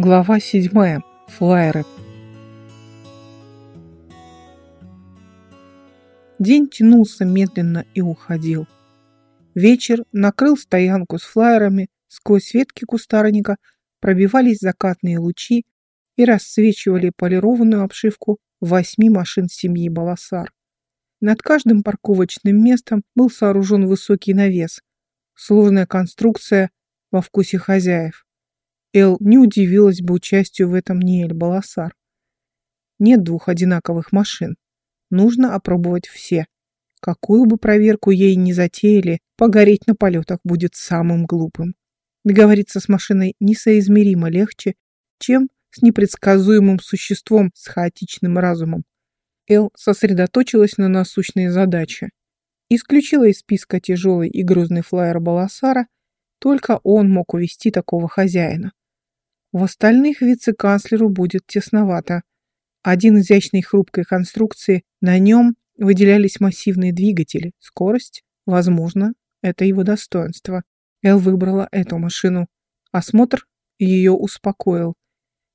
Глава 7. Флайеры. День тянулся медленно и уходил. Вечер накрыл стоянку с флайерами, сквозь ветки кустарника пробивались закатные лучи и расцвечивали полированную обшивку восьми машин семьи Баласар. Над каждым парковочным местом был сооружен высокий навес, сложная конструкция во вкусе хозяев. Эл не удивилась бы участию в этом Ниэль Баласар. Нет двух одинаковых машин. Нужно опробовать все. Какую бы проверку ей ни затеяли, погореть на полетах будет самым глупым. Договориться с машиной несоизмеримо легче, чем с непредсказуемым существом с хаотичным разумом. Эл сосредоточилась на насущной задаче. Исключила из списка тяжелый и грузный флайер Баласара, только он мог увести такого хозяина. В остальных вице-канцлеру будет тесновато. Один изящной хрупкой конструкции, на нем выделялись массивные двигатели, скорость, возможно, это его достоинство. Эл выбрала эту машину. Осмотр ее успокоил.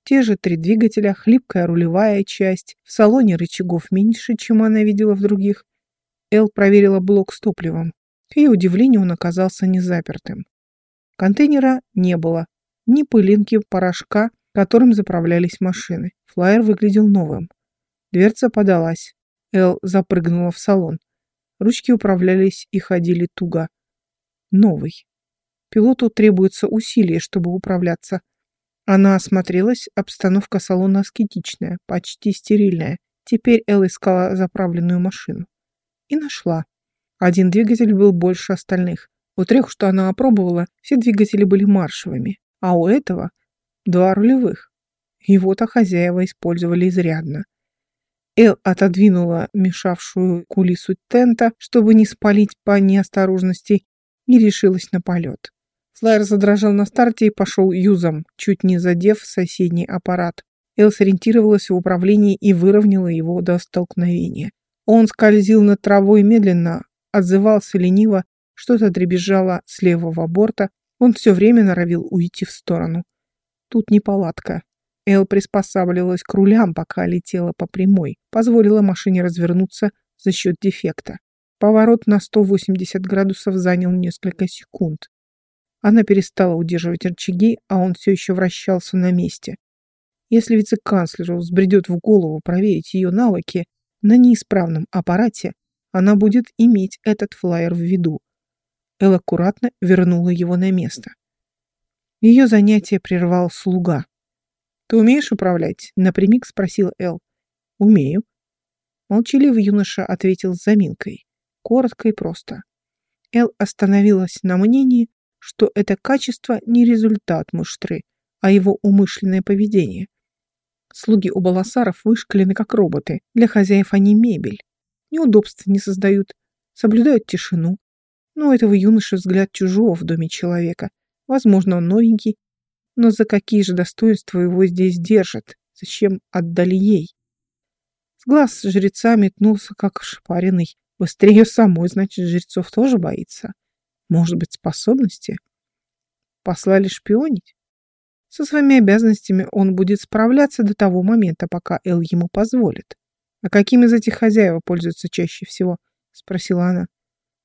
Те же три двигателя, хлипкая рулевая часть, в салоне рычагов меньше, чем она видела в других. Эл проверила блок с топливом. К ее удивлению, он оказался незапертым. Контейнера не было, ни пылинки порошка, которым заправлялись машины. Флайер выглядел новым. Дверца подалась. Эл запрыгнула в салон. Ручки управлялись и ходили туго. Новый. Пилоту требуется усилие, чтобы управляться. Она осмотрелась, обстановка салона аскетичная, почти стерильная. Теперь Эл искала заправленную машину. И нашла. Один двигатель был больше остальных. У трех, что она опробовала, все двигатели были маршевыми, а у этого два рулевых. Его-то хозяева использовали изрядно. Эл отодвинула мешавшую кулису тента, чтобы не спалить по неосторожности, и решилась на полет. Флайер задрожал на старте и пошел юзом, чуть не задев соседний аппарат. Эл сориентировалась в управлении и выровняла его до столкновения. Он скользил над травой медленно, отзывался лениво, что-то дребезжало с левого борта, он все время норовил уйти в сторону. Тут неполадка. Эл приспосабливалась к рулям, пока летела по прямой, позволила машине развернуться за счет дефекта. Поворот на 180 градусов занял несколько секунд. Она перестала удерживать рычаги, а он все еще вращался на месте. Если вице-канцлеру взбредет в голову проверить ее навыки на неисправном аппарате, она будет иметь этот флайер в виду. Эл аккуратно вернула его на место. Ее занятие прервал слуга. «Ты умеешь управлять?» — напрямик спросил Эл. «Умею». Молчаливый юноша ответил с заминкой. Коротко и просто. Эл остановилась на мнении, что это качество не результат муштры, а его умышленное поведение. Слуги у баласаров вышкалены как роботы, для хозяев они мебель. Неудобств не создают, соблюдают тишину. Но этого юноши взгляд чужого в доме человека. Возможно, он новенький, но за какие же достоинства его здесь держат? Зачем отдали ей? С глаз жреца метнулся, как шпаренный. Быстрее самой, значит, жрецов тоже боится. Может быть, способности? Послали шпионить? Со своими обязанностями он будет справляться до того момента, пока Эл ему позволит. А каким из этих хозяев пользуется чаще всего? Спросила она.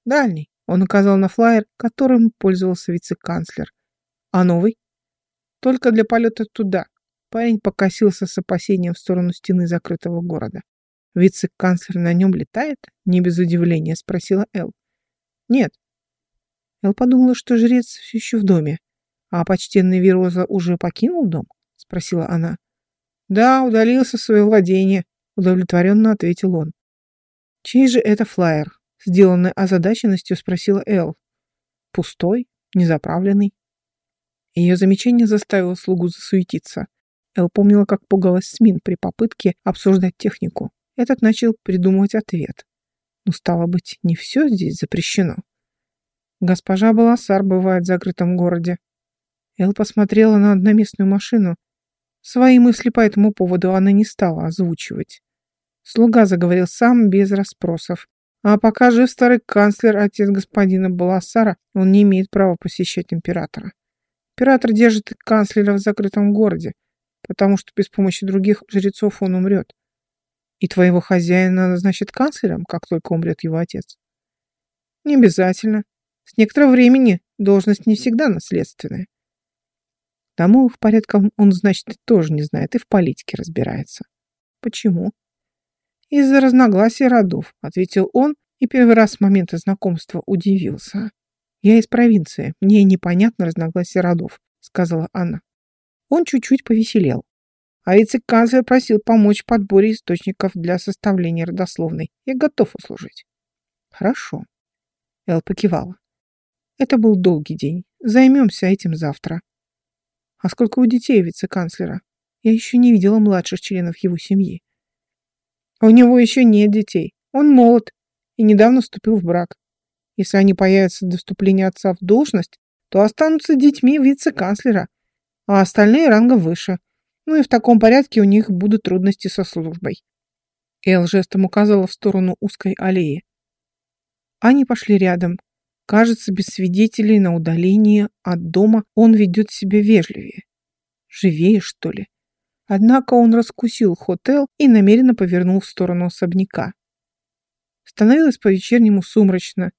Дальний. Он указал на флайер, которым пользовался вице-канцлер. А новый? Только для полета туда. Парень покосился с опасением в сторону стены закрытого города. Вице-канцлер на нем летает? Не без удивления спросила Эл. Нет, Эл подумала, что жрец все еще в доме. «А почтенный Вироза уже покинул дом?» — спросила она. «Да, удалился в свое владение», — удовлетворенно ответил он. «Чей же это флаер?» — сделанной озадаченностью спросила Эл. «Пустой, незаправленный». Ее замечание заставило слугу засуетиться. Эл помнила, как пугалась Смин при попытке обсуждать технику. Этот начал придумывать ответ. Ну, стало быть, не все здесь запрещено. Госпожа Баласар бывает в закрытом городе. Эл посмотрела на одноместную машину. Свои мысли по этому поводу она не стала озвучивать. Слуга заговорил сам, без расспросов. А пока жив старый канцлер, отец господина Баласара, он не имеет права посещать императора. Император держит канцлера в закрытом городе, потому что без помощи других жрецов он умрет. И твоего хозяина назначат канцлером, как только умрет его отец. Не обязательно. С некоторого времени должность не всегда наследственная. Домовых порядков он, значит, тоже не знает и в политике разбирается. Почему? Из-за разногласий родов, ответил он и первый раз с момента знакомства удивился. Я из провинции, мне непонятно разногласия родов, сказала Анна. Он чуть-чуть повеселел. А вице-канцлер просил помочь в подборе источников для составления родословной. Я готов услужить. Хорошо. Эл покивала. Это был долгий день. Займемся этим завтра. А сколько у детей вице-канцлера? Я еще не видела младших членов его семьи. У него еще нет детей. Он молод и недавно вступил в брак. Если они появятся до вступления отца в должность, то останутся детьми вице-канцлера, а остальные рангом выше. Ну и в таком порядке у них будут трудности со службой. Эл жестом указала в сторону узкой аллеи. Они пошли рядом. Кажется, без свидетелей на удалении от дома он ведет себя вежливее. Живее, что ли? Однако он раскусил хотел и намеренно повернул в сторону особняка. Становилось по-вечернему сумрачно,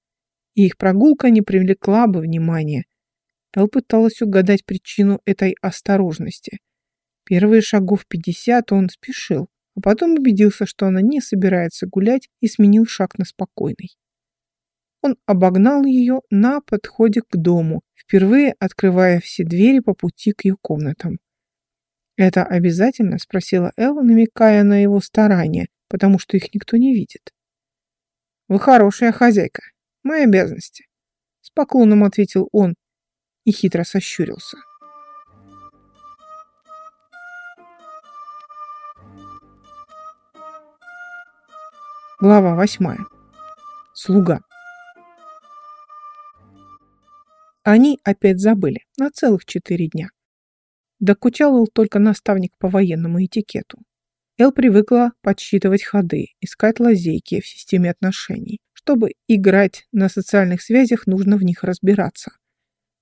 и их прогулка не привлекла бы внимания. Эл пыталась угадать причину этой осторожности. Первые шагов пятьдесят он спешил, а потом убедился, что она не собирается гулять и сменил шаг на спокойный. Он обогнал ее на подходе к дому, впервые открывая все двери по пути к ее комнатам. «Это обязательно?» — спросила Элла, намекая на его старания, потому что их никто не видит. «Вы хорошая хозяйка. Мои обязанности», — с поклоном ответил он и хитро сощурился. Глава восьмая. Слуга. Они опять забыли на целых четыре дня. Докучал только наставник по военному этикету. Эл привыкла подсчитывать ходы, искать лазейки в системе отношений. Чтобы играть на социальных связях, нужно в них разбираться.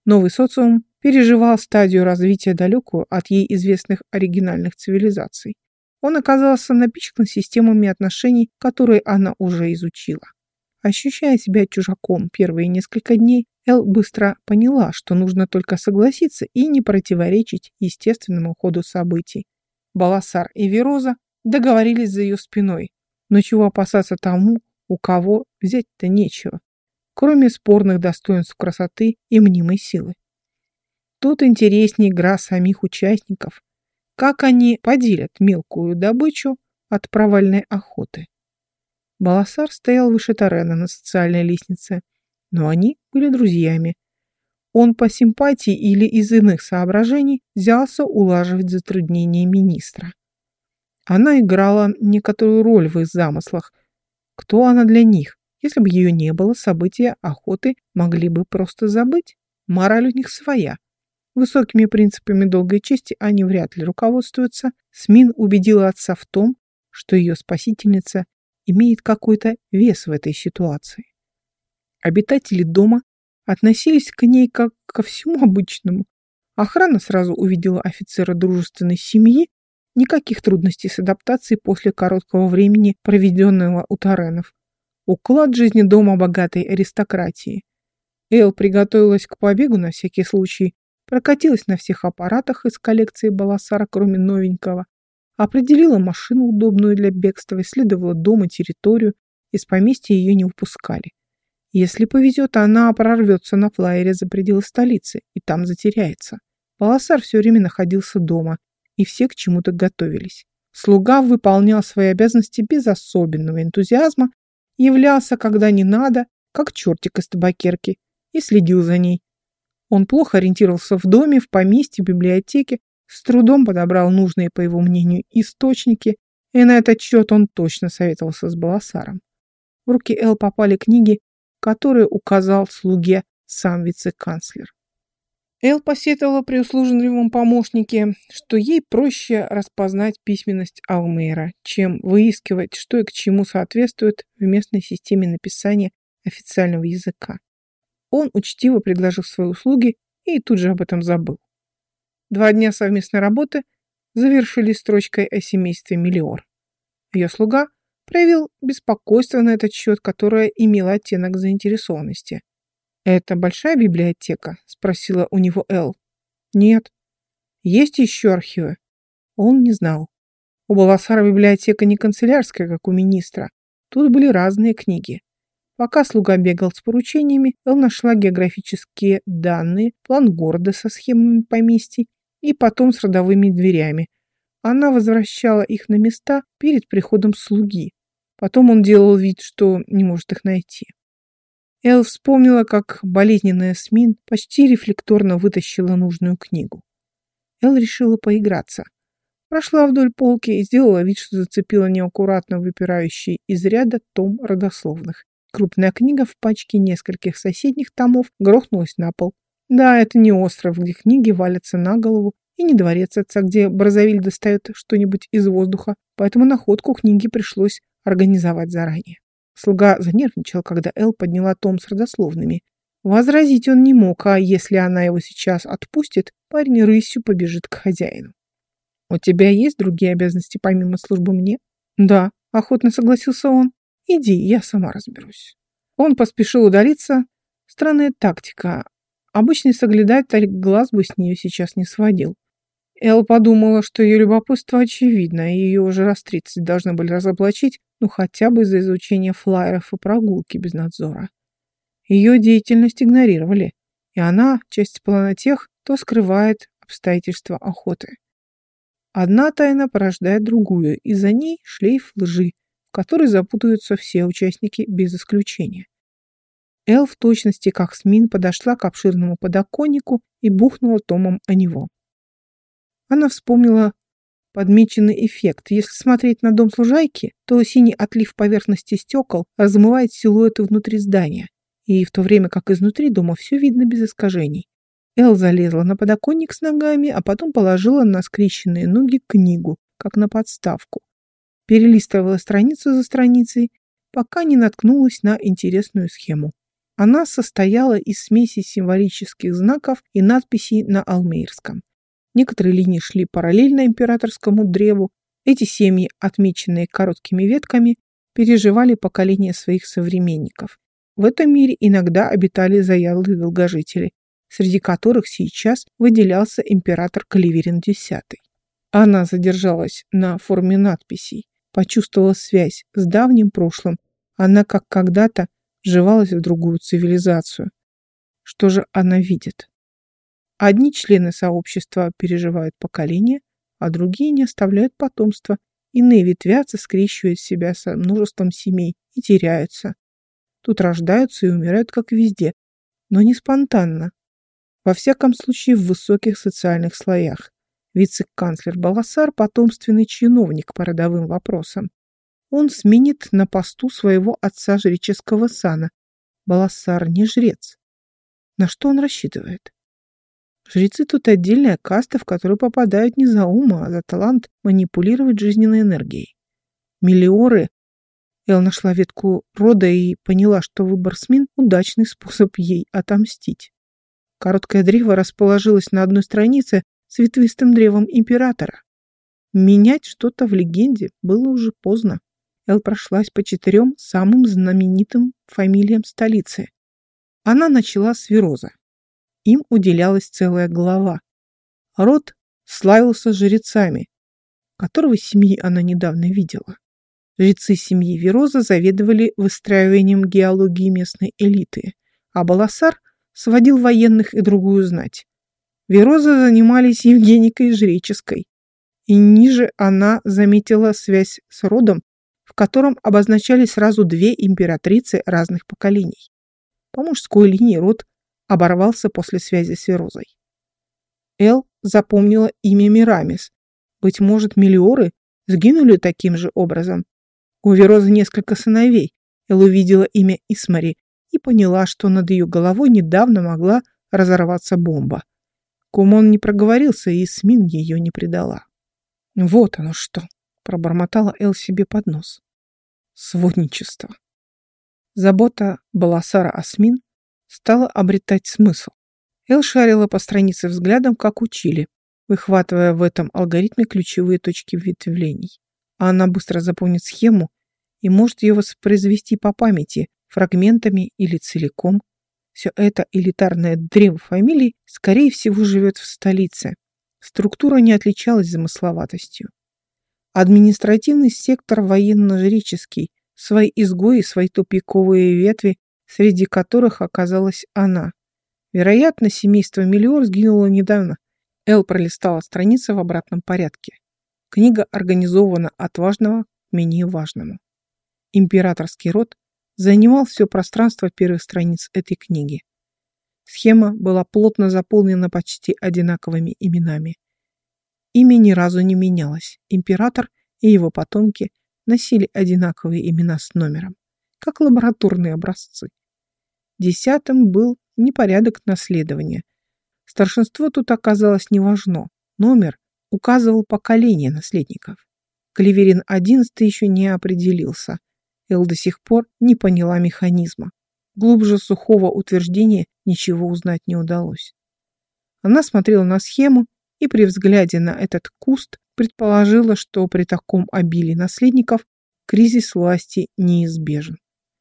Новый социум переживал стадию развития далекую от ей известных оригинальных цивилизаций. Он оказался напичкан системами отношений, которые она уже изучила. Ощущая себя чужаком первые несколько дней, Эл быстро поняла, что нужно только согласиться и не противоречить естественному ходу событий. Баласар и Вероза договорились за ее спиной, но чего опасаться тому, у кого взять-то нечего, кроме спорных достоинств красоты и мнимой силы. Тут интереснее игра самих участников, как они поделят мелкую добычу от провальной охоты. Баласар стоял выше Тарена на социальной лестнице, но они были друзьями. Он по симпатии или из иных соображений взялся улаживать затруднения министра. Она играла некоторую роль в их замыслах. Кто она для них? Если бы ее не было, события охоты могли бы просто забыть. Мораль у них своя. Высокими принципами долгой чести они вряд ли руководствуются. Смин убедила отца в том, что ее спасительница имеет какой-то вес в этой ситуации. Обитатели дома относились к ней как ко всему обычному. Охрана сразу увидела офицера дружественной семьи, никаких трудностей с адаптацией после короткого времени, проведенного у Таренов. Уклад жизни дома богатой аристократии. Эл приготовилась к побегу на всякий случай, прокатилась на всех аппаратах из коллекции Баласара, кроме новенького, определила машину, удобную для бегства, исследовала дом и территорию, из поместья ее не выпускали. Если повезет, она прорвется на флайере за пределы столицы и там затеряется. Полосар все время находился дома, и все к чему-то готовились. Слуга выполнял свои обязанности без особенного энтузиазма, являлся, когда не надо, как чертик из табакерки, и следил за ней. Он плохо ориентировался в доме, в поместье, библиотеке, с трудом подобрал нужные, по его мнению, источники, и на этот счет он точно советовался с Баласаром. В руки Эл попали книги, которые указал слуге сам вице-канцлер. Эл посетовала при услужливом помощнике, что ей проще распознать письменность Алмейра, чем выискивать, что и к чему соответствует в местной системе написания официального языка. Он учтиво предложил свои услуги и тут же об этом забыл. Два дня совместной работы завершились строчкой о семействе Миллиор. Ее слуга проявил беспокойство на этот счет, которое имело оттенок заинтересованности. «Это большая библиотека?» – спросила у него Эл. «Нет». «Есть еще архивы?» Он не знал. У Баласара библиотека не канцелярская, как у министра. Тут были разные книги. Пока слуга бегал с поручениями, Эл нашла географические данные, план города со схемами поместий и потом с родовыми дверями. Она возвращала их на места перед приходом слуги. Потом он делал вид, что не может их найти. Эл вспомнила, как болезненная Смин почти рефлекторно вытащила нужную книгу. Эл решила поиграться. Прошла вдоль полки и сделала вид, что зацепила неаккуратно выпирающий из ряда том родословных. Крупная книга в пачке нескольких соседних томов грохнулась на пол. Да, это не остров, где книги валятся на голову, и не дворец отца, где Бразовиль достает что-нибудь из воздуха, поэтому находку книги пришлось организовать заранее. Слуга занервничал, когда Эл подняла том с родословными. Возразить он не мог, а если она его сейчас отпустит, парень рысью побежит к хозяину. «У тебя есть другие обязанности помимо службы мне?» «Да», — охотно согласился он. Иди, я сама разберусь. Он поспешил удалиться. Странная тактика. Обычный соглядатель глаз бы с нее сейчас не сводил. Эл подумала, что ее любопытство очевидно, и ее уже раз тридцать должны были разоблачить, ну хотя бы из-за изучения флайеров и прогулки без надзора. Ее деятельность игнорировали, и она, часть плана тех, кто скрывает обстоятельства охоты. Одна тайна порождает другую, и за ней шлейф лжи, в которой запутаются все участники без исключения. Эл в точности, как Смин, подошла к обширному подоконнику и бухнула томом о него. Она вспомнила подмеченный эффект. Если смотреть на дом служайки, то синий отлив поверхности стекол размывает силуэты внутри здания, и в то время как изнутри дома все видно без искажений. Эл залезла на подоконник с ногами, а потом положила на скрещенные ноги книгу, как на подставку, перелистывала страницу за страницей, пока не наткнулась на интересную схему. Она состояла из смеси символических знаков и надписей на алмейрском. Некоторые линии шли параллельно императорскому древу. Эти семьи, отмеченные короткими ветками, переживали поколения своих современников. В этом мире иногда обитали заядлые долгожители, среди которых сейчас выделялся император Каливерин X. Она задержалась на форме надписей почувствовала связь с давним прошлым. Она, как когда-то, вживалась в другую цивилизацию. Что же она видит? Одни члены сообщества переживают поколение, а другие не оставляют потомства. Иные ветвятся, скрещивают себя со множеством семей и теряются. Тут рождаются и умирают, как везде, но не спонтанно. Во всяком случае, в высоких социальных слоях. Вице-канцлер Баласар – потомственный чиновник по родовым вопросам. Он сменит на посту своего отца жреческого сана. Баласар не жрец. На что он рассчитывает? Жрецы тут отдельная каста, в которую попадают не за ум, а за талант манипулировать жизненной энергией. Миллиоры. Эл нашла ветку рода и поняла, что выбор СМИН – удачный способ ей отомстить. Короткое древо расположилось на одной странице, с ветвистым древом императора. Менять что-то в легенде было уже поздно. Эл прошлась по четырем самым знаменитым фамилиям столицы. Она начала с Вероза. Им уделялась целая глава. Род славился жрецами, которого семьи она недавно видела. Жрецы семьи Вероза заведовали выстраиванием геологии местной элиты, а Баласар сводил военных и другую знать. Верозы занимались Евгеникой Жреческой, и ниже она заметила связь с родом, в котором обозначались сразу две императрицы разных поколений. По мужской линии род оборвался после связи с Верозой. Эл запомнила имя Мирамис. Быть может, Миллиоры сгинули таким же образом. У Верозы несколько сыновей. Эл увидела имя Исмари и поняла, что над ее головой недавно могла разорваться бомба. Кумон не проговорился, и Смин ее не предала. «Вот оно что!» — пробормотала Эл себе под нос. «Сводничество!» Забота Баласара Асмин стала обретать смысл. Эл шарила по странице взглядом, как учили. выхватывая в этом алгоритме ключевые точки ветвлений. А она быстро запомнит схему и может ее воспроизвести по памяти, фрагментами или целиком. Все это элитарное древо фамилий, скорее всего, живет в столице. Структура не отличалась замысловатостью. Административный сектор военно-жреческий, свои изгои, свои тупиковые ветви, среди которых оказалась она. Вероятно, семейство Миллиор сгинуло недавно. Эл пролистала страницы в обратном порядке. Книга организована от важного к менее важному. Императорский род занимал все пространство первых страниц этой книги. Схема была плотно заполнена почти одинаковыми именами. Имя ни разу не менялось. Император и его потомки носили одинаковые имена с номером, как лабораторные образцы. Десятым был непорядок наследования. Старшинство тут оказалось неважно. Номер указывал поколение наследников. Кливерин XI еще не определился. Эл до сих пор не поняла механизма. Глубже сухого утверждения ничего узнать не удалось. Она смотрела на схему и при взгляде на этот куст предположила, что при таком обилии наследников кризис власти неизбежен.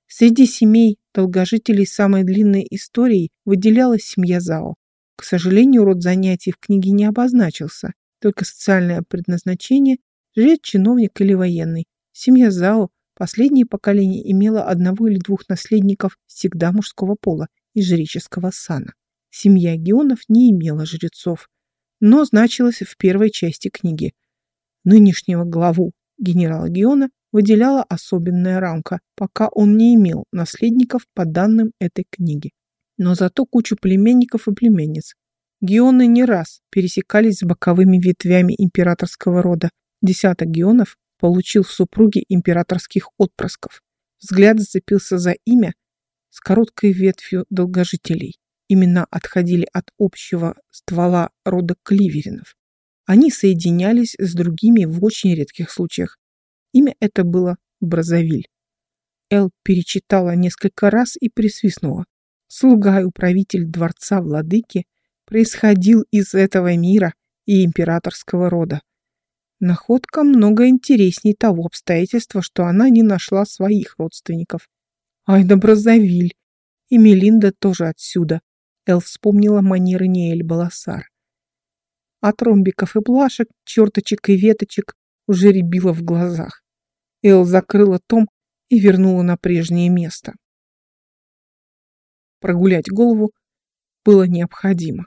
Среди семей долгожителей самой длинной историей выделялась семья Зао. К сожалению, род занятий в книге не обозначился, только социальное предназначение – жрец, чиновник или военный. Семья Зао последнее поколение имела одного или двух наследников всегда мужского пола и жреческого сана. Семья Геонов не имела жрецов, но значилась в первой части книги. Нынешнего главу генерала Геона выделяла особенная рамка, пока он не имел наследников по данным этой книги. Но зато кучу племенников и племенниц. Геоны не раз пересекались с боковыми ветвями императорского рода. Десяток геонов получил в супруги императорских отпрысков. Взгляд зацепился за имя с короткой ветвью долгожителей. Имена отходили от общего ствола рода Кливеринов. Они соединялись с другими в очень редких случаях. Имя это было Бразовиль. Эл перечитала несколько раз и присвистнула. Слуга и управитель дворца владыки происходил из этого мира и императорского рода. Находка много интересней того обстоятельства, что она не нашла своих родственников. Ай да Бразовиль! И Мелинда тоже отсюда. Эл вспомнила манеры Неэль Баласар. От ромбиков и плашек, черточек и веточек уже рябило в глазах. Эл закрыла том и вернула на прежнее место. Прогулять голову было необходимо.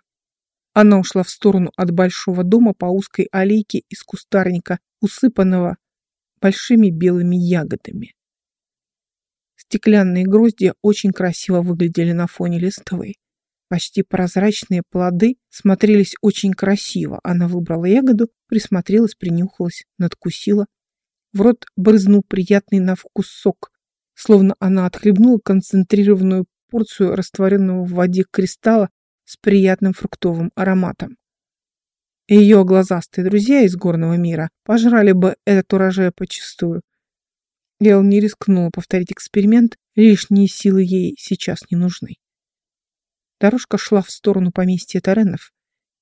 Она ушла в сторону от большого дома по узкой аллейке из кустарника, усыпанного большими белыми ягодами. Стеклянные гроздья очень красиво выглядели на фоне листовой. Почти прозрачные плоды смотрелись очень красиво. Она выбрала ягоду, присмотрелась, принюхалась, надкусила. В рот брызнул приятный на вкус сок, словно она отхлебнула концентрированную порцию растворенного в воде кристалла с приятным фруктовым ароматом. Ее глазастые друзья из горного мира пожрали бы этот урожай почистую. Эл не рискнула повторить эксперимент, лишние силы ей сейчас не нужны. Дорожка шла в сторону поместья Таренов,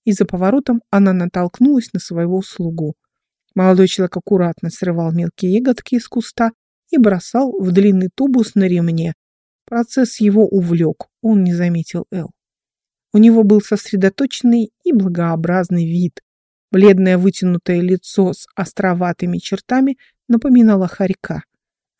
и за поворотом она натолкнулась на своего слугу. Молодой человек аккуратно срывал мелкие ягодки из куста и бросал в длинный тубус на ремне. Процесс его увлек, он не заметил Эл. У него был сосредоточенный и благообразный вид. Бледное вытянутое лицо с островатыми чертами напоминало хорька.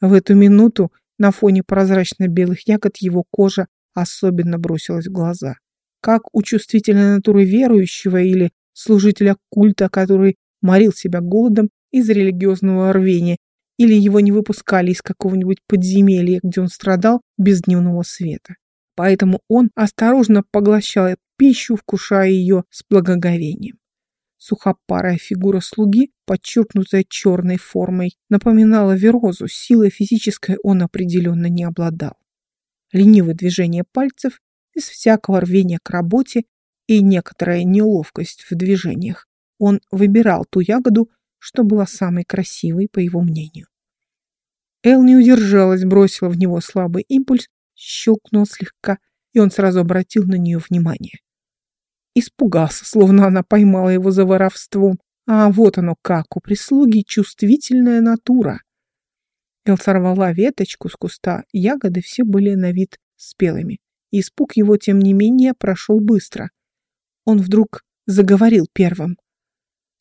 В эту минуту на фоне прозрачно-белых ягод его кожа особенно бросилась в глаза. Как у чувствительной натуры верующего или служителя культа, который морил себя голодом из религиозного рвения, или его не выпускали из какого-нибудь подземелья, где он страдал без дневного света. Поэтому он осторожно поглощал пищу, вкушая ее с благоговением. Сухопарая фигура слуги, подчеркнутая черной формой, напоминала Верозу, силой физической он определенно не обладал ленивое движение пальцев, без всякого рвения к работе и некоторая неловкость в движениях. Он выбирал ту ягоду, что была самой красивой, по его мнению. Эл не удержалась, бросила в него слабый импульс, щелкнул слегка, и он сразу обратил на нее внимание. Испугался, словно она поймала его за воровством. А вот оно как, у прислуги чувствительная натура. Эл сорвала веточку с куста, ягоды все были на вид спелыми. Испуг его, тем не менее, прошел быстро. Он вдруг заговорил первым.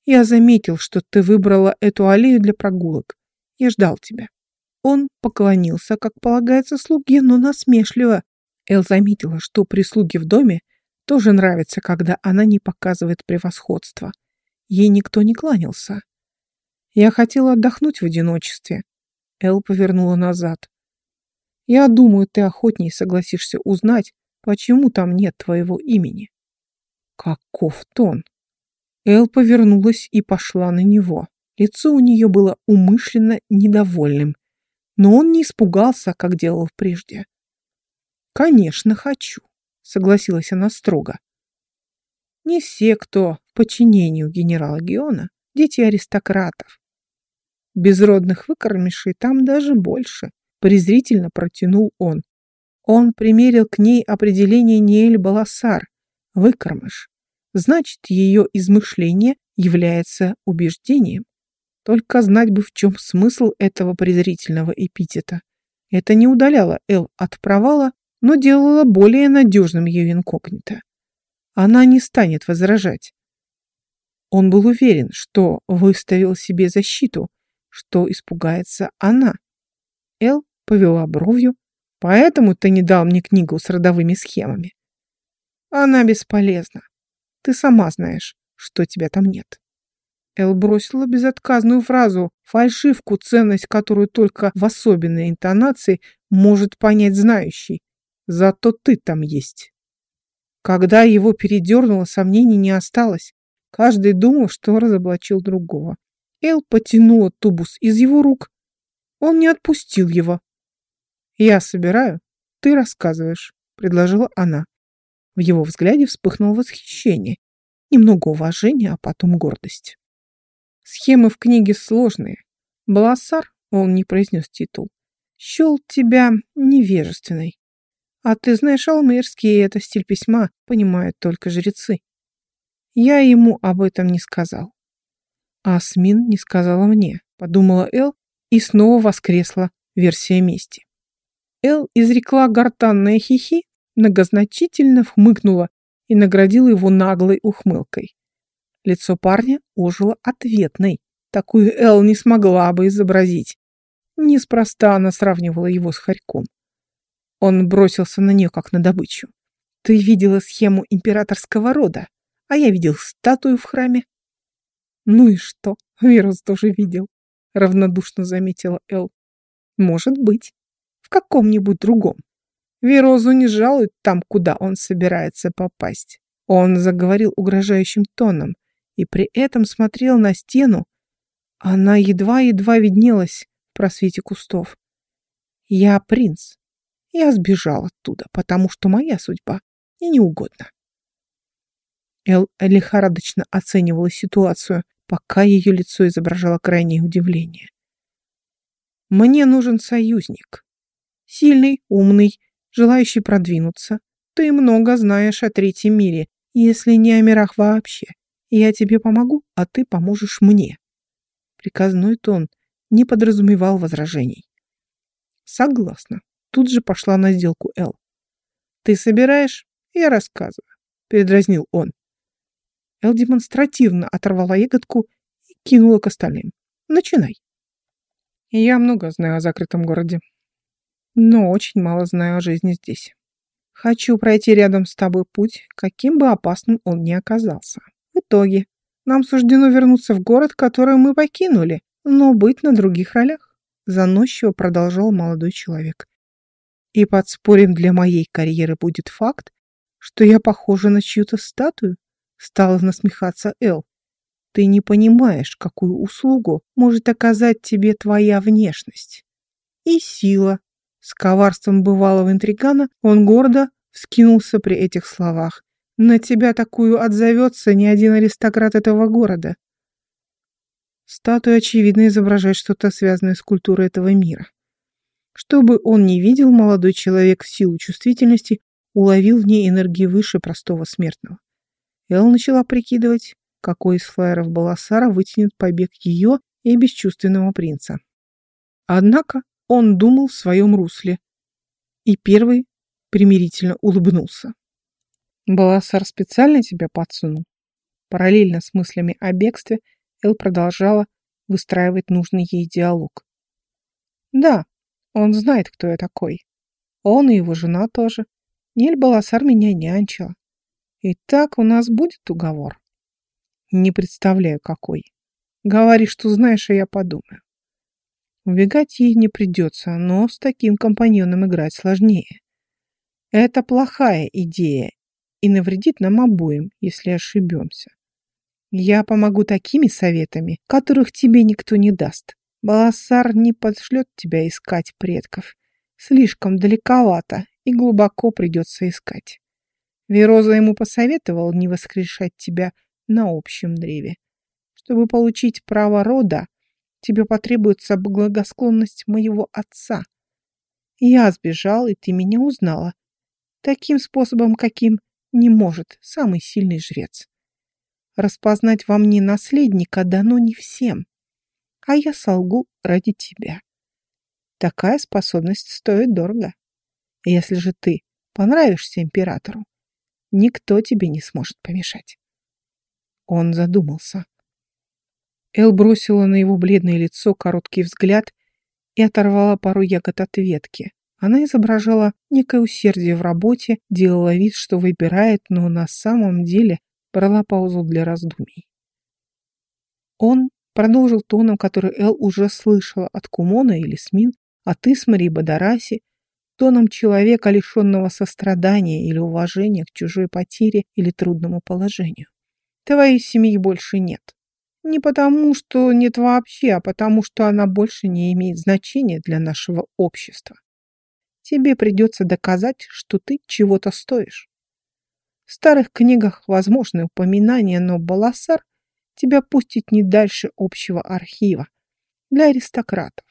«Я заметил, что ты выбрала эту аллею для прогулок. Я ждал тебя». Он поклонился, как полагается слуге, но насмешливо. Эл заметила, что прислуге в доме тоже нравится, когда она не показывает превосходства. Ей никто не кланялся. Я хотела отдохнуть в одиночестве. Эл повернула назад. Я думаю, ты охотнее согласишься узнать, почему там нет твоего имени. Каков тон? Эл повернулась и пошла на него. Лицо у нее было умышленно недовольным, но он не испугался, как делал прежде. «Конечно, хочу», — согласилась она строго. «Не все, кто в подчинении у генерала Геона, дети аристократов. Безродных выкормишей там даже больше презрительно протянул он. Он примерил к ней определение Ниэль Баласар, выкормыш. Значит, ее измышление является убеждением. Только знать бы, в чем смысл этого презрительного эпитета. Это не удаляло Эл от провала, но делало более надежным ее инкогнито. Она не станет возражать. Он был уверен, что выставил себе защиту, что испугается она. Эл повела бровью. Поэтому ты не дал мне книгу с родовыми схемами. Она бесполезна. Ты сама знаешь, что тебя там нет. Эл бросила безотказную фразу, фальшивку, ценность которую только в особенной интонации может понять знающий. Зато ты там есть. Когда его передернуло, сомнений не осталось. Каждый думал, что разоблачил другого. Эл потянула тубус из его рук. Он не отпустил его, «Я собираю, ты рассказываешь», — предложила она. В его взгляде вспыхнуло восхищение, немного уважения, а потом гордость. Схемы в книге сложные. Баласар, он не произнес титул, счел тебя невежественной. А ты знаешь алмерский, и это стиль письма понимают только жрецы. Я ему об этом не сказал. А Асмин не сказала мне, подумала Эл, и снова воскресла версия мести. Эл изрекла гортанное хихи, многозначительно хмыкнула и наградила его наглой ухмылкой. Лицо парня ожило ответной. Такую Эл не смогла бы изобразить. Неспроста она сравнивала его с Харьком. Он бросился на нее, как на добычу. «Ты видела схему императорского рода, а я видел статую в храме». «Ну и что? Вирус тоже видел», — равнодушно заметила Эл. «Может быть в каком-нибудь другом. Верозу не жалуют там, куда он собирается попасть. Он заговорил угрожающим тоном и при этом смотрел на стену. Она едва-едва виднелась в просвете кустов. Я принц. Я сбежал оттуда, потому что моя судьба мне не угодна. Эл лихорадочно оценивала ситуацию, пока ее лицо изображало крайнее удивление. «Мне нужен союзник», Сильный, умный, желающий продвинуться. Ты много знаешь о третьем мире, если не о мирах вообще. Я тебе помогу, а ты поможешь мне. Приказной тон не подразумевал возражений. Согласна. Тут же пошла на сделку Эл. Ты собираешь? Я рассказываю. Передразнил он. Эл демонстративно оторвала ягодку и кинула к остальным. Начинай. Я много знаю о закрытом городе но очень мало знаю о жизни здесь. Хочу пройти рядом с тобой путь, каким бы опасным он ни оказался. В итоге нам суждено вернуться в город, который мы покинули, но быть на других ролях. Заносчиво продолжал молодой человек. И подспорьем для моей карьеры будет факт, что я похожа на чью-то статую, стала насмехаться Эл. Ты не понимаешь, какую услугу может оказать тебе твоя внешность. И сила, с коварством бывалого интригана он гордо вскинулся при этих словах. «На тебя такую отзовется ни один аристократ этого города». Статуя, очевидно, изображает что-то связанное с культурой этого мира. Что бы он ни видел, молодой человек в силу чувствительности уловил в ней энергии выше простого смертного. Эл начала прикидывать, какой из флайеров Баласара вытянет побег ее и бесчувственного принца. Однако он думал в своем русле, и первый примирительно улыбнулся. Баласар специально тебя подсунул? Параллельно с мыслями о бегстве Эл продолжала выстраивать нужный ей диалог. Да, он знает, кто я такой. Он и его жена тоже. Нель Баласар меня нянчила. И так у нас будет уговор. Не представляю, какой. Говори, что знаешь, а я подумаю. Убегать ей не придется, но с таким компаньоном играть сложнее. Это плохая идея и навредит нам обоим, если ошибемся. Я помогу такими советами, которых тебе никто не даст. Баласар не подшлет тебя искать предков. Слишком далековато и глубоко придется искать. Вероза ему посоветовал не воскрешать тебя на общем древе. Чтобы получить право рода, тебе потребуется благосклонность моего отца. Я сбежал, и ты меня узнала. Таким способом, каким не может самый сильный жрец. Распознать во мне наследника дано не всем, а я солгу ради тебя. Такая способность стоит дорого. Если же ты понравишься императору, никто тебе не сможет помешать. Он задумался. Эл бросила на его бледное лицо короткий взгляд и оторвала пару ягод от ветки. Она изображала некое усердие в работе, делала вид, что выбирает, но на самом деле брала паузу для раздумий. Он продолжил тоном, который Эл уже слышала от Кумона или Смин, от Исмари и Бадараси, тоном человека, лишенного сострадания или уважения к чужой потере или трудному положению. Твоей семьи больше нет. Не потому, что нет вообще, а потому, что она больше не имеет значения для нашего общества. Тебе придется доказать, что ты чего-то стоишь. В старых книгах возможны упоминания, но Баласар тебя пустит не дальше общего архива для аристократов.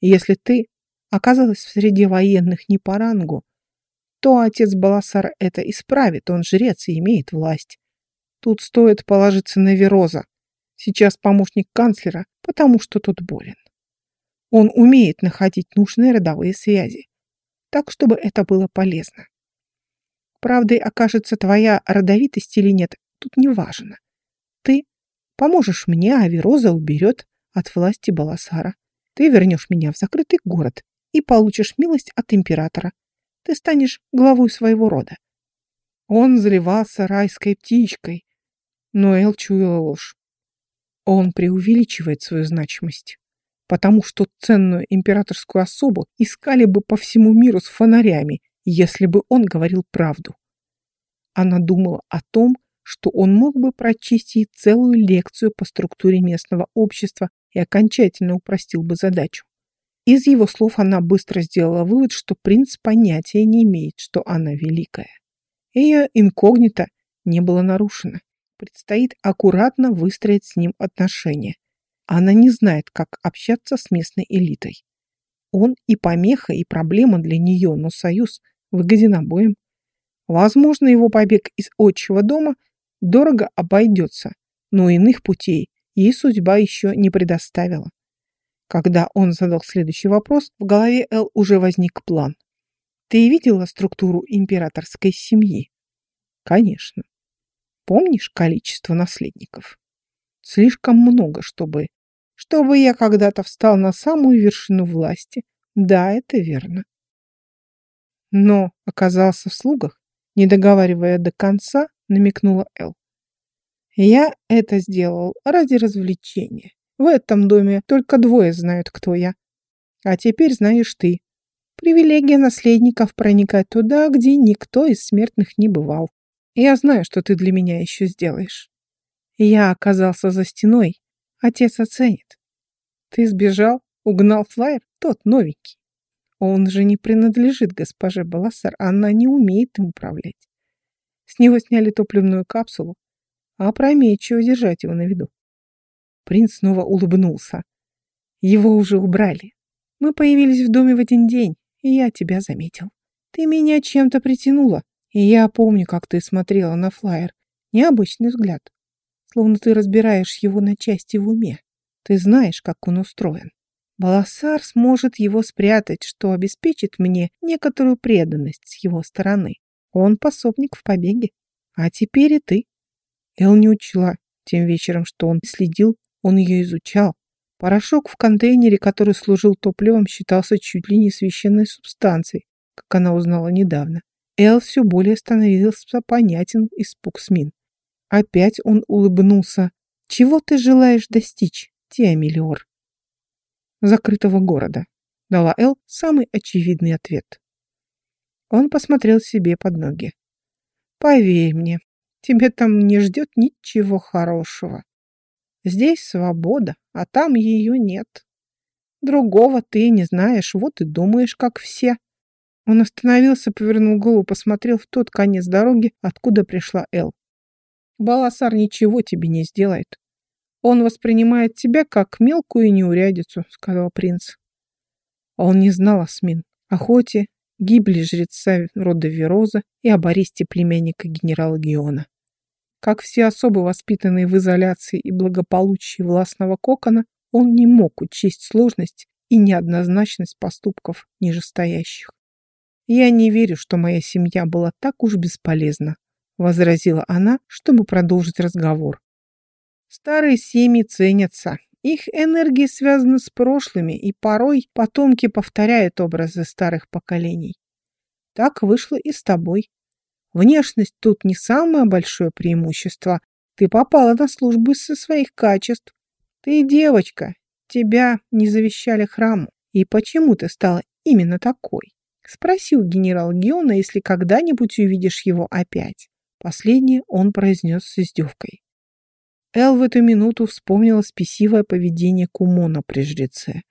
Если ты оказалась в среде военных не по рангу, то отец Баласар это исправит, он жрец и имеет власть. Тут стоит положиться на Вероза, сейчас помощник канцлера, потому что тот болен. Он умеет находить нужные родовые связи так, чтобы это было полезно. Правдой окажется твоя родовитость или нет, тут не важно. Ты поможешь мне, а Вероза уберет от власти Баласара. Ты вернешь меня в закрытый город и получишь милость от императора. Ты станешь главой своего рода. Он заливался райской птичкой, но Эл чуяла ложь. Он преувеличивает свою значимость потому что ценную императорскую особу искали бы по всему миру с фонарями, если бы он говорил правду. Она думала о том, что он мог бы прочесть ей целую лекцию по структуре местного общества и окончательно упростил бы задачу. Из его слов она быстро сделала вывод, что принц понятия не имеет, что она великая. Ее инкогнито не было нарушено. Предстоит аккуратно выстроить с ним отношения – она не знает, как общаться с местной элитой. Он и помеха, и проблема для нее, но союз выгоден обоим. Возможно, его побег из отчего дома дорого обойдется, но иных путей ей судьба еще не предоставила. Когда он задал следующий вопрос, в голове Эл уже возник план. «Ты видела структуру императорской семьи?» «Конечно. Помнишь количество наследников?» «Слишком много, чтобы чтобы я когда-то встал на самую вершину власти. Да, это верно. Но оказался в слугах, не договаривая до конца, намекнула Эл. Я это сделал ради развлечения. В этом доме только двое знают, кто я. А теперь знаешь ты. Привилегия наследников проникать туда, где никто из смертных не бывал. Я знаю, что ты для меня еще сделаешь. Я оказался за стеной, Отец оценит. Ты сбежал, угнал флайер, тот новенький. Он же не принадлежит госпоже Баласар, она не умеет им управлять. С него сняли топливную капсулу, а опрометчиво держать его на виду. Принц снова улыбнулся. Его уже убрали. Мы появились в доме в один день, и я тебя заметил. Ты меня чем-то притянула, и я помню, как ты смотрела на флайер. Необычный взгляд. Словно ты разбираешь его на части в уме. Ты знаешь, как он устроен. Баласар сможет его спрятать, что обеспечит мне некоторую преданность с его стороны. Он пособник в побеге. А теперь и ты. Эл не учла тем вечером, что он следил, он ее изучал. Порошок в контейнере, который служил топливом, считался чуть ли не священной субстанцией, как она узнала недавно. Эл все более становился понятен испуг Смин. Опять он улыбнулся. «Чего ты желаешь достичь, Тиамелиор?» «Закрытого города», — дала Эл самый очевидный ответ. Он посмотрел себе под ноги. «Поверь мне, тебе там не ждет ничего хорошего. Здесь свобода, а там ее нет. Другого ты не знаешь, вот и думаешь, как все». Он остановился, повернул голову, посмотрел в тот конец дороги, откуда пришла Эл. «Баласар ничего тебе не сделает. Он воспринимает тебя как мелкую неурядицу», — сказал принц. Он не знал о Смин, охоте, гибели жреца рода Вероза и об аресте племянника генерала Геона. Как все особо воспитанные в изоляции и благополучии властного кокона, он не мог учесть сложность и неоднозначность поступков нижестоящих. «Я не верю, что моя семья была так уж бесполезна», возразила она, чтобы продолжить разговор. «Старые семьи ценятся. Их энергии связаны с прошлыми, и порой потомки повторяют образы старых поколений. Так вышло и с тобой. Внешность тут не самое большое преимущество. Ты попала на службу со своих качеств. Ты девочка, тебя не завещали храму. И почему ты стала именно такой? Спроси у генерала Геона, если когда-нибудь увидишь его опять. Последнее он произнес с издевкой. Эл в эту минуту вспомнила спесивое поведение Кумона при жреце.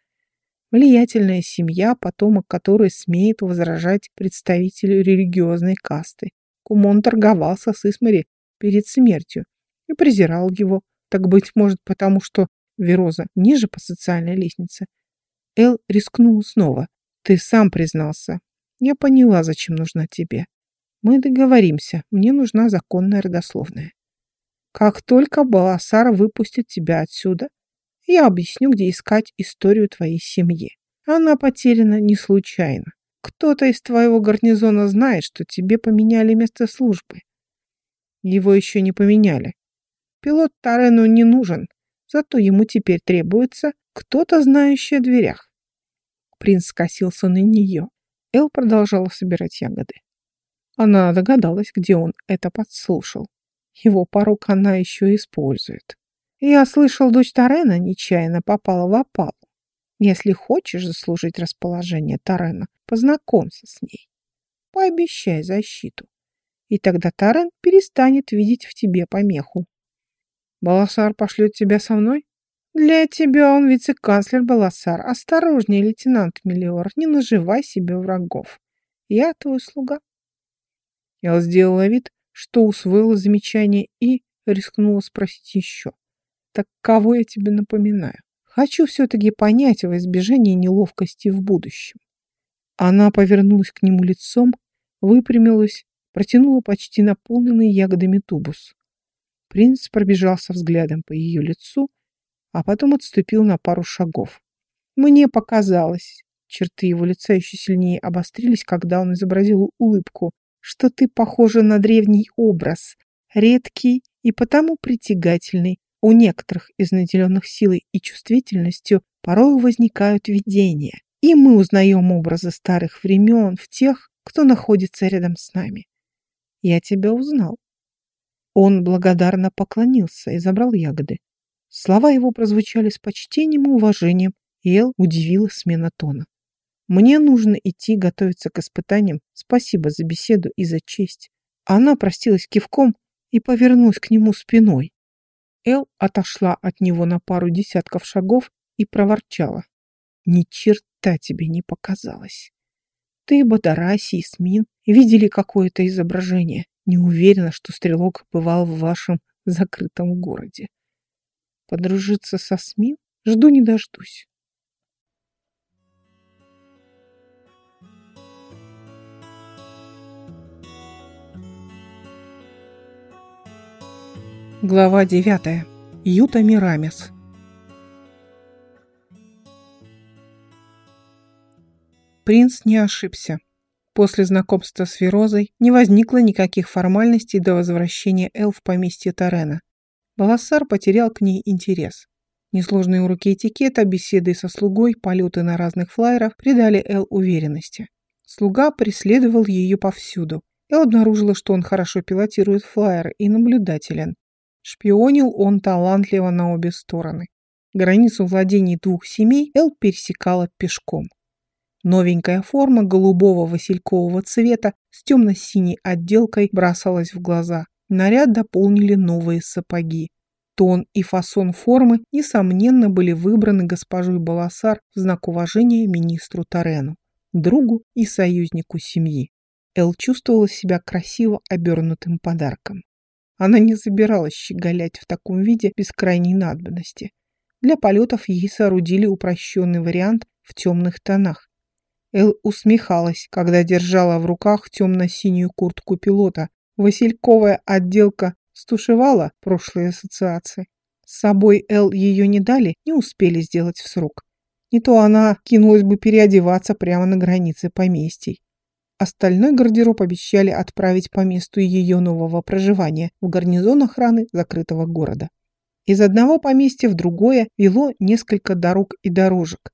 Влиятельная семья, потомок которой смеет возражать представителю религиозной касты. Кумон торговался с Исмари перед смертью и презирал его, так быть может потому, что Вероза ниже по социальной лестнице. Эл рискнул снова. Ты сам признался. Я поняла, зачем нужна тебе. Мы договоримся, мне нужна законная родословная. Как только Баласар выпустит тебя отсюда, я объясню, где искать историю твоей семьи. Она потеряна не случайно. Кто-то из твоего гарнизона знает, что тебе поменяли место службы. Его еще не поменяли. Пилот Тарену не нужен, зато ему теперь требуется кто-то, знающий о дверях. Принц скосился на нее. Эл продолжала собирать ягоды. Она догадалась, где он это подслушал. Его порог она еще использует. Я слышал, дочь Тарена нечаянно попала в опалу. Если хочешь заслужить расположение Тарена, познакомься с ней. Пообещай защиту. И тогда Тарен перестанет видеть в тебе помеху. Баласар пошлет тебя со мной? Для тебя он вице-канцлер Баласар. Осторожнее, лейтенант Миллиор, не наживай себе врагов. Я твой слуга. Я сделала вид, что усвоила замечание и рискнула спросить еще. Так кого я тебе напоминаю? Хочу все-таки понять во избежание неловкости в будущем. Она повернулась к нему лицом, выпрямилась, протянула почти наполненный ягодами тубус. Принц пробежался взглядом по ее лицу, а потом отступил на пару шагов. Мне показалось, черты его лица еще сильнее обострились, когда он изобразил улыбку, что ты похожа на древний образ, редкий и потому притягательный, у некоторых из наделенных силой и чувствительностью порой возникают видения, и мы узнаем образы старых времен в тех, кто находится рядом с нами. Я тебя узнал. Он благодарно поклонился и забрал ягоды. Слова его прозвучали с почтением и уважением, и Эл удивила смена тона. «Мне нужно идти готовиться к испытаниям. Спасибо за беседу и за честь». Она простилась кивком и повернулась к нему спиной. Эл отошла от него на пару десятков шагов и проворчала. «Ни черта тебе не показалось. Ты, Бадараси и Смин видели какое-то изображение. Не уверена, что стрелок бывал в вашем закрытом городе. Подружиться со Смин? Жду не дождусь. Глава 9. Юта Мирамис. Принц не ошибся. После знакомства с Верозой не возникло никаких формальностей до возвращения Эл в поместье Тарена. Балассар потерял к ней интерес. Несложные уроки этикета, беседы со слугой, полеты на разных флайерах придали Эл уверенности. Слуга преследовал ее повсюду. Эл обнаружила, что он хорошо пилотирует флайер и наблюдателен. Шпионил он талантливо на обе стороны. Границу владений двух семей Эл пересекала пешком. Новенькая форма голубого василькового цвета с темно-синей отделкой бросалась в глаза. Наряд дополнили новые сапоги. Тон и фасон формы, несомненно, были выбраны госпожой Баласар в знак уважения министру Тарену, другу и союзнику семьи. Эл чувствовала себя красиво обернутым подарком. Она не собиралась щеголять в таком виде без крайней надобности. Для полетов ей соорудили упрощенный вариант в темных тонах. Эл усмехалась, когда держала в руках темно-синюю куртку пилота. Васильковая отделка стушевала прошлые ассоциации. С собой Эл ее не дали, не успели сделать в срок. Не то она кинулась бы переодеваться прямо на границе поместий. Остальной гардероб обещали отправить по месту ее нового проживания в гарнизон охраны закрытого города. Из одного поместья в другое вело несколько дорог и дорожек.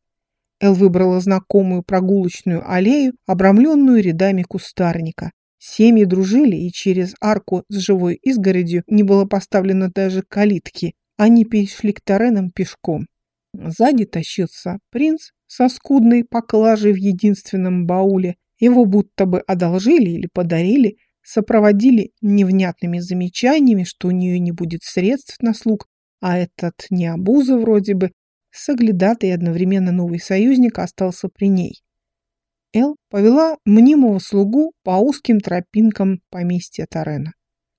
Эл выбрала знакомую прогулочную аллею, обрамленную рядами кустарника. Семьи дружили, и через арку с живой изгородью не было поставлено даже калитки. Они перешли к Таренам пешком. Сзади тащился принц со скудной поклажей в единственном бауле его будто бы одолжили или подарили, сопроводили невнятными замечаниями, что у нее не будет средств на слуг, а этот не обуза вроде бы, соглядатый и одновременно новый союзник остался при ней. Эл повела мнимого слугу по узким тропинкам поместья Тарена.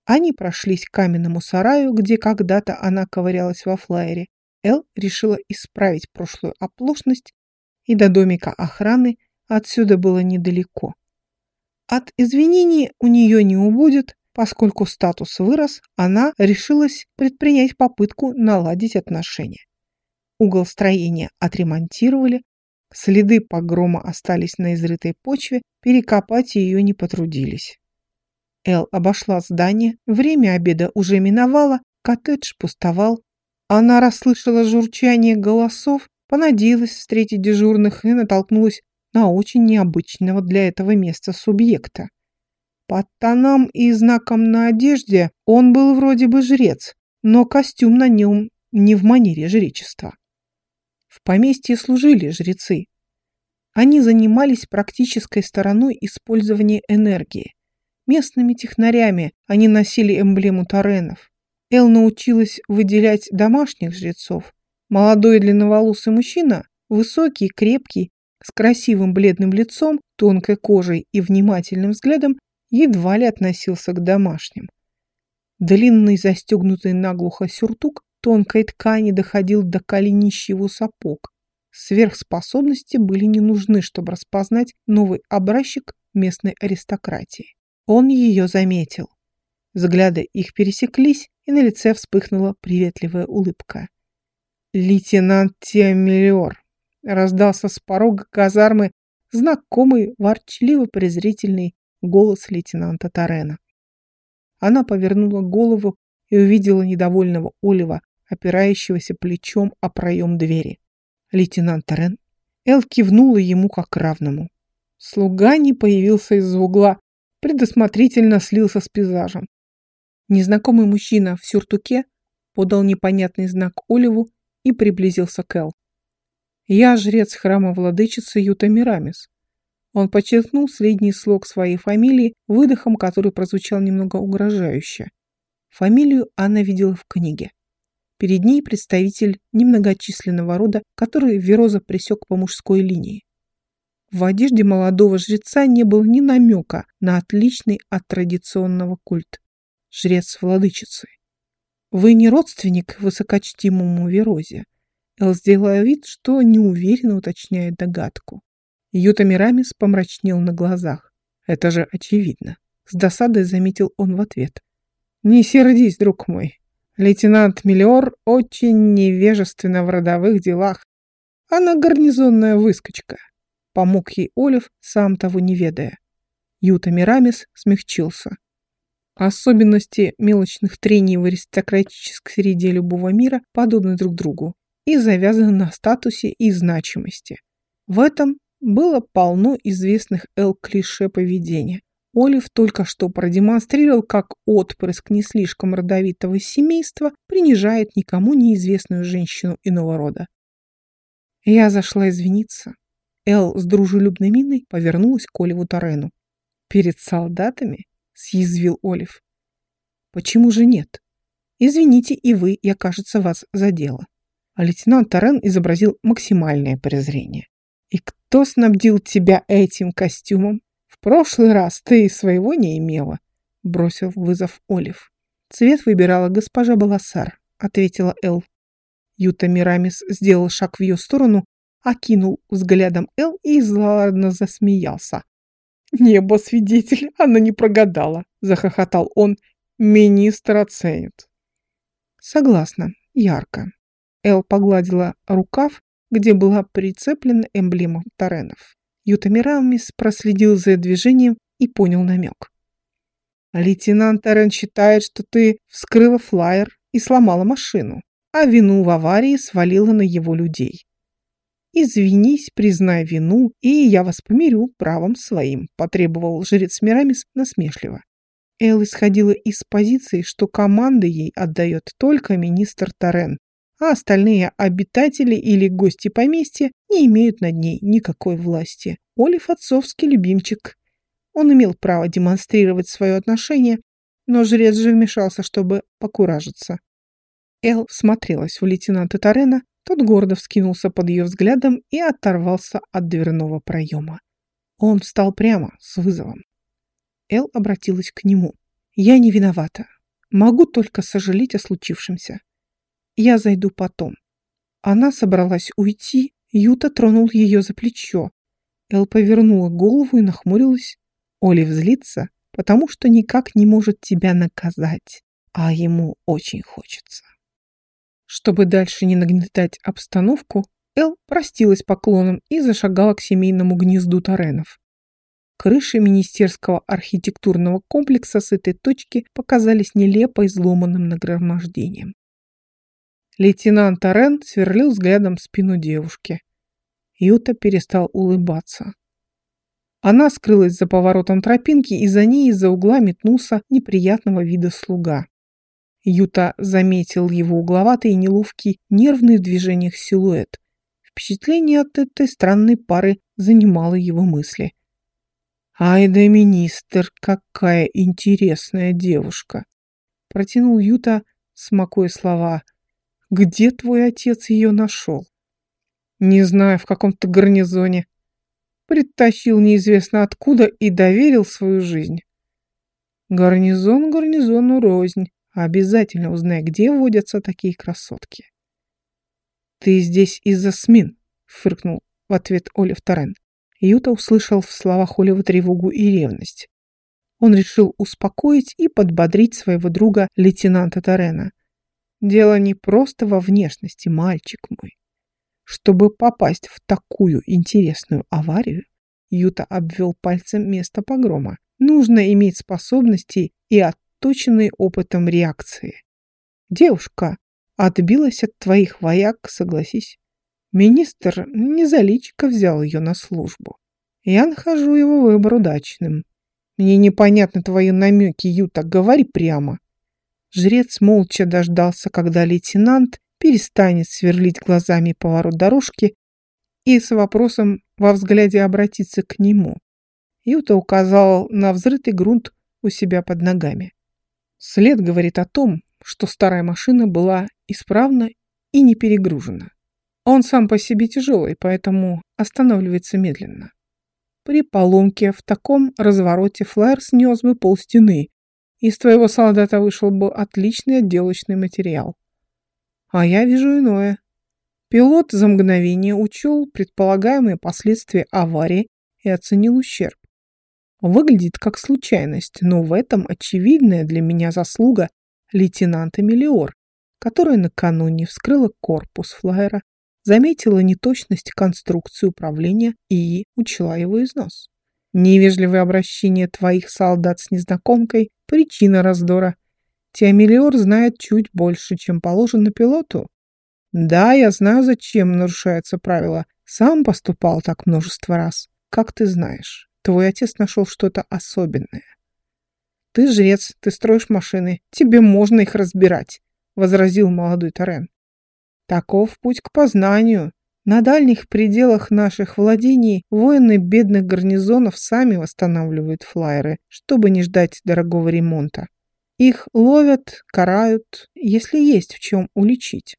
Они прошлись к каменному сараю, где когда-то она ковырялась во флайере. Эл решила исправить прошлую оплошность и до домика охраны Отсюда было недалеко. От извинений у нее не убудет, поскольку статус вырос, она решилась предпринять попытку наладить отношения. Угол строения отремонтировали, следы погрома остались на изрытой почве, перекопать ее не потрудились. Эл обошла здание, время обеда уже миновало, коттедж пустовал. Она расслышала журчание голосов, понадеялась встретить дежурных и натолкнулась на очень необычного для этого места субъекта. Под тонам и знаком на одежде он был вроде бы жрец, но костюм на нем не в манере жречества. В поместье служили жрецы. Они занимались практической стороной использования энергии. Местными технарями они носили эмблему таренов. Эл научилась выделять домашних жрецов. Молодой длинноволосый мужчина, высокий, крепкий, с красивым бледным лицом, тонкой кожей и внимательным взглядом едва ли относился к домашним. Длинный застегнутый наглухо сюртук тонкой ткани доходил до коленищ его сапог. Сверхспособности были не нужны, чтобы распознать новый образчик местной аристократии. Он ее заметил. Взгляды их пересеклись, и на лице вспыхнула приветливая улыбка. «Лейтенант Тиамелиор, Раздался с порога казармы знакомый, ворчливо-презрительный голос лейтенанта Тарена. Она повернула голову и увидела недовольного Олива, опирающегося плечом о проем двери. Лейтенант Тарен. Эл кивнула ему как равному. Слуга не появился из-за угла, предусмотрительно слился с пейзажем. Незнакомый мужчина в сюртуке подал непонятный знак Оливу и приблизился к Эл. Я жрец храма владычицы Юта Мирамис. Он подчеркнул средний слог своей фамилии выдохом, который прозвучал немного угрожающе. Фамилию Анна видела в книге. Перед ней представитель немногочисленного рода, который Вероза пресек по мужской линии. В одежде молодого жреца не было ни намека на отличный от традиционного культ. Жрец владычицы. Вы не родственник высокочтимому Верозе, Эл сделала вид, что неуверенно уточняет догадку. Юта Мирамис помрачнел на глазах. Это же очевидно. С досадой заметил он в ответ. «Не сердись, друг мой. Лейтенант Миллиор очень невежественна в родовых делах. Она гарнизонная выскочка. Помог ей Олив, сам того не ведая. Юта Мирамис смягчился. Особенности мелочных трений в аристократической среде любого мира подобны друг другу и завязаны на статусе и значимости. В этом было полно известных Эл-клише поведения. Олив только что продемонстрировал, как отпрыск не слишком родовитого семейства принижает никому неизвестную женщину иного рода. Я зашла извиниться. Эл с дружелюбной миной повернулась к Оливу Торену. «Перед солдатами?» — съязвил Олив. «Почему же нет? Извините, и вы, я, кажется, вас задела». А лейтенант Торен изобразил максимальное презрение. «И кто снабдил тебя этим костюмом? Прошлый раз ты своего не имела», — бросил вызов Олив. «Цвет выбирала госпожа Баласар», — ответила Эл. Юта Мирамис сделал шаг в ее сторону, окинул взглядом Эл и злорадно засмеялся. «Небо свидетель, она не прогадала», — захохотал он. «Министр оценит». «Согласна, ярко». Эл погладила рукав, где была прицеплена эмблема Торенов. Юта Мирамис проследил за движением и понял намек. «Лейтенант Торен считает, что ты вскрыла флайер и сломала машину, а вину в аварии свалила на его людей. «Извинись, признай вину, и я вас помирю правом своим», – потребовал жрец Мирамис насмешливо. Эл исходила из позиции, что команды ей отдает только министр Торен, а остальные обитатели или гости поместья не имеют над ней никакой власти. Олив отцовский любимчик. Он имел право демонстрировать свое отношение, но жрец же вмешался, чтобы покуражиться. Эл смотрелась в лейтенанта Торена, тот гордо вскинулся под ее взглядом и оторвался от дверного проема. Он встал прямо, с вызовом. Эл обратилась к нему. «Я не виновата. Могу только сожалеть о случившемся. Я зайду потом». Она собралась уйти, Юта тронул ее за плечо. Эл повернула голову и нахмурилась. Олив злится, потому что никак не может тебя наказать, а ему очень хочется. Чтобы дальше не нагнетать обстановку, Эл простилась поклоном и зашагала к семейному гнезду Таренов. Крыши министерского архитектурного комплекса с этой точки показались нелепо изломанным нагромождением. Лейтенант Тарен сверлил взглядом спину девушки. Юта перестал улыбаться. Она скрылась за поворотом тропинки, и за ней из-за угла метнулся неприятного вида слуга. Юта заметил его угловатый и неловкий, нервный в движениях силуэт. Впечатление от этой странной пары занимало его мысли. «Ай да министр, какая интересная девушка!» Протянул Юта, смакуя слова. «Где твой отец ее нашел?» «Не знаю, в каком-то гарнизоне. Притащил неизвестно откуда и доверил свою жизнь». «Гарнизон гарнизону рознь», Обязательно узнай, где водятся такие красотки. «Ты здесь из-за СМИН», — фыркнул в ответ Олив Торрен. Юта услышал в словах Олива тревогу и ревность. Он решил успокоить и подбодрить своего друга лейтенанта Торрена. «Дело не просто во внешности, мальчик мой. Чтобы попасть в такую интересную аварию, Юта обвел пальцем место погрома. Нужно иметь способности и от отточенные опытом реакции. Девушка отбилась от твоих вояк, согласись. Министр не за личико взял ее на службу. Я нахожу его выбор удачным. Мне непонятны твои намеки, Юта, говори прямо. Жрец молча дождался, когда лейтенант перестанет сверлить глазами поворот дорожки и с вопросом во взгляде обратиться к нему. Юта указал на взрытый грунт у себя под ногами. След говорит о том, что старая машина была исправна и не перегружена. Он сам по себе тяжелый, поэтому останавливается медленно. При поломке в таком развороте флайер снес бы полстены. Из твоего солдата вышел бы отличный отделочный материал. А я вижу иное. Пилот за мгновение учел предполагаемые последствия аварии и оценил ущерб. Выглядит как случайность, но в этом очевидная для меня заслуга лейтенанта Мелиор, которая накануне вскрыла корпус флайера, заметила неточность конструкции управления и учла его износ. Невежливое обращение твоих солдат с незнакомкой – причина раздора. Теомелиор знает чуть больше, чем положено пилоту. Да, я знаю, зачем нарушаются правила. Сам поступал так множество раз. Как ты знаешь, твой отец нашел что-то особенное. Ты жрец, ты строишь машины, тебе можно их разбирать, возразил молодой Торрен. Таков путь к познанию. На дальних пределах наших владений воины бедных гарнизонов сами восстанавливают флайеры, чтобы не ждать дорогого ремонта. Их ловят, карают, если есть в чем уличить.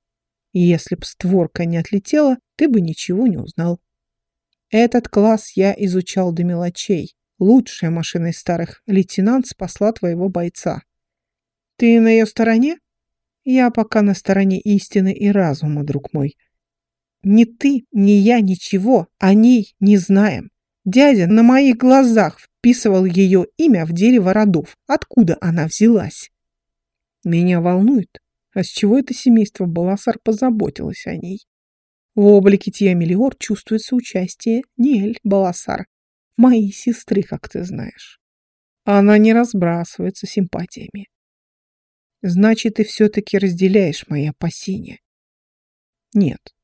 И если б створка не отлетела, ты бы ничего не узнал. Этот класс я изучал до мелочей. Лучшая машина из старых. Лейтенант спасла твоего бойца. Ты на ее стороне? Я пока на стороне истины и разума, друг мой. Ни ты, ни я ничего о ней не знаем. Дядя на моих глазах вписывал ее имя в дерево родов. Откуда она взялась? Меня волнует, а с чего это семейство Баласар позаботилось о ней? В облике Тия чувствуется участие Ниэль Баласар, моей сестры, как ты знаешь. Она не разбрасывается симпатиями. Значит, ты все-таки разделяешь мои опасения. Нет.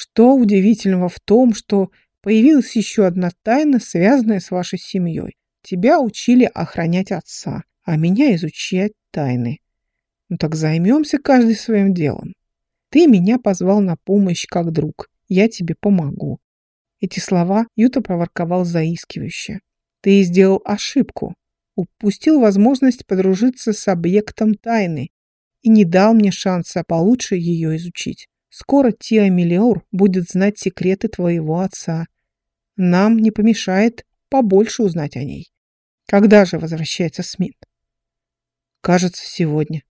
Что удивительного в том, что появилась еще одна тайна, связанная с вашей семьей. Тебя учили охранять отца, а меня изучать тайны. Ну так займемся каждый своим делом. Ты меня позвал на помощь как друг. Я тебе помогу. Эти слова Юта проворковал заискивающе. Ты сделал ошибку. Упустил возможность подружиться с объектом тайны и не дал мне шанса получше ее изучить. Скоро Тиа Мелиор будет знать секреты твоего отца. Нам не помешает побольше узнать о ней. Когда же возвращается Смит? Кажется, сегодня.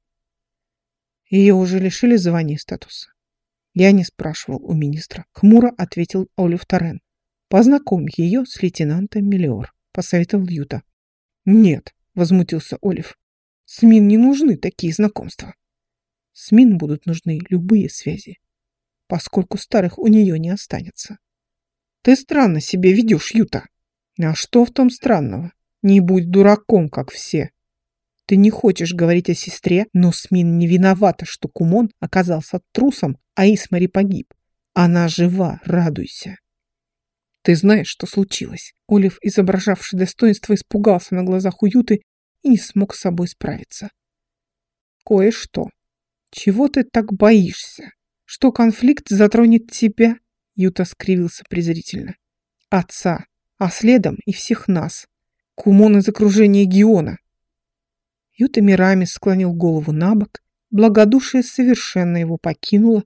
Ее уже лишили звания статуса. Я не спрашивал у министра. Хмуро ответил Олив Торрен. Познакомь ее с лейтенантом Миллиор, посоветовал Юта. Нет, возмутился Олив. СМИН не нужны такие знакомства. СМИН будут нужны любые связи, поскольку старых у нее не останется. Ты странно себя ведешь, Юта. А что в том странного? Не будь дураком, как все. Ты не хочешь говорить о сестре, но Смин не виновата, что Кумон оказался трусом, а Исмари погиб. Она жива, радуйся. Ты знаешь, что случилось. Олив, изображавший достоинство, испугался на глазах уюты и не смог с собой справиться. Кое-что. Чего ты так боишься? Что конфликт затронет тебя? Юта скривился презрительно. Отца, а следом и всех нас. Кумон из окружения Гиона. Юта Мирамис склонил голову на бок, благодушие совершенно его покинуло,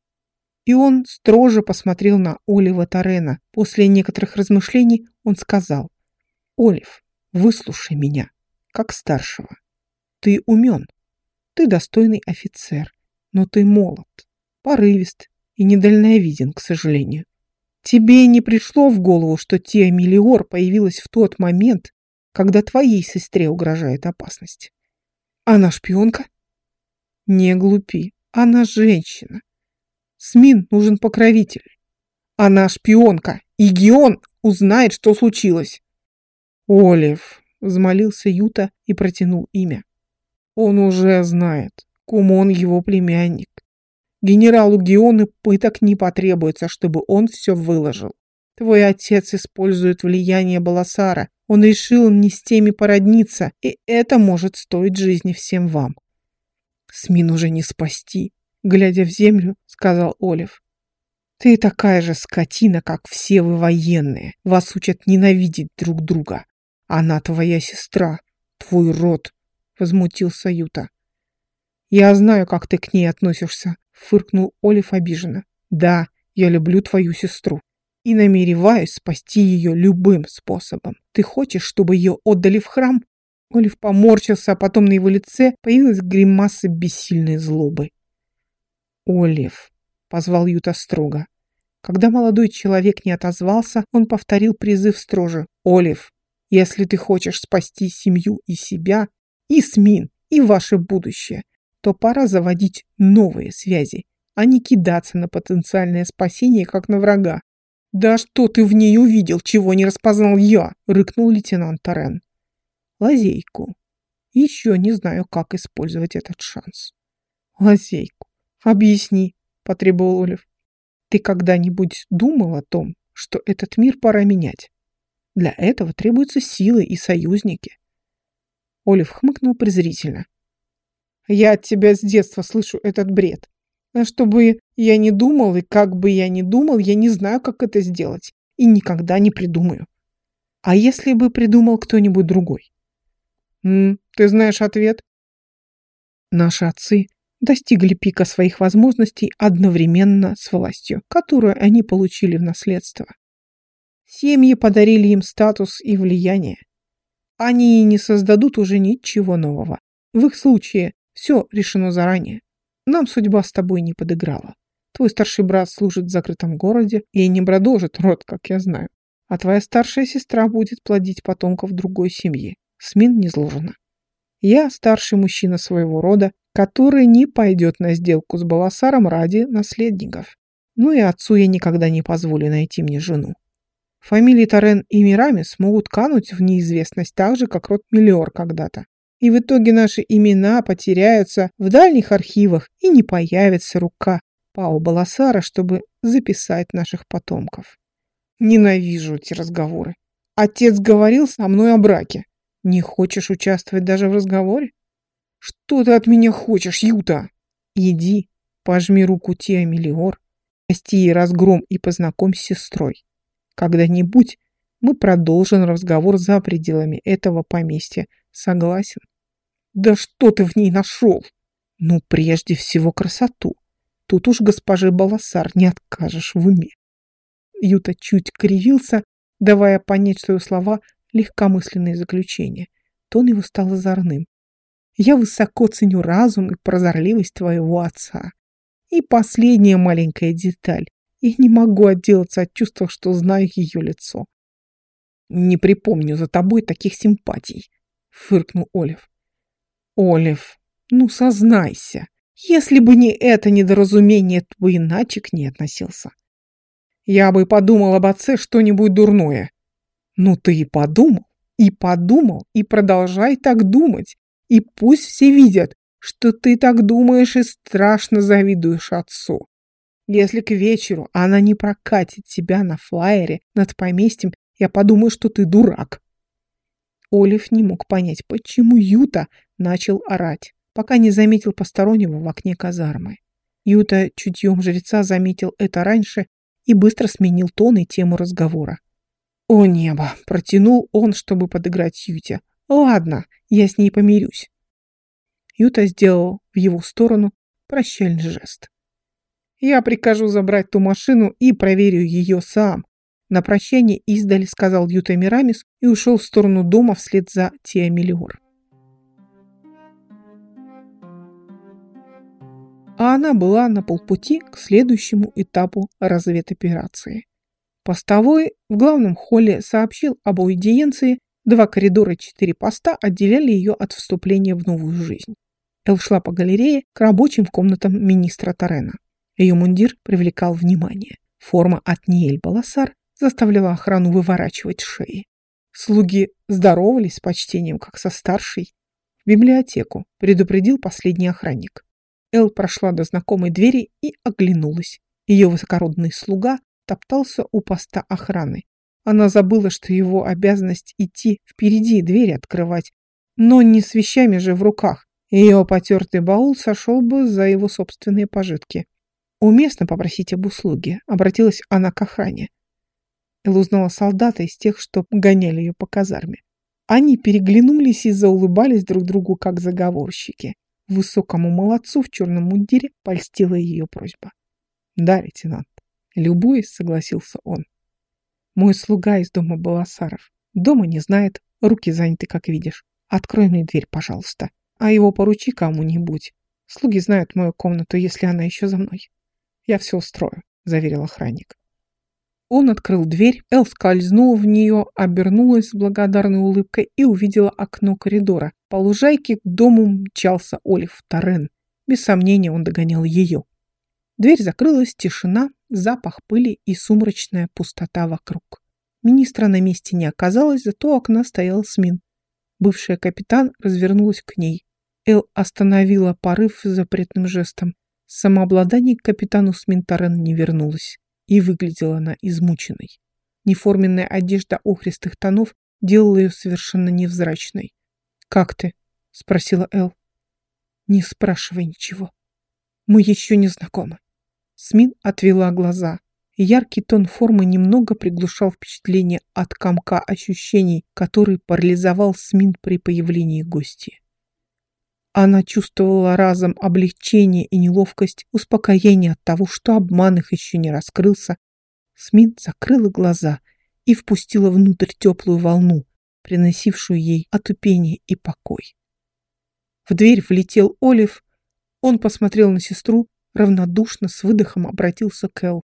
и он строже посмотрел на Олива Тарена. После некоторых размышлений он сказал, «Олив, выслушай меня, как старшего. Ты умен, ты достойный офицер, но ты молод, порывист и недальновиден, к сожалению. Тебе не пришло в голову, что Тия Миллиор появилась в тот момент, когда твоей сестре угрожает опасность. Она шпионка? Не глупи. Она женщина. Смин нужен покровитель. Она шпионка. И Геон узнает, что случилось. Олив, взмолился Юта и протянул имя. Он уже знает. Кумон его племянник. Генералу Геоны пыток не потребуется, чтобы он все выложил. Твой отец использует влияние Баласара, он решил не с теми породниться, и это может стоить жизни всем вам. Смин уже не спасти, глядя в землю, сказал Олив. Ты такая же скотина, как все вы военные. Вас учат ненавидеть друг друга. Она твоя сестра, твой род, возмутился Юта. Я знаю, как ты к ней относишься, фыркнул Олив обиженно. Да, я люблю твою сестру и намереваюсь спасти ее любым способом. Ты хочешь, чтобы ее отдали в храм?» Олив поморщился, а потом на его лице появилась гримаса бессильной злобы. «Олив», — позвал Юта строго. Когда молодой человек не отозвался, он повторил призыв строже. «Олив, если ты хочешь спасти семью и себя, и Смин, и ваше будущее, то пора заводить новые связи, а не кидаться на потенциальное спасение, как на врага. «Да что ты в ней увидел, чего не распознал я?» — рыкнул лейтенант Торрен. «Лазейку. Еще не знаю, как использовать этот шанс». «Лазейку. Объясни», — потребовал Олив. «Ты когда-нибудь думал о том, что этот мир пора менять? Для этого требуются силы и союзники». Олив хмыкнул презрительно. «Я от тебя с детства слышу этот бред. А чтобы я не думал, и как бы я ни думал, я не знаю, как это сделать. И никогда не придумаю. А если бы придумал кто-нибудь другой? М, ты знаешь ответ? Наши отцы достигли пика своих возможностей одновременно с властью, которую они получили в наследство. Семьи подарили им статус и влияние. Они не создадут уже ничего нового. В их случае все решено заранее. Нам судьба с тобой не подыграла. Твой старший брат служит в закрытом городе и не продолжит род, как я знаю. А твоя старшая сестра будет плодить потомков другой семьи. Смин не зложена. Я старший мужчина своего рода, который не пойдет на сделку с Баласаром ради наследников. Ну и отцу я никогда не позволю найти мне жену. Фамилии Тарен и Мирами смогут кануть в неизвестность так же, как род Миллиор когда-то и в итоге наши имена потеряются в дальних архивах и не появится рука Пау Баласара, чтобы записать наших потомков. Ненавижу эти разговоры. Отец говорил со мной о браке. Не хочешь участвовать даже в разговоре? Что ты от меня хочешь, Юта? Иди, пожми руку Тиа Мелиор, прости ей разгром и познакомь с сестрой. Когда-нибудь мы продолжим разговор за пределами этого поместья. Согласен? Да что ты в ней нашел? Ну, прежде всего, красоту. Тут уж госпоже Баласар не откажешь в уме. Юта чуть кривился, давая понять, что его слова легкомысленные заключения. Тон его стал озорным. Я высоко ценю разум и прозорливость твоего отца. И последняя маленькая деталь. Я не могу отделаться от чувства, что знаю ее лицо. Не припомню за тобой таких симпатий, фыркнул Олив. Олив, ну сознайся, если бы не это недоразумение, то бы иначе к ней относился. Я бы подумал об отце что-нибудь дурное. Ну ты и подумал, и подумал, и продолжай так думать. И пусть все видят, что ты так думаешь и страшно завидуешь отцу. Если к вечеру она не прокатит тебя на флайере над поместьем, я подумаю, что ты дурак. Олив не мог понять, почему Юта начал орать, пока не заметил постороннего в окне казармы. Юта чутьем жреца заметил это раньше и быстро сменил тон и тему разговора. «О небо!» – протянул он, чтобы подыграть Юте. «Ладно, я с ней помирюсь». Юта сделал в его сторону прощальный жест. «Я прикажу забрать ту машину и проверю ее сам, на прощание издали сказал Юта Мирамис и ушел в сторону дома вслед за Тиамелиор. А она была на полпути к следующему этапу разведоперации. Постовой в главном холле сообщил об аудиенции, два коридора четыре поста отделяли ее от вступления в новую жизнь. Эл шла по галерее к рабочим комнатам министра Тарена. Ее мундир привлекал внимание. Форма от Ниэль Баласар заставляла охрану выворачивать шеи. Слуги здоровались с почтением, как со старшей. В библиотеку предупредил последний охранник. Эл прошла до знакомой двери и оглянулась. Ее высокородный слуга топтался у поста охраны. Она забыла, что его обязанность идти впереди двери открывать, но не с вещами же в руках. Ее потертый баул сошел бы за его собственные пожитки. «Уместно попросить об услуге», — обратилась она к охране. Эл узнала солдата из тех, что гоняли ее по казарме. Они переглянулись и заулыбались друг другу, как заговорщики. Высокому молодцу в черном мундире польстила ее просьба. «Да, лейтенант». Любуясь, согласился он. «Мой слуга из дома Баласаров. Дома не знает, руки заняты, как видишь. Открой мне дверь, пожалуйста. А его поручи кому-нибудь. Слуги знают мою комнату, если она еще за мной. Я все устрою», — заверил охранник. Он открыл дверь, Эл скользнула в нее, обернулась с благодарной улыбкой и увидела окно коридора. По лужайке к дому мчался Олив Торрен. Без сомнения он догонял ее. Дверь закрылась, тишина, запах пыли и сумрачная пустота вокруг. Министра на месте не оказалось, зато у окна стоял Смин. Бывшая капитан развернулась к ней. Эл остановила порыв запретным жестом. Самообладание к капитану Сминтарен не вернулось, и выглядела она измученной. Неформенная одежда охристых тонов делала ее совершенно невзрачной. «Как ты?» — спросила Эл. «Не спрашивай ничего. Мы еще не знакомы». Смин отвела глаза. Яркий тон формы немного приглушал впечатление от комка ощущений, который парализовал Смин при появлении гостей. Она чувствовала разом облегчение и неловкость, успокоение от того, что обман их еще не раскрылся. Смин закрыла глаза и впустила внутрь теплую волну, приносившую ей отупение и покой. В дверь влетел Олив. Он посмотрел на сестру, равнодушно, с выдохом обратился к Эл.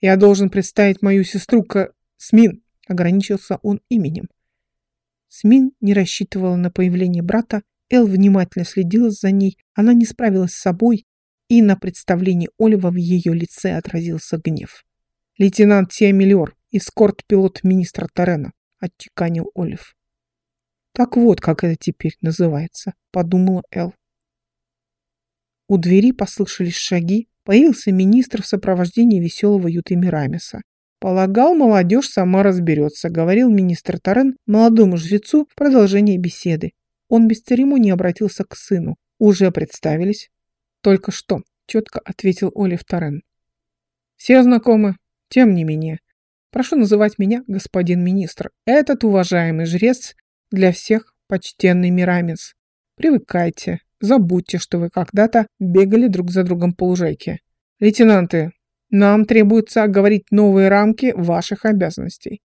«Я должен представить мою сестру к... Смин!» Ограничился он именем. Смин не рассчитывала на появление брата. Эл внимательно следила за ней. Она не справилась с собой, и на представлении Олива в ее лице отразился гнев. «Лейтенант Тиамелиор, эскорт-пилот министра Тарена», — отчеканил Олив. «Так вот, как это теперь называется», — подумала Эл. У двери послышались шаги, появился министр в сопровождении веселого Юты Мирамиса. «Полагал, молодежь сама разберется», — говорил министр Тарен молодому жрецу в продолжении беседы. Он без церемонии обратился к сыну. «Уже представились?» «Только что», — четко ответил Олив Тарен. «Все знакомы, тем не менее. Прошу называть меня господин министр. Этот уважаемый жрец для всех почтенный Мирамис. Привыкайте, Забудьте, что вы когда-то бегали друг за другом по лужайке. Лейтенанты, нам требуется оговорить новые рамки ваших обязанностей.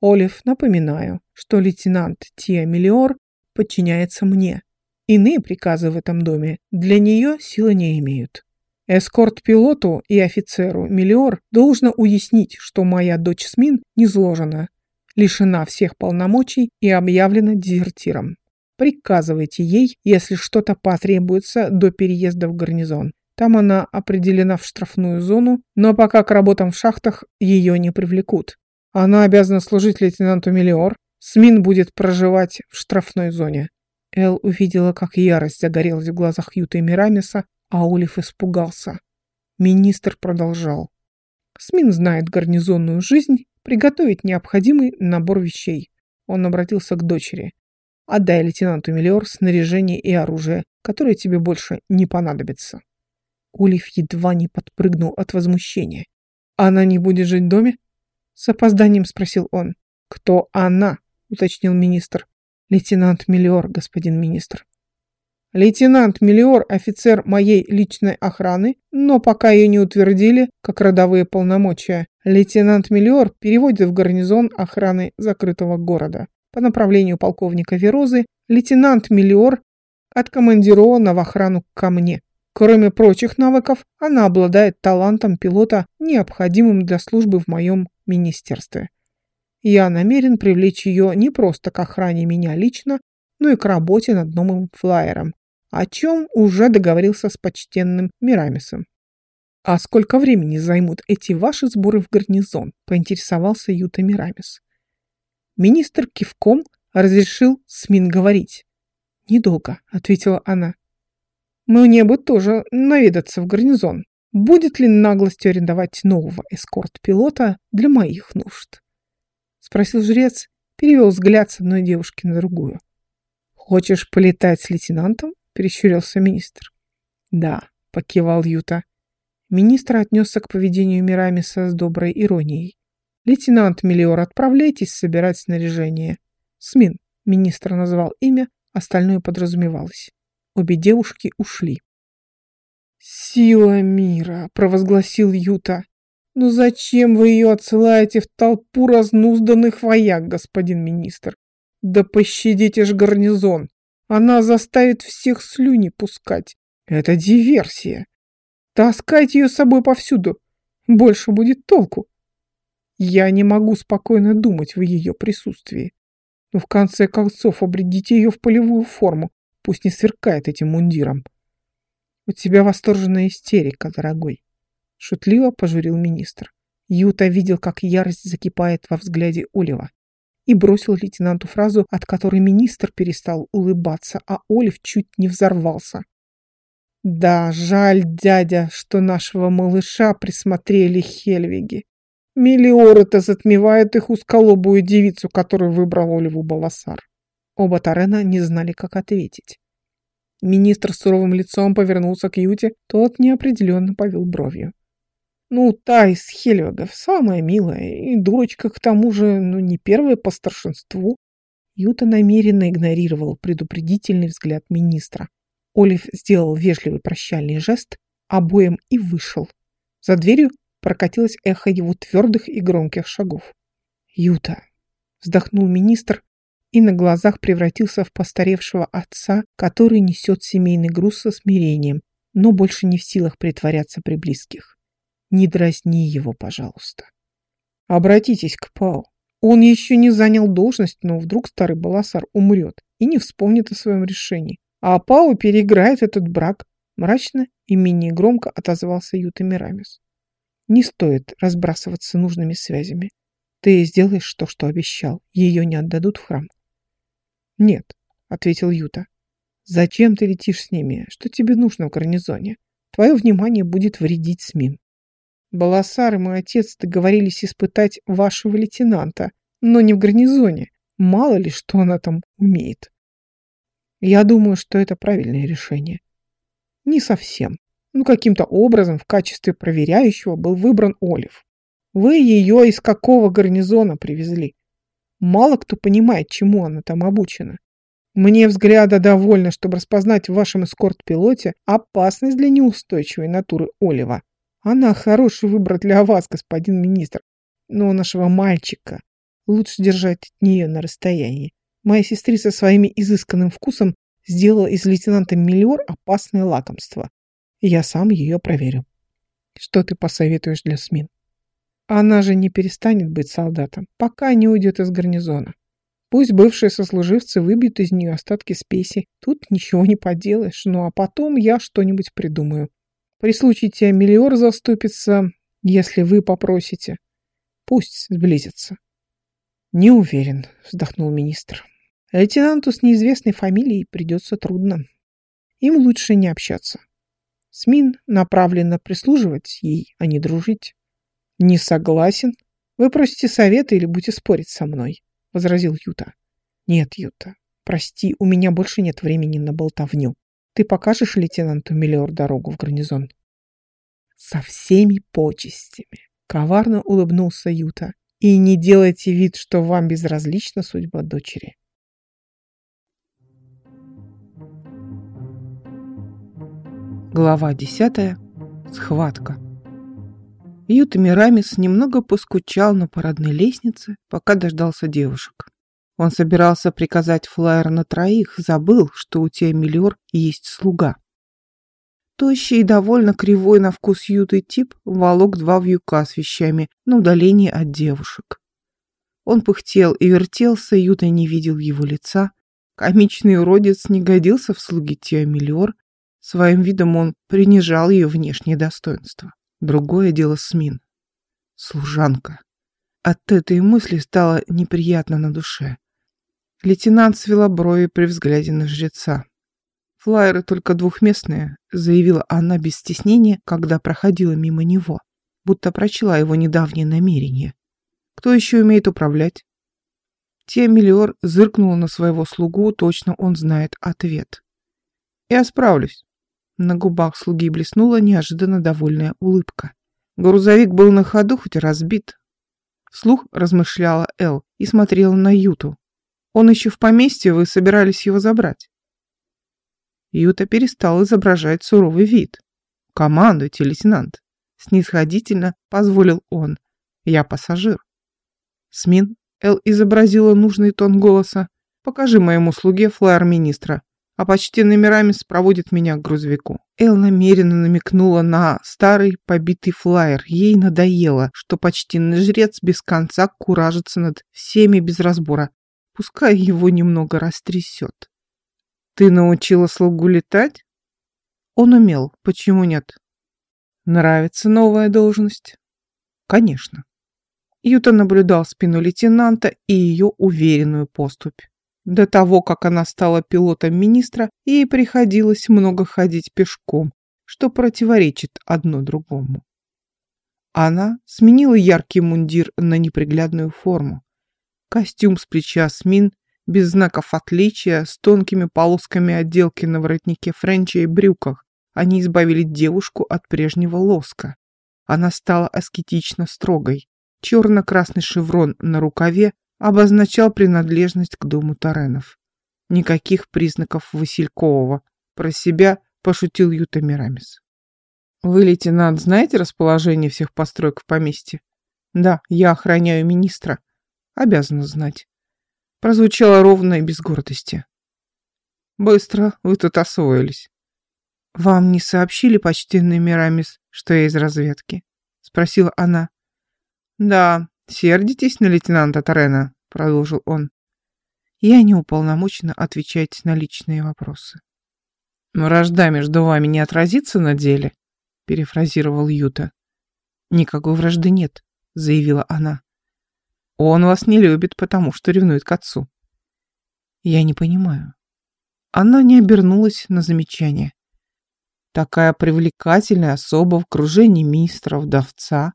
Олив, напоминаю, что лейтенант Тия Миллиор подчиняется мне. Иные приказы в этом доме для нее силы не имеют. Эскорт-пилоту и офицеру Миллиор должно уяснить, что моя дочь Смин низложена, лишена всех полномочий и объявлена дезертиром. Приказывайте ей, если что-то потребуется до переезда в гарнизон. Там она определена в штрафную зону, но пока к работам в шахтах ее не привлекут. Она обязана служить лейтенанту Миллиор. Смин будет проживать в штрафной зоне. Эл увидела, как ярость загорелась в глазах Юта и Мирамиса, а Олив испугался. Министр продолжал. Смин знает гарнизонную жизнь, приготовить необходимый набор вещей. Он обратился к дочери. Отдай лейтенанту Миллиор снаряжение и оружие, которое тебе больше не понадобится. Улиф едва не подпрыгнул от возмущения. «Она не будет жить в доме?» С опозданием спросил он. «Кто она?» — уточнил министр. «Лейтенант Миллиор, господин министр». «Лейтенант Миллиор — офицер моей личной охраны, но пока ее не утвердили, как родовые полномочия, лейтенант Миллиор переводит в гарнизон охраны закрытого города по направлению полковника Верозы лейтенант Миллиор откомандирована в охрану ко мне. Кроме прочих навыков, она обладает талантом пилота, необходимым для службы в моем министерстве. Я намерен привлечь ее не просто к охране меня лично, но и к работе над новым флайером, о чем уже договорился с почтенным Мирамисом. «А сколько времени займут эти ваши сборы в гарнизон?» – поинтересовался Юта Мирамис. Министр кивком разрешил Смин говорить. «Недолго», — ответила она. «Мне бы тоже наведаться в гарнизон. Будет ли наглостью арендовать нового эскорт-пилота для моих нужд?» Спросил жрец, перевел взгляд с одной девушки на другую. «Хочешь полетать с лейтенантом?» — перещурился министр. «Да», — покивал Юта. Министр отнесся к поведению Мирамиса с доброй иронией. «Лейтенант Миллиор, отправляйтесь собирать снаряжение». «Смин», — министр назвал имя, остальное подразумевалось. Обе девушки ушли. «Сила мира», — провозгласил Юта. «Но зачем вы ее отсылаете в толпу разнузданных вояк, господин министр? Да пощадите ж гарнизон. Она заставит всех слюни пускать. Это диверсия. Таскайте ее с собой повсюду. Больше будет толку. Я не могу спокойно думать в ее присутствии. Но в конце концов обредите ее в полевую форму, пусть не сверкает этим мундиром. «У тебя восторженная истерика, дорогой», — шутливо пожурил министр. Юта видел, как ярость закипает во взгляде Олива и бросил лейтенанту фразу, от которой министр перестал улыбаться, а Олив чуть не взорвался. «Да, жаль, дядя, что нашего малыша присмотрели Хельвиги. Миллиоры-то затмевают их узколобую девицу, которую выбрал Оливу Баласар». Оба Тарена не знали, как ответить. Министр суровым лицом повернулся к Юте, тот неопределенно повел бровью. Ну, та из Хельвегов самая милая, и дурочка к тому же, ну, не первая по старшинству. Юта намеренно игнорировал предупредительный взгляд министра. Олив сделал вежливый прощальный жест обоим и вышел. За дверью прокатилось эхо его твердых и громких шагов. «Юта!» — вздохнул министр и на глазах превратился в постаревшего отца, который несет семейный груз со смирением, но больше не в силах притворяться при близких. Не дразни его, пожалуйста. Обратитесь к Пау. Он еще не занял должность, но вдруг старый Баласар умрет и не вспомнит о своем решении. А Пау переиграет этот брак. Мрачно и менее громко отозвался Юта Мирамис. Не стоит разбрасываться нужными связями. Ты сделаешь то, что обещал. Ее не отдадут в храм. Нет, ответил Юта. Зачем ты летишь с ними? Что тебе нужно в гарнизоне? Твое внимание будет вредить СМИ. Баласар и мой отец договорились испытать вашего лейтенанта, но не в гарнизоне. Мало ли, что она там умеет. Я думаю, что это правильное решение. Не совсем. Ну, каким-то образом в качестве проверяющего был выбран Олив. Вы ее из какого гарнизона привезли? Мало кто понимает, чему она там обучена. Мне взгляда довольно, чтобы распознать в вашем эскорт-пилоте опасность для неустойчивой натуры Олива. Она хороший выбор для вас, господин министр. Но нашего мальчика лучше держать от нее на расстоянии. Моя сестрица своими изысканным вкусом сделала из лейтенанта Миллиор опасное лакомство. Я сам ее проверю. Что ты посоветуешь для СМИН? Она же не перестанет быть солдатом, пока не уйдет из гарнизона. Пусть бывшие сослуживцы выбьют из нее остатки спеси. Тут ничего не поделаешь. Ну а потом я что-нибудь придумаю. При случае тебя Миллиор заступится, если вы попросите. Пусть сблизятся. Не уверен, вздохнул министр. Лейтенанту с неизвестной фамилией придется трудно. Им лучше не общаться. СМИН направлено прислуживать ей, а не дружить. Не согласен. Вы просите совета или будете спорить со мной, возразил Юта. Нет, Юта, прости, у меня больше нет времени на болтовню. Ты покажешь лейтенанту Миллиор дорогу в гарнизон? Со всеми почестями. Коварно улыбнулся Юта. И не делайте вид, что вам безразлична судьба дочери. Глава десятая. Схватка. Юта Мирамис немного поскучал на парадной лестнице, пока дождался девушек. Он собирался приказать флайер на троих, забыл, что у тебя Миллиор есть слуга. Тощий и довольно кривой на вкус Юты тип волок два вьюка с вещами на удалении от девушек. Он пыхтел и вертелся, Юта не видел его лица. Комичный уродец не годился в слуги Тиа Миллиор. Своим видом он принижал ее внешнее достоинство. Другое дело Смин. Служанка. От этой мысли стало неприятно на душе. Лейтенант свела брови при взгляде на жреца. «Флайеры только двухместные», — заявила она без стеснения, когда проходила мимо него, будто прочла его недавнее намерение. «Кто еще умеет управлять?» Миллиор зыркнула на своего слугу, точно он знает ответ. «Я справлюсь». На губах слуги блеснула неожиданно довольная улыбка. Грузовик был на ходу, хоть разбит. Слух размышляла Эл и смотрела на Юту, он еще в поместье, вы собирались его забрать. Юта перестал изображать суровый вид. «Командуйте, лейтенант!» Снисходительно позволил он. «Я пассажир». Смин Эл изобразила нужный тон голоса. «Покажи моему слуге флайер министра, а почтенный Мирамис проводит меня к грузовику». Эл намеренно намекнула на старый побитый флайер. Ей надоело, что почтенный жрец без конца куражится над всеми без разбора, Пускай его немного растрясет. Ты научила слугу летать? Он умел, почему нет? Нравится новая должность? Конечно. Юта наблюдал спину лейтенанта и ее уверенную поступь. До того, как она стала пилотом министра, ей приходилось много ходить пешком, что противоречит одно другому. Она сменила яркий мундир на неприглядную форму. Костюм с плеча смин, без знаков отличия, с тонкими полосками отделки на воротнике френча и брюках. Они избавили девушку от прежнего лоска. Она стала аскетично строгой. Черно-красный шеврон на рукаве обозначал принадлежность к дому Таренов. Никаких признаков Василькового. Про себя пошутил Юта Мирамис. «Вы, лейтенант, знаете расположение всех построек в поместье?» «Да, я охраняю министра. Обязана знать». Прозвучало ровно и без гордости. «Быстро вы тут освоились». «Вам не сообщили, почтенный Мирамис, что я из разведки?» — спросила она. «Да, «Сердитесь на лейтенанта Тарена?» — продолжил он. «Я не уполномочена отвечать на личные вопросы». «Вражда между вами не отразится на деле?» — перефразировал Юта. «Никакой вражды нет», — заявила она. «Он вас не любит, потому что ревнует к отцу». «Я не понимаю». Она не обернулась на замечание. Такая привлекательная особа в окружении мистера, вдовца,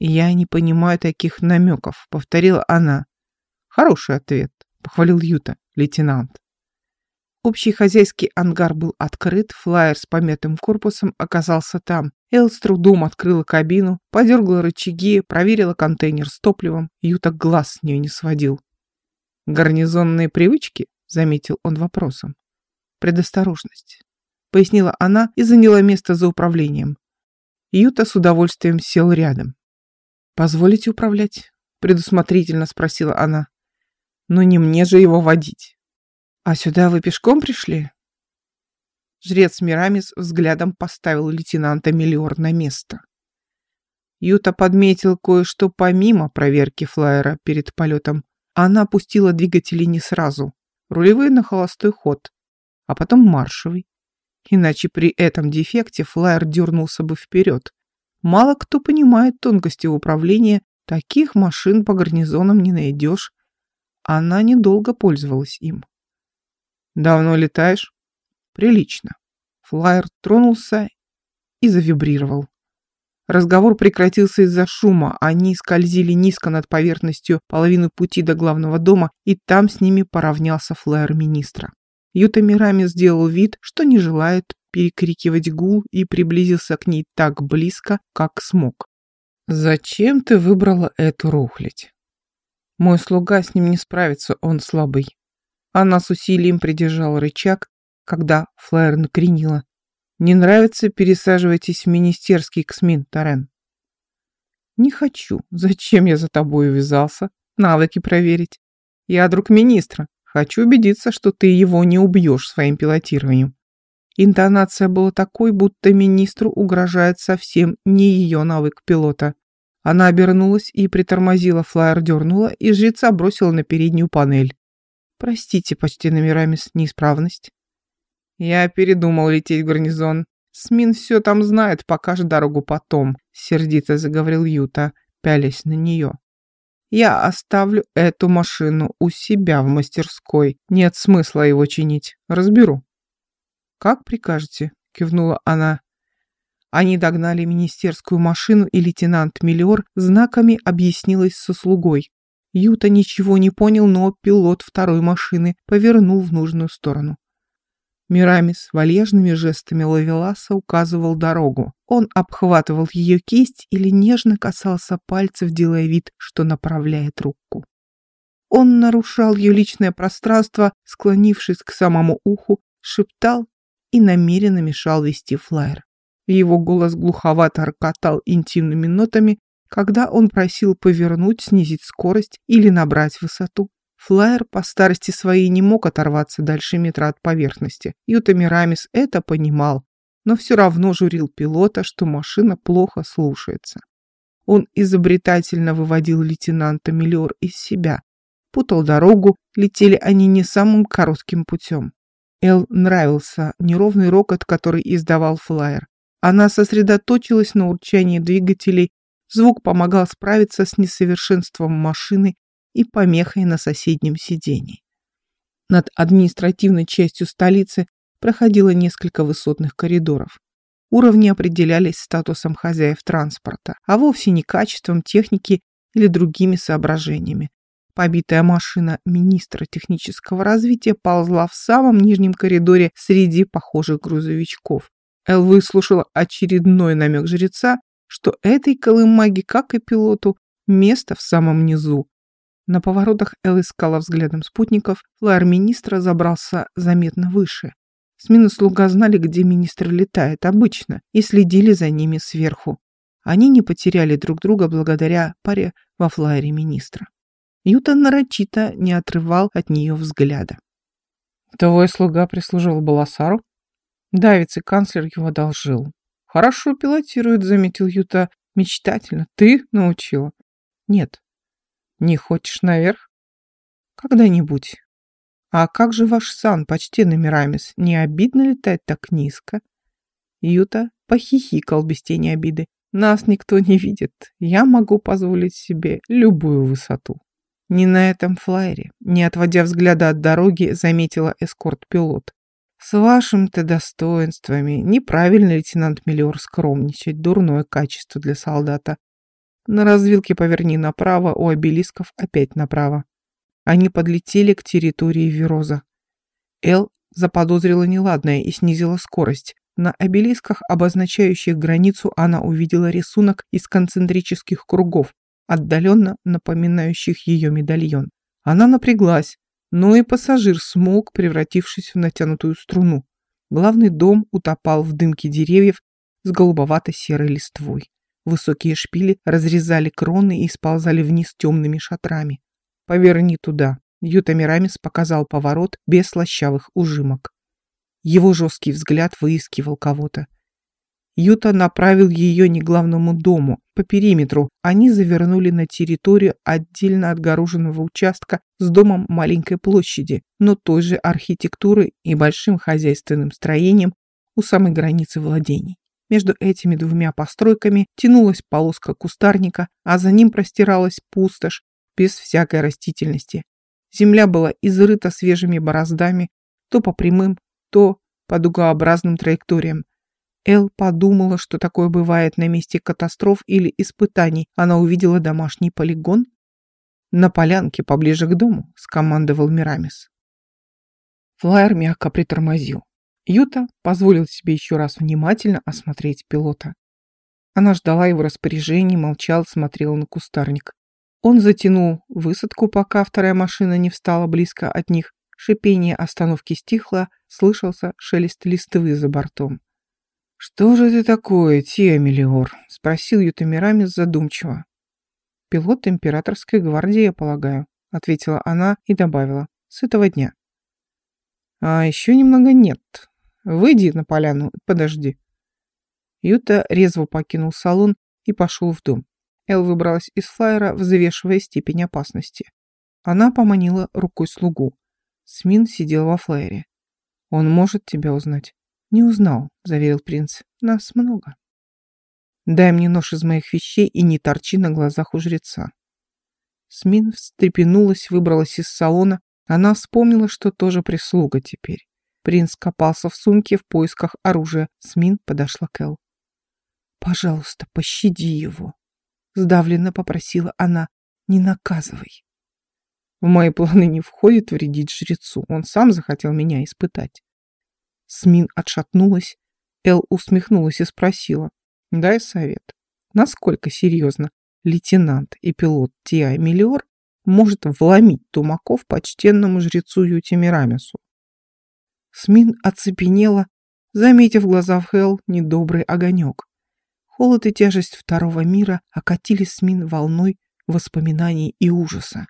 «Я не понимаю таких намеков», — повторила она. «Хороший ответ», — похвалил Юта, лейтенант. Общий хозяйский ангар был открыт, флайер с помятым корпусом оказался там. Эл с трудом открыла кабину, подергала рычаги, проверила контейнер с топливом. Юта глаз с нее не сводил. «Гарнизонные привычки?» — заметил он вопросом. «Предосторожность», — пояснила она и заняла место за управлением. Юта с удовольствием сел рядом. «Позволите управлять?» — предусмотрительно спросила она. «Но не мне же его водить». «А сюда вы пешком пришли?» Жрец Мирамис взглядом поставил лейтенанта Миллиор на место. Юта подметил кое-что помимо проверки флайера перед полетом. Она опустила двигатели не сразу, рулевые на холостой ход, а потом маршевый. Иначе при этом дефекте флайер дернулся бы вперед, Мало кто понимает тонкости управления, таких машин по гарнизонам не найдешь. Она недолго пользовалась им. «Давно летаешь?» «Прилично». Флайер тронулся и завибрировал. Разговор прекратился из-за шума. Они скользили низко над поверхностью половину пути до главного дома, и там с ними поравнялся флайер министра. Юта Мирами сделал вид, что не желает перекрикивать гул и приблизился к ней так близко, как смог. «Зачем ты выбрала эту рухлядь? Мой слуга с ним не справится, он слабый». Она с усилием придержала рычаг, когда флайер накренила. «Не нравится, пересаживайтесь в министерский ксмин, Тарен». «Не хочу. Зачем я за тобой увязался? Навыки проверить. Я друг министра. Хочу убедиться, что ты его не убьешь своим пилотированием. Интонация была такой, будто министру угрожает совсем не ее навык пилота. Она обернулась и притормозила, флайер дернула, и жреца бросила на переднюю панель. «Простите, почти номерами с неисправность». «Я передумал лететь в гарнизон. Смин все там знает, покажет дорогу потом», — сердито заговорил Юта, пялясь на нее. «Я оставлю эту машину у себя в мастерской. Нет смысла его чинить. Разберу». «Как прикажете?» — кивнула она. Они догнали министерскую машину, и лейтенант Миллиор знаками объяснилась со слугой. Юта ничего не понял, но пилот второй машины повернул в нужную сторону. Мирамис вальяжными жестами ловеласа указывал дорогу. Он обхватывал ее кисть или нежно касался пальцев, делая вид, что направляет руку. Он нарушал ее личное пространство, склонившись к самому уху, шептал и намеренно мешал вести флайер. Его голос глуховато рокотал интимными нотами, когда он просил повернуть, снизить скорость или набрать высоту. Флайер по старости своей не мог оторваться дальше метра от поверхности. Юта Мирамис это понимал, но все равно журил пилота, что машина плохо слушается. Он изобретательно выводил лейтенанта Миллиор из себя. Путал дорогу, летели они не самым коротким путем. Эл нравился неровный рокот, который издавал флайер. Она сосредоточилась на урчании двигателей, звук помогал справиться с несовершенством машины и помехой на соседнем сидении. Над административной частью столицы проходило несколько высотных коридоров. Уровни определялись статусом хозяев транспорта, а вовсе не качеством техники или другими соображениями. Побитая машина министра технического развития ползла в самом нижнем коридоре среди похожих грузовичков. Эл выслушала очередной намек жреца, что этой колымаге, как и пилоту, место в самом низу. На поворотах Эл искала взглядом спутников, флайер министра забрался заметно выше. И слуга знали, где министр летает обычно, и следили за ними сверху. Они не потеряли друг друга благодаря паре во флайере министра. Юта нарочито не отрывал от нее взгляда. «Твой слуга прислуживал Баласару?» «Да, вице-канцлер его одолжил». «Хорошо пилотирует», — заметил Юта мечтательно. «Ты научила?» «Нет». «Не хочешь наверх?» «Когда-нибудь». «А как же ваш сан, почтенный Мирамис? Не обидно летать так низко?» Юта похихикал без тени обиды. «Нас никто не видит. Я могу позволить себе любую высоту». Не на этом флайере, не отводя взгляда от дороги, заметила эскорт-пилот. С вашим-то достоинствами неправильно, лейтенант Миллиор, скромничать. Дурное качество для солдата. На развилке поверни направо, у обелисков опять направо. Они подлетели к территории Вероза. Эл заподозрила неладное и снизила скорость. На обелисках, обозначающих границу, она увидела рисунок из концентрических кругов, отдаленно напоминающих ее медальон. Она напряглась, но и пассажир смолк, превратившись в натянутую струну. Главный дом утопал в дымке деревьев с голубовато-серой листвой. Высокие шпили разрезали кроны и сползали вниз темными шатрами. «Поверни туда», — Юта Мирамис показал поворот без слащавых ужимок. Его жесткий взгляд выискивал кого-то. Юта направил ее не к главному дому, по периметру. Они завернули на территорию отдельно отгороженного участка с домом маленькой площади, но той же архитектуры и большим хозяйственным строением у самой границы владений. Между этими двумя постройками тянулась полоска кустарника, а за ним простиралась пустошь, без всякой растительности. Земля была изрыта свежими бороздами, то по прямым, то по дугообразным траекториям. Эл подумала, что такое бывает на месте катастроф или испытаний. Она увидела домашний полигон. «На полянке, поближе к дому», — скомандовал Мирамис. Флайер мягко притормозил. Юта позволил себе еще раз внимательно осмотреть пилота. Она ждала его распоряжений, молчал, смотрела на кустарник. Он затянул высадку, пока вторая машина не встала близко от них. Шипение остановки стихло, слышался шелест листвы за бортом. «Что же это такое, Тия Мелиор?» — спросил Ютамирамис задумчиво. «Пилот императорской гвардии, я полагаю», — ответила она и добавила. «С этого дня». «А еще немного нет. Выйди на поляну и подожди». Юта резво покинул салон и пошел в дом. Эл выбралась из флайера, взвешивая степень опасности. Она поманила рукой слугу. Смин сидел во флайере. «Он может тебя узнать». «Не узнал», — заверил принц. «Нас много». «Дай мне нож из моих вещей и не торчи на глазах у жреца». Смин встрепенулась, выбралась из салона. Она вспомнила, что тоже прислуга теперь. Принц копался в сумке в поисках оружия. Смин подошла к Эл. «Пожалуйста, пощади его», Сдавленно попросила она. Не наказывай. В мои планы не входит вредить жрецу. Он сам захотел меня испытать. Смин отшатнулась. Эл усмехнулась и спросила. Дай совет. Насколько серьезно лейтенант и пилот Тиа Миллиор может вломить тумаков почтенному жрецу Ютимирамису? Смин оцепенела, заметив в глазах Эл недобрый огонек. Холод и тяжесть второго мира окатили Смин волной воспоминаний и ужаса.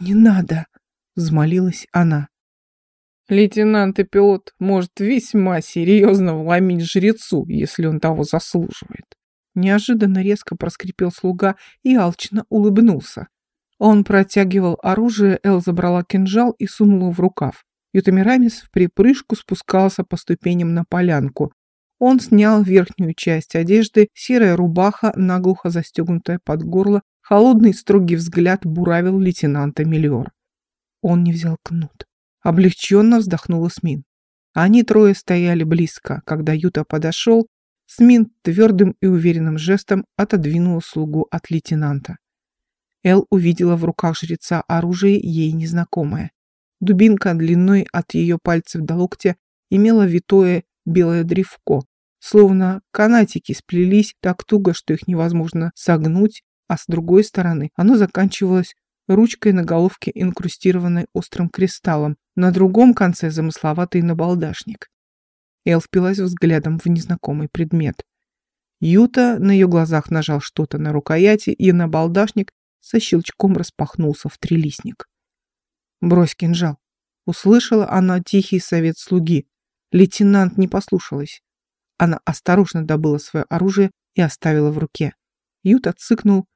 «Не надо!» — взмолилась она. «Лейтенант и пилот может весьма серьезно вломить жрецу, если он того заслуживает». Неожиданно резко проскрипел слуга и алчно улыбнулся. Он протягивал оружие, Эл забрала кинжал и сунула в рукав. Ютамирамис в припрыжку спускался по ступеням на полянку. Он снял верхнюю часть одежды, серая рубаха, наглухо застегнутая под горло, холодный строгий взгляд буравил лейтенанта Миллиор. Он не взял кнут. Облегченно вздохнула Смин. Они трое стояли близко. Когда Юта подошел, Смин твердым и уверенным жестом отодвинул слугу от лейтенанта. Эл увидела в руках жреца оружие ей незнакомое. Дубинка длиной от ее пальцев до локтя имела витое белое древко, словно канатики сплелись так туго, что их невозможно согнуть, а с другой стороны оно заканчивалось ручкой на головке, инкрустированной острым кристаллом, на другом конце замысловатый набалдашник. Эл впилась взглядом в незнакомый предмет. Юта на ее глазах нажал что-то на рукояти, и набалдашник со щелчком распахнулся в трилистник. «Брось кинжал!» Услышала она тихий совет слуги. Лейтенант не послушалась. Она осторожно добыла свое оружие и оставила в руке. Юта цыкнул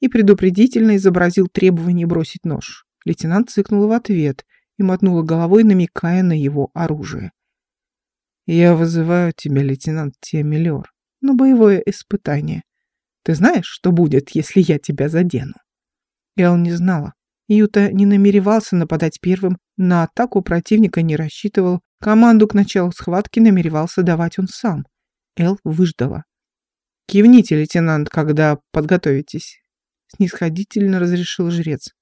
и предупредительно изобразил требование бросить нож. Лейтенант цыкнула в ответ и мотнула головой, намекая на его оружие. «Я вызываю тебя, лейтенант Тиамелер, на боевое испытание. Ты знаешь, что будет, если я тебя задену?» Эл не знала. Юта не намеревался нападать первым, на атаку противника не рассчитывал, команду к началу схватки намеревался давать он сам. Эл выждала. «Кивните, лейтенант, когда подготовитесь», — снисходительно разрешил жрец.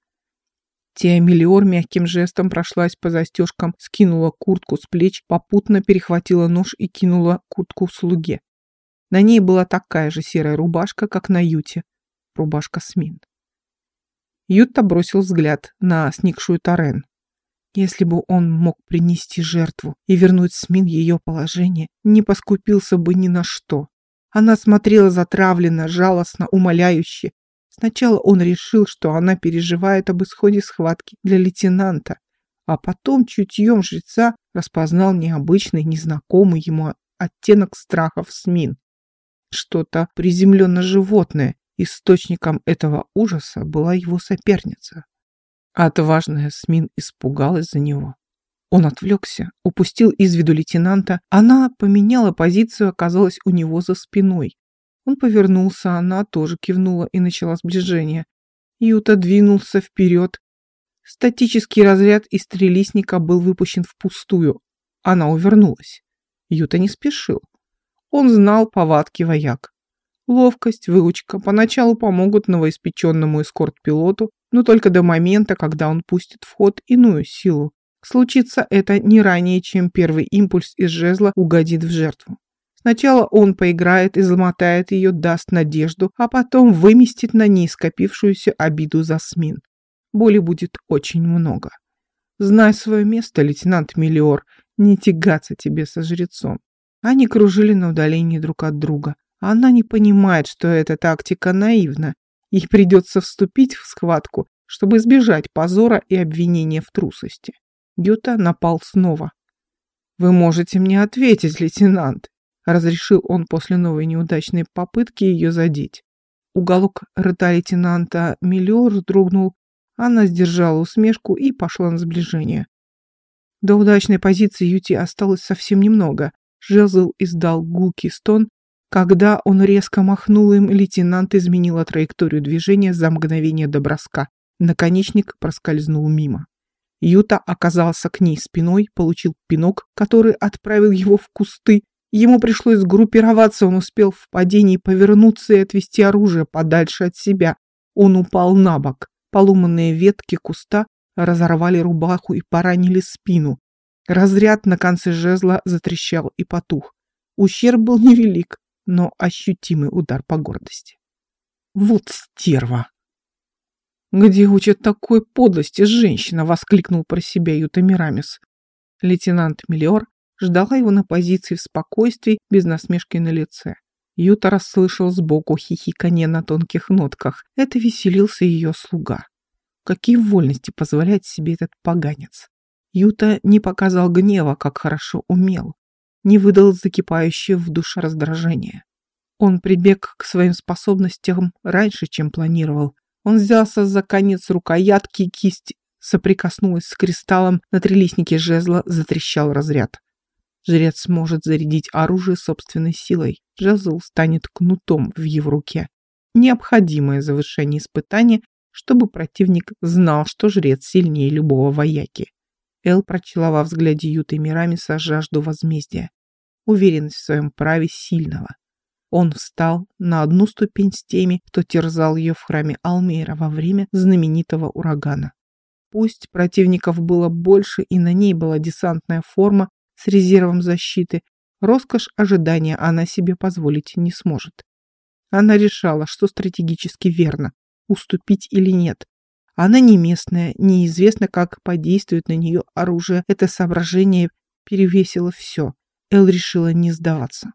Теомелиор мягким жестом прошлась по застежкам, скинула куртку с плеч, попутно перехватила нож и кинула куртку слуге. На ней была такая же серая рубашка, как на Юте. Рубашка Смин. Ютта бросил взгляд на сникшую Тарен. Если бы он мог принести жертву и вернуть Смин ее положение, не поскупился бы ни на что. Она смотрела затравленно, жалостно, умоляюще. Сначала он решил, что она переживает об исходе схватки для лейтенанта, а потом чутьем жреца распознал необычный, незнакомый ему оттенок страха в Смин. Что-то приземленно животное, Источником этого ужаса была его соперница. Отважная Смин испугалась за него. Он отвлекся, упустил из виду лейтенанта. Она поменяла позицию, оказалась у него за спиной. Он повернулся, она тоже кивнула и начала сближение. Юта двинулся вперед. Статический разряд из трелисника был выпущен впустую. Она увернулась. Юта не спешил. Он знал повадки вояк. Ловкость, выучка поначалу помогут новоиспеченному эскорт-пилоту, но только до момента, когда он пустит в ход иную силу. Случится это не ранее, чем первый импульс из жезла угодит в жертву. Сначала он поиграет и замотает ее, даст надежду, а потом выместит на ней скопившуюся обиду за смин. Боли будет очень много. Знай свое место, лейтенант Миллиор, не тягаться тебе со жрецом. Они кружили на удалении друг от друга. Она не понимает, что эта тактика наивна. Ей придется вступить в схватку, чтобы избежать позора и обвинения в трусости. Гюта напал снова. «Вы можете мне ответить, лейтенант», — разрешил он после новой неудачной попытки ее задеть. Уголок рта лейтенанта Миллиор дрогнул, она сдержала усмешку и пошла на сближение. До удачной позиции Юти осталось совсем немного. Жезл издал гулкий стон, когда он резко махнул им, лейтенант изменила траекторию движения за мгновение до броска. Наконечник проскользнул мимо. Юта оказался к ней спиной, получил пинок, который отправил его в кусты. Ему пришлось сгруппироваться, он успел в падении повернуться и отвести оружие подальше от себя. Он упал на бок. Поломанные ветки куста разорвали рубаху и поранили спину. Разряд на конце жезла затрещал и потух. Ущерб был невелик, но ощутимый удар по гордости. Вот стерва! «Где учат такой подлости женщина?» — воскликнул про себя Юта Мирамис. Лейтенант Миллиор ждала его на позиции в спокойствии, без насмешки на лице. Юта расслышал сбоку хихиканье на тонких нотках. Это веселился ее слуга. Какие вольности позволяет себе этот поганец? Юта не показал гнева, как хорошо умел не выдал закипающее в душе раздражение. Он прибег к своим способностям раньше, чем планировал. Он взялся за конец рукоятки, кисть соприкоснулась с кристаллом, на трелистнике жезла затрещал разряд. Жрец сможет зарядить оружие собственной силой. Жезл станет кнутом в его руке. Необходимое завершение испытания, чтобы противник знал, что жрец сильнее любого вояки. Эл прочла во взгляде Юты Мирамиса жажду возмездия, уверенность в своем праве сильного. Он встал на одну ступень с теми, кто терзал ее в храме Алмейра во время знаменитого урагана. Пусть противников было больше и на ней была десантная форма с резервом защиты, роскошь ожидания она себе позволить не сможет. Она решала, что стратегически верно, уступить или нет. Она не местная, неизвестно, как подействует на нее оружие. Это соображение перевесило все. Эл решила не сдаваться.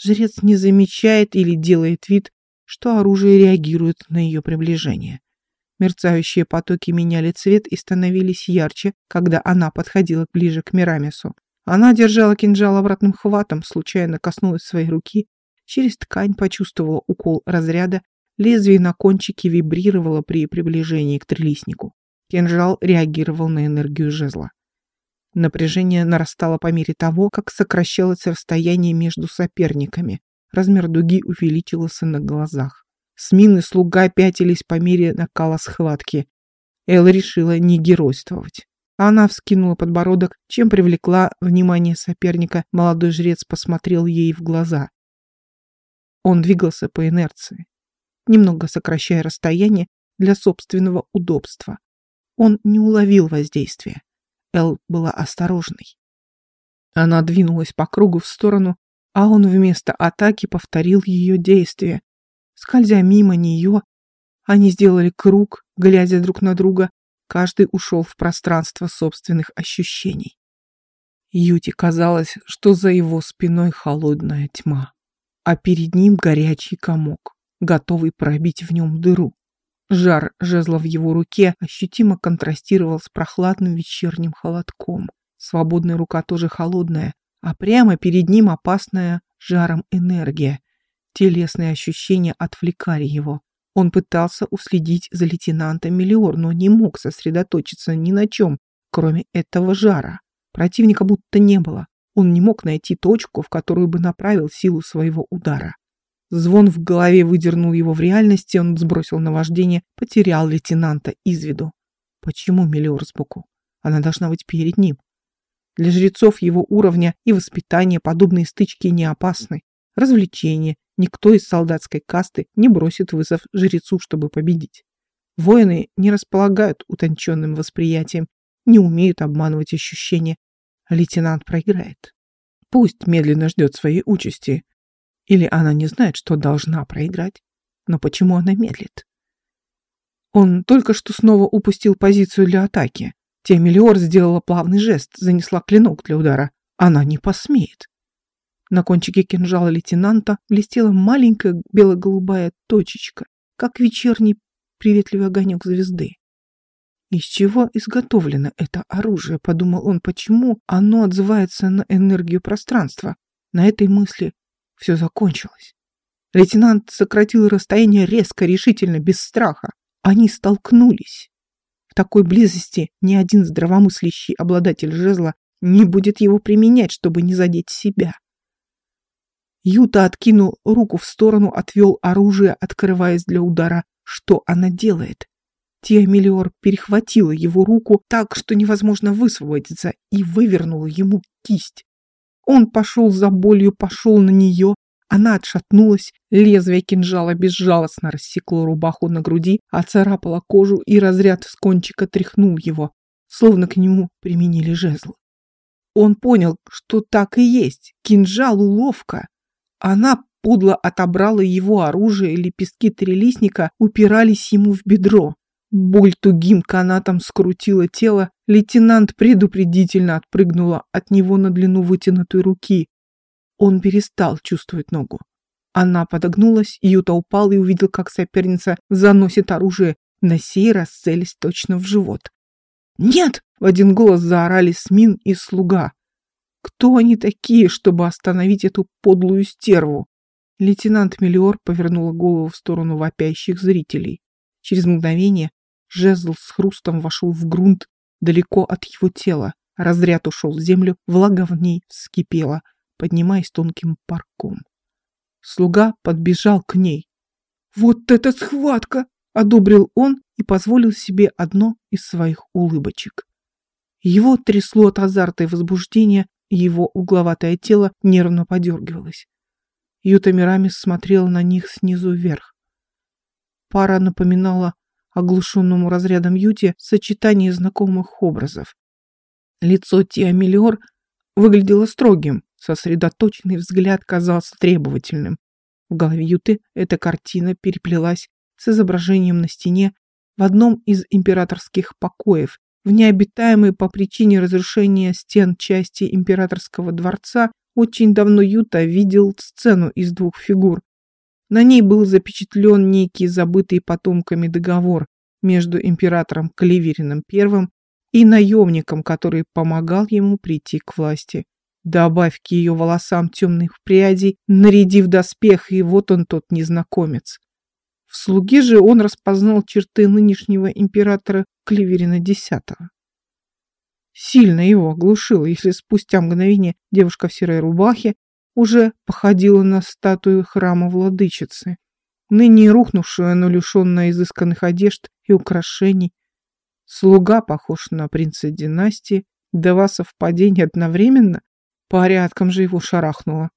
Жрец не замечает или делает вид, что оружие реагирует на ее приближение. Мерцающие потоки меняли цвет и становились ярче, когда она подходила ближе к Мирамису. Она держала кинжал обратным хватом, случайно коснулась своей руки, через ткань почувствовала укол разряда, лезвие на кончике вибрировало при приближении к трелиснику. Кинжал реагировал на энергию жезла. Напряжение нарастало по мере того, как сокращалось расстояние между соперниками. Размер дуги увеличился на глазах. Смин и слуга пятились по мере накала схватки. Эл решила не геройствовать. Она вскинула подбородок, чем привлекла внимание соперника. Молодой жрец посмотрел ей в глаза. Он двигался по инерции, немного сокращая расстояние для собственного удобства. Он не уловил воздействия. Эл была осторожной. Она двинулась по кругу в сторону, а он вместо атаки повторил ее действия. Скользя мимо нее, они сделали круг, глядя друг на друга, каждый ушел в пространство собственных ощущений. Юте казалось, что за его спиной холодная тьма, а перед ним горячий комок, готовый пробить в нем дыру. Жар жезла в его руке ощутимо контрастировал с прохладным вечерним холодком. Свободная рука тоже холодная, а прямо перед ним опасная жаром энергия. Телесные ощущения отвлекали его. Он пытался уследить за лейтенантом Мелиор, но не мог сосредоточиться ни на чем, кроме этого жара. Противника будто не было. Он не мог найти точку, в которую бы направил силу своего удара. Звон в голове выдернул его в реальности, он сбросил наваждение, потерял лейтенанта из виду. Почему Мелиор сбоку? Она должна быть перед ним. Для жрецов его уровня и воспитания подобные стычки не опасны. Развлечение. Никто из солдатской касты не бросит вызов жрецу, чтобы победить. Воины не располагают утонченным восприятием, не умеют обманывать ощущения. лейтенант проиграет. Пусть медленно ждет своей участи, или она не знает, что должна проиграть. Но почему она медлит? Он только что снова упустил позицию для атаки. Темелиор сделала плавный жест, занесла клинок для удара. Она не посмеет. На кончике кинжала лейтенанта блестела маленькая бело-голубая точечка, как вечерний приветливый огонек звезды. Из чего изготовлено это оружие, подумал он, почему оно отзывается на энергию пространства. На этой мысли все закончилось. Лейтенант сократил расстояние резко, решительно, без страха. Они столкнулись. В такой близости ни один здравомыслящий обладатель жезла не будет его применять, чтобы не задеть себя. Юта откинул руку в сторону, отвел оружие, открываясь для удара. Что она делает? Тиамелиор перехватила его руку так, что невозможно высвободиться, и вывернула ему кисть. Он пошел за болью, пошел на нее. Она отшатнулась, лезвие кинжала безжалостно рассекло рубаху на груди, оцарапало кожу, и разряд с кончика тряхнул его, словно к нему применили жезл. Он понял, что так и есть. Кинжал уловка. Она подло отобрала его оружие, лепестки трелисника упирались ему в бедро. Боль тугим канатом скрутила тело, лейтенант предупредительно отпрыгнула от него на длину вытянутой руки. Он перестал чувствовать ногу. Она подогнулась, Юта упал и увидел, как соперница заносит оружие, на сей раз целясь точно в живот. «Нет!» — в один голос заорали Смин и слуга. «Кто они такие, чтобы остановить эту подлую стерву?» Лейтенант Мелиор повернула голову в сторону вопящих зрителей. Через мгновение Жезл с хрустом вошел в грунт далеко от его тела. Разряд ушел в землю, влага в ней вскипела, поднимаясь тонким парком. Слуга подбежал к ней. «Вот это схватка!» — одобрил он и позволил себе одно из своих улыбочек. Его трясло от азарта и возбуждения, его угловатое тело нервно подергивалось. Юта Мирамис смотрела на них снизу вверх. Пара напоминала оглушенному разрядом Юте сочетание знакомых образов. Лицо Тиамелиор выглядело строгим, сосредоточенный взгляд казался требовательным. В голове Юты эта картина переплелась с изображением на стене в одном из императорских покоев, в необитаемой по причине разрушения стен части императорского дворца очень давно Юта видел сцену из двух фигур. На ней был запечатлен некий забытый потомками договор между императором Каливерином I и наемником, который помогал ему прийти к власти. Добавь к ее волосам темных прядей, нарядив доспех, и вот он тот незнакомец. В слуге же он распознал черты нынешнего императора Кливерина X. Сильно его оглушило, если спустя мгновение девушка в серой рубахе уже походила на статую храма владычицы, ныне рухнувшую, но лишенная изысканных одежд и украшений. Слуга похож на принца династии, два совпадения одновременно, порядком же его шарахнуло.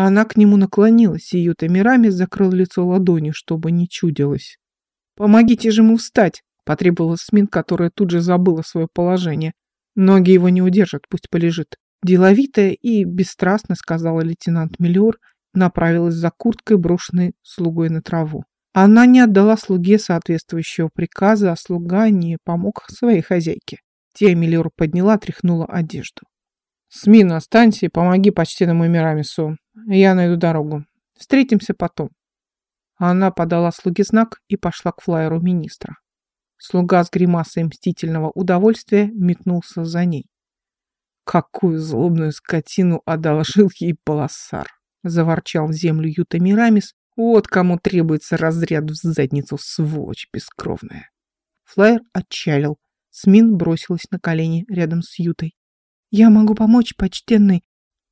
Она к нему наклонилась, и Юта Мирами закрыл лицо ладонью, чтобы не чудилось. «Помогите же ему встать!» – потребовала Смин, которая тут же забыла свое положение. «Ноги его не удержат, пусть полежит». Деловитая и бесстрастно сказала лейтенант Миллиор, направилась за курткой, брошенной слугой на траву. Она не отдала слуге соответствующего приказа, а слуга не помог своей хозяйке. Тия Миллиор подняла, тряхнула одежду. «Смин, останься и помоги почтенному Мирамису. Я найду дорогу. Встретимся потом. Она подала слуге знак и пошла к флайеру министра. Слуга с гримасой мстительного удовольствия метнулся за ней. Какую злобную скотину одолжил ей полосар! Заворчал в землю Юта Мирамис. Вот кому требуется разряд в задницу, сволочь бескровная. Флайер отчалил. Смин бросилась на колени рядом с Ютой. «Я могу помочь, почтенный?»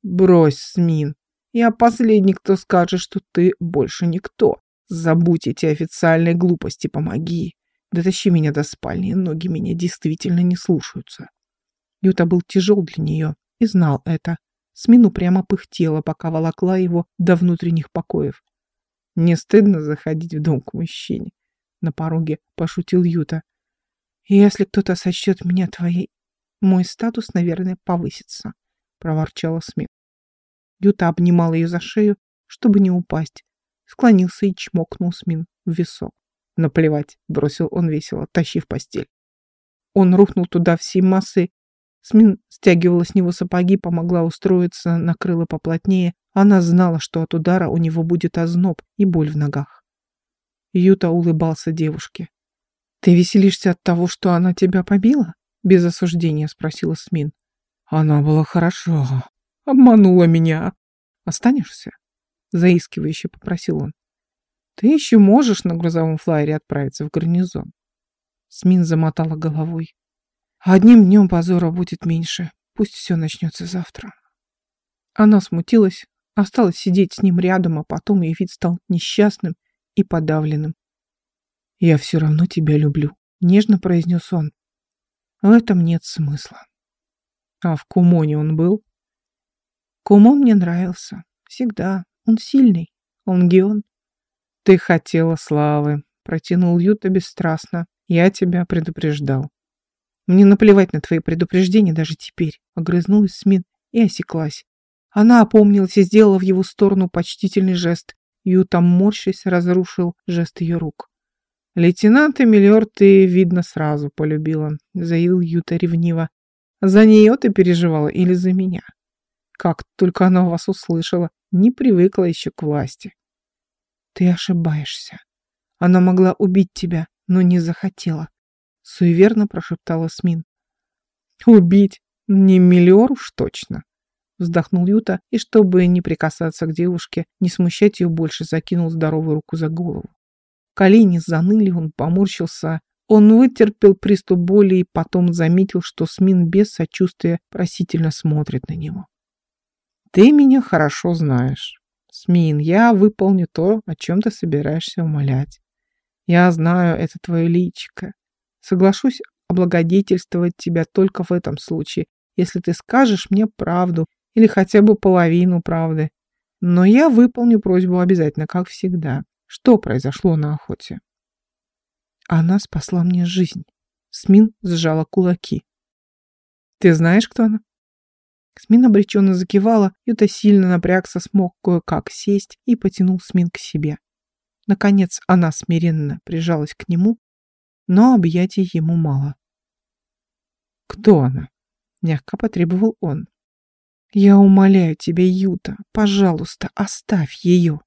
«Брось, Смин, я последний, кто скажет, что ты больше никто. Забудь эти официальные глупости, помоги. Дотащи меня до спальни, ноги меня действительно не слушаются. Юта был тяжел для нее и знал это. Смину прямо пыхтела, пока волокла его до внутренних покоев. Не стыдно заходить в дом к мужчине. На пороге пошутил Юта. Если кто-то сочтет меня твоей, мой статус, наверное, повысится, проворчала Смин. Юта обнимал ее за шею, чтобы не упасть. Склонился и чмокнул Смин в висок. Наплевать, бросил он весело, тащи в постель. Он рухнул туда всей массой. Смин стягивала с него сапоги, помогла устроиться, накрыла поплотнее. Она знала, что от удара у него будет озноб и боль в ногах. Юта улыбался девушке. «Ты веселишься от того, что она тебя побила?» Без осуждения спросила Смин. «Она была хорошо», Обманула меня. Останешься? Заискивающе попросил он. Ты еще можешь на грузовом флайере отправиться в гарнизон. Смин замотала головой. Одним днем позора будет меньше. Пусть все начнется завтра. Она смутилась, осталась сидеть с ним рядом, а потом ее вид стал несчастным и подавленным. «Я все равно тебя люблю», — нежно произнес он. В этом нет смысла. А в Кумоне он был? Кумо мне нравился. Всегда. Он сильный. Он геон. Ты хотела славы, протянул Юта бесстрастно. Я тебя предупреждал. Мне наплевать на твои предупреждения даже теперь. Огрызнулась Смин и осеклась. Она опомнилась и сделала в его сторону почтительный жест. Юта, морщись, разрушил жест ее рук. «Лейтенант Эмилиор ты, видно, сразу полюбила», — заявил Юта ревниво. «За нее ты переживала или за меня?» Как только она вас услышала, не привыкла еще к власти. Ты ошибаешься. Она могла убить тебя, но не захотела. Суеверно прошептала Смин. Убить? Не миллиор уж точно. Вздохнул Юта, и чтобы не прикасаться к девушке, не смущать ее больше, закинул здоровую руку за голову. Колени заныли, он поморщился, Он вытерпел приступ боли и потом заметил, что Смин без сочувствия просительно смотрит на него. «Ты меня хорошо знаешь. Смин, я выполню то, о чем ты собираешься умолять. Я знаю, это твое личико. Соглашусь облагодетельствовать тебя только в этом случае, если ты скажешь мне правду или хотя бы половину правды. Но я выполню просьбу обязательно, как всегда. Что произошло на охоте? Она спасла мне жизнь. Смин сжала кулаки. Ты знаешь, кто она? Смин обреченно закивала, Юта сильно напрягся, смог кое-как сесть и потянул Смин к себе. Наконец она смиренно прижалась к нему, но объятий ему мало. «Кто она?» — мягко потребовал он. «Я умоляю тебя, Юта, пожалуйста, оставь ее.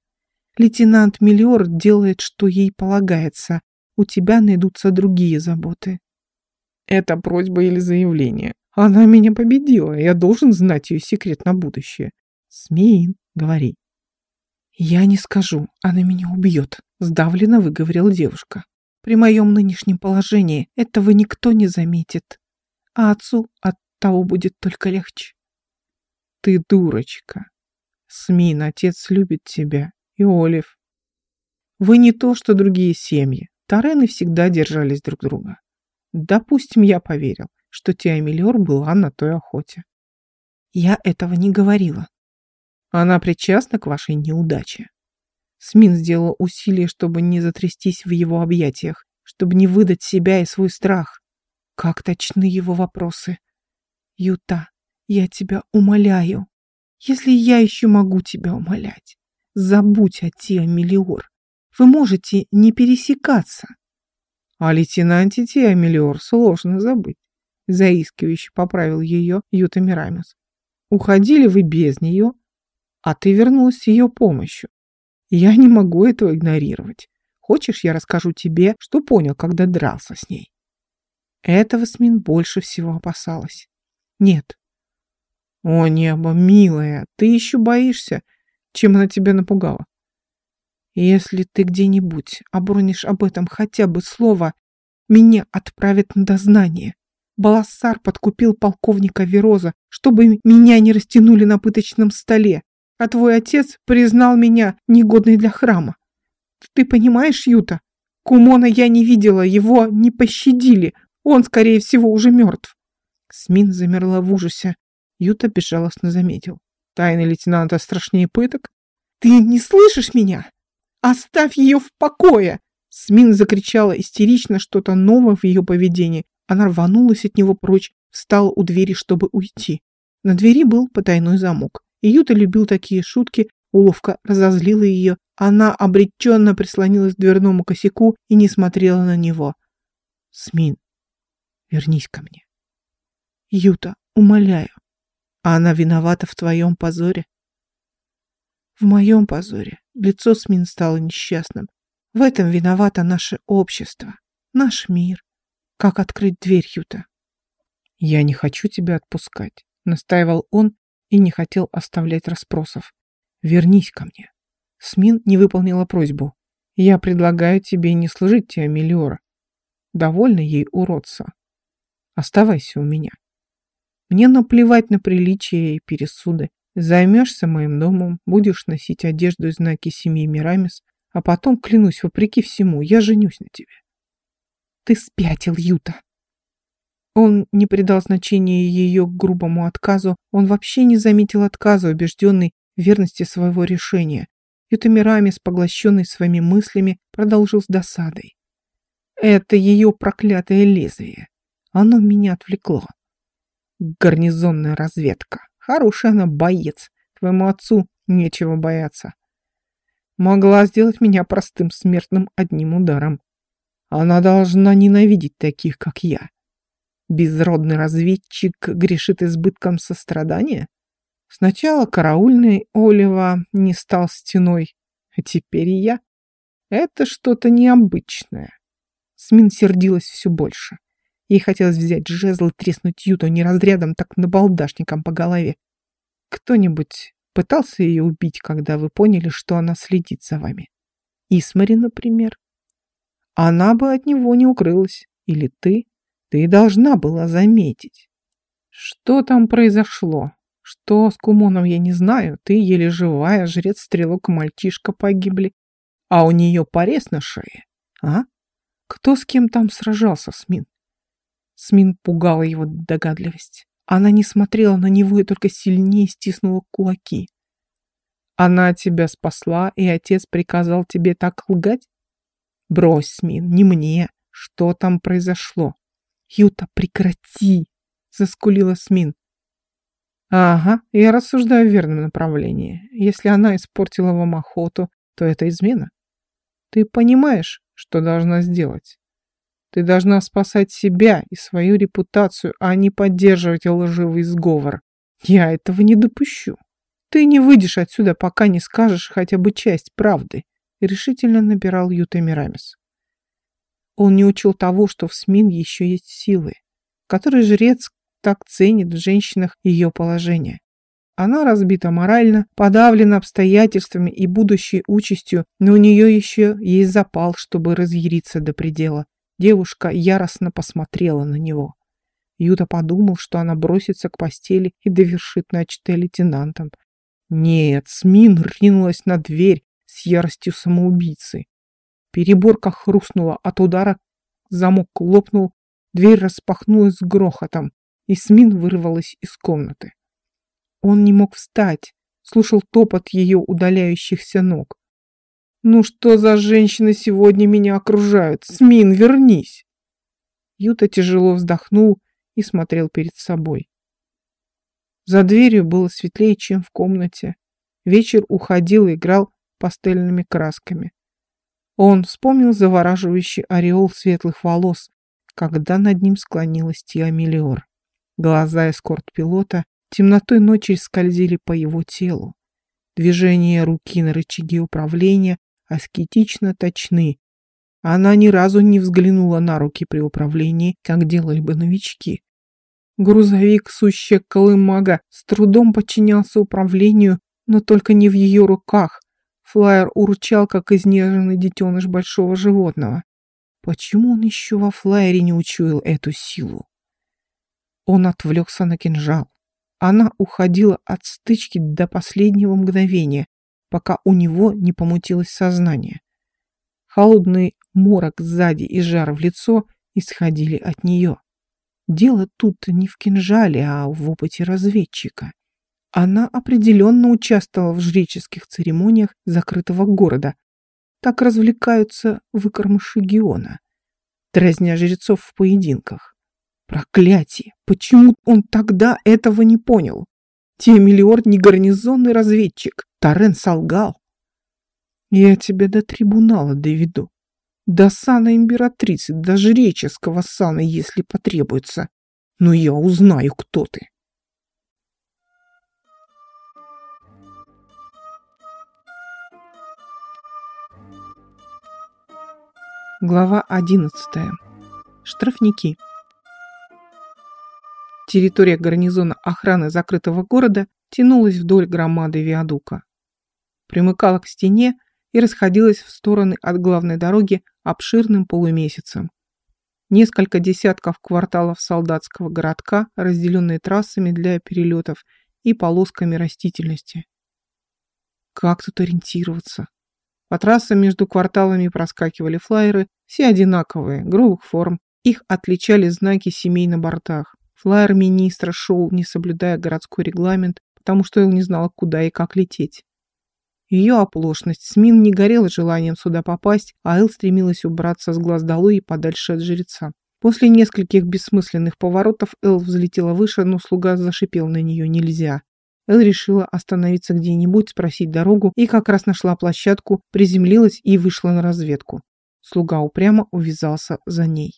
Лейтенант Миллиор делает, что ей полагается. У тебя найдутся другие заботы». «Это просьба или заявление?» Она меня победила, я должен знать ее секрет на будущее. Смеин, говори. Я не скажу, она меня убьет, сдавленно выговорила девушка. При моем нынешнем положении этого никто не заметит, а отцу от того будет только легче. Ты дурочка. Смин, отец любит тебя, и Олив. Вы не то, что другие семьи. Тарены всегда держались друг друга. Допустим, я поверил что Тиамелиор была на той охоте. Я этого не говорила. Она причастна к вашей неудаче. Смин сделала усилие, чтобы не затрястись в его объятиях, чтобы не выдать себя и свой страх. Как точны его вопросы. Юта, я тебя умоляю. Если я еще могу тебя умолять, забудь о Тиамелиор. Вы можете не пересекаться. О лейтенанте Тиамелиор сложно забыть заискивающе поправил ее Юта Мирамис. Уходили вы без нее, а ты вернулась с ее помощью. Я не могу этого игнорировать. Хочешь, я расскажу тебе, что понял, когда дрался с ней? Этого Смин больше всего опасалась. Нет. О, небо, милая, ты еще боишься, чем она тебя напугала. Если ты где-нибудь обронишь об этом хотя бы слово, меня отправят на дознание. Балассар подкупил полковника Вероза, чтобы меня не растянули на пыточном столе, а твой отец признал меня негодной для храма. Ты понимаешь, Юта? Кумона я не видела, его не пощадили. Он, скорее всего, уже мертв. Смин замерла в ужасе. Юта безжалостно заметил. Тайны лейтенанта страшнее пыток. Ты не слышишь меня? Оставь ее в покое! Смин закричала истерично что-то новое в ее поведении, она рванулась от него прочь, встала у двери, чтобы уйти. На двери был потайной замок. Юта любил такие шутки, уловка разозлила ее. Она обреченно прислонилась к дверному косяку и не смотрела на него. «Смин, вернись ко мне». «Юта, умоляю, а она виновата в твоем позоре?» «В моем позоре лицо Смин стало несчастным. В этом виновато наше общество, наш мир. Как открыть дверь, Юта? Я не хочу тебя отпускать, настаивал он и не хотел оставлять расспросов. Вернись ко мне. Смин не выполнила просьбу. Я предлагаю тебе не служить тебе. Довольно ей уродца. Оставайся у меня. Мне наплевать на приличия и пересуды. Займешься моим домом, будешь носить одежду и знаки семьи Мирамис, а потом, клянусь, вопреки всему, я женюсь на тебе. Ты спятил, Юта. Он не придал значения ее грубому отказу, он вообще не заметил отказа, убежденный в верности своего решения. Юта Мирамис, поглощенный своими мыслями, продолжил с досадой. Это ее проклятое лезвие. Оно меня отвлекло. Гарнизонная разведка. Хороший она боец. Твоему отцу нечего бояться. Могла сделать меня простым смертным одним ударом. Она должна ненавидеть таких, как я. Безродный разведчик грешит избытком сострадания? Сначала караульный Олива не стал стеной, а теперь я. Это что-то необычное. Смин сердилась все больше. Ей хотелось взять жезл и треснуть Юту не разрядом, так набалдашником по голове. Кто-нибудь пытался ее убить, когда вы поняли, что она следит за вами? Исмари, например она бы от него не укрылась. Или ты? Ты должна была заметить. Что там произошло? Что с Кумоном я не знаю. Ты еле живая, жрец, стрелок и мальчишка погибли. А у нее порез на шее. А? Кто с кем там сражался, Смин? Смин пугала его догадливость. Она не смотрела на него и только сильнее стиснула кулаки. Она тебя спасла, и отец приказал тебе так лгать? Брось, Смин, не мне. Что там произошло? Юта, прекрати! Заскулила Смин. Ага, я рассуждаю в верном направлении. Если она испортила вам охоту, то это измена. Ты понимаешь, что должна сделать? Ты должна спасать себя и свою репутацию, а не поддерживать лживый сговор. Я этого не допущу. Ты не выйдешь отсюда, пока не скажешь хотя бы часть правды, решительно набирал Юта Мирамис. Он не учил того, что в СМИН еще есть силы, которые жрец так ценит в женщинах ее положение. Она разбита морально, подавлена обстоятельствами и будущей участью, но у нее еще есть запал, чтобы разъяриться до предела. Девушка яростно посмотрела на него. Юта подумал, что она бросится к постели и довершит начатое лейтенантом. Нет, Смин ринулась на дверь яростью самоубийцы. Переборка хрустнула от удара, замок лопнул, дверь распахнулась с грохотом, и Смин вырвалась из комнаты. Он не мог встать, слушал топот ее удаляющихся ног. «Ну что за женщины сегодня меня окружают? Смин, вернись!» Юта тяжело вздохнул и смотрел перед собой. За дверью было светлее, чем в комнате. Вечер уходил и играл пастельными красками. Он вспомнил завораживающий ореол светлых волос, когда над ним склонилась Тиа Миллиор. Глаза эскорт-пилота темнотой ночи скользили по его телу. Движения руки на рычаге управления аскетично точны. Она ни разу не взглянула на руки при управлении, как делали бы новички. Грузовик, сущая колымага, с трудом подчинялся управлению, но только не в ее руках. Флайер урчал, как изнеженный детеныш большого животного. Почему он еще во флайере не учуял эту силу? Он отвлекся на кинжал. Она уходила от стычки до последнего мгновения, пока у него не помутилось сознание. Холодный морок сзади и жар в лицо исходили от нее. Дело тут не в кинжале, а в опыте разведчика. Она определенно участвовала в жреческих церемониях закрытого города. Так развлекаются выкормыши Геона, дразня жрецов в поединках. Проклятие! Почему он тогда этого не понял? Темелиор не гарнизонный разведчик. Торрен солгал. Я тебя до трибунала доведу. До сана императрицы, до жреческого сана, если потребуется. Но я узнаю, кто ты. Глава одиннадцатая. Штрафники. Территория гарнизона охраны закрытого города тянулась вдоль громады виадука. Примыкала к стене и расходилась в стороны от главной дороги обширным полумесяцем. Несколько десятков кварталов солдатского городка, разделенные трассами для перелетов и полосками растительности. Как тут ориентироваться? По трассам между кварталами проскакивали флайеры, все одинаковые, грубых форм. Их отличали знаки семей на бортах. Флайер министра шел, не соблюдая городской регламент, потому что Эл не знала, куда и как лететь. Ее оплошность Смин не горела желанием сюда попасть, а Эл стремилась убраться с глаз долой и подальше от жреца. После нескольких бессмысленных поворотов Эл взлетела выше, но слуга зашипел на нее «нельзя». Эл решила остановиться где-нибудь, спросить дорогу, и как раз нашла площадку, приземлилась и вышла на разведку. Слуга упрямо увязался за ней.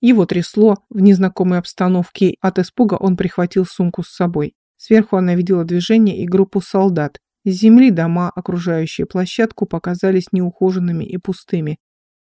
Его трясло в незнакомой обстановке, от испуга он прихватил сумку с собой. Сверху она видела движение и группу солдат. С земли дома, окружающие площадку, показались неухоженными и пустыми.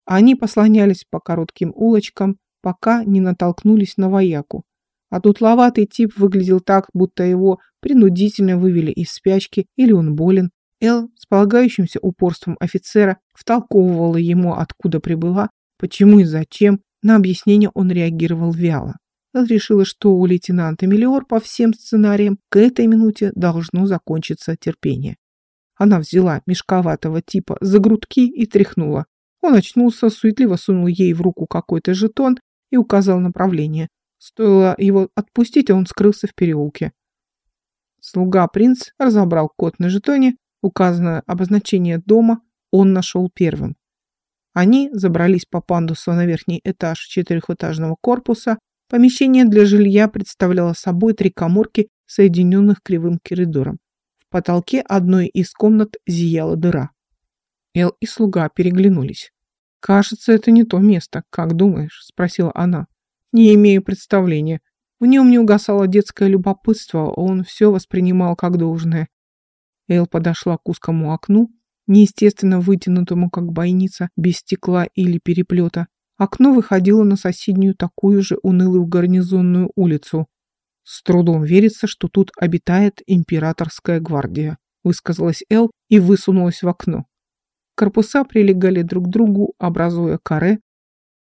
Они послонялись по коротким улочкам, пока не натолкнулись на вояку. А тутловатый тип выглядел так, будто его принудительно вывели из спячки или он болен. Эл с полагающимся упорством офицера втолковывала ему, откуда прибыла, почему и зачем, На объяснение он реагировал вяло. Эл решила, что у лейтенанта Мелиор по всем сценариям к этой минуте должно закончиться терпение. Она взяла мешковатого типа за грудки и тряхнула. Он очнулся, суетливо сунул ей в руку какой-то жетон и указал направление. Стоило его отпустить, а он скрылся в переулке. Слуга принц разобрал код на жетоне, указанное обозначение дома он нашел первым. Они забрались по пандусу на верхний этаж четырехэтажного корпуса. Помещение для жилья представляло собой три коморки, соединенных кривым коридором. В потолке одной из комнат зияла дыра. Эл и слуга переглянулись. «Кажется, это не то место. Как думаешь?» – спросила она. «Не имею представления. В нем не угасало детское любопытство, он все воспринимал как должное». Эл подошла к узкому окну, неестественно вытянутому, как бойница, без стекла или переплета. Окно выходило на соседнюю такую же унылую гарнизонную улицу. С трудом верится, что тут обитает императорская гвардия, высказалась Эл и высунулась в окно. Корпуса прилегали друг к другу, образуя каре.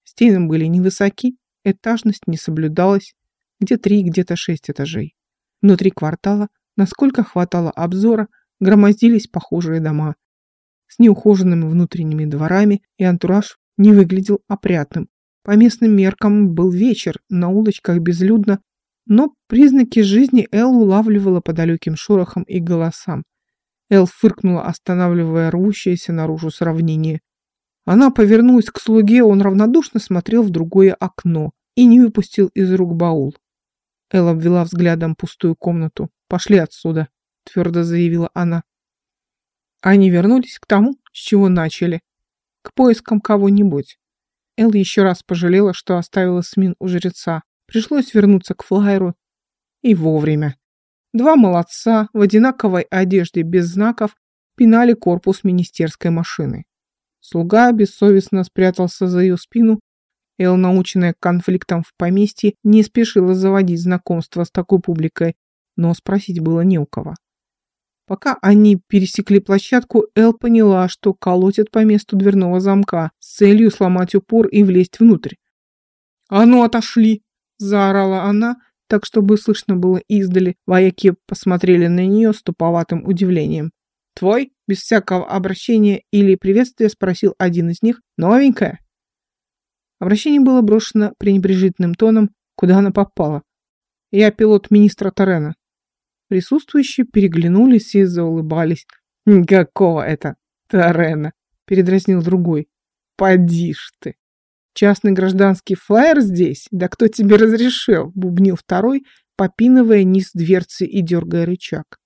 Стены были невысоки, этажность не соблюдалась, где три, где-то шесть этажей. Внутри квартала, насколько хватало обзора, громоздились похожие дома, с неухоженными внутренними дворами, и антураж не выглядел опрятным. По местным меркам был вечер, на улочках безлюдно, но признаки жизни Эл улавливала по далеким шорохам и голосам. Эл фыркнула, останавливая рвущееся наружу сравнение. Она повернулась к слуге, он равнодушно смотрел в другое окно и не выпустил из рук баул. Эл обвела взглядом пустую комнату. «Пошли отсюда», — твердо заявила она. Они вернулись к тому, с чего начали. К поискам кого-нибудь. Эл еще раз пожалела, что оставила Смин у жреца. Пришлось вернуться к флайеру. И вовремя. Два молодца в одинаковой одежде без знаков пинали корпус министерской машины. Слуга бессовестно спрятался за ее спину. Эл, наученная конфликтом в поместье, не спешила заводить знакомство с такой публикой, но спросить было не у кого. Пока они пересекли площадку, Эл поняла, что колотят по месту дверного замка с целью сломать упор и влезть внутрь. «А ну, отошли!» – заорала она, так чтобы слышно было издали. Вояки посмотрели на нее с туповатым удивлением. «Твой?» – без всякого обращения или приветствия спросил один из них. «Новенькая?» Обращение было брошено пренебрежительным тоном, куда она попала. «Я пилот министра Тарена». Присутствующие переглянулись и заулыбались. «Какого это Тарена?» – передразнил другой. «Поди ж ты!» «Частный гражданский флайер здесь? Да кто тебе разрешил?» – бубнил второй, попинывая низ дверцы и дергая рычаг.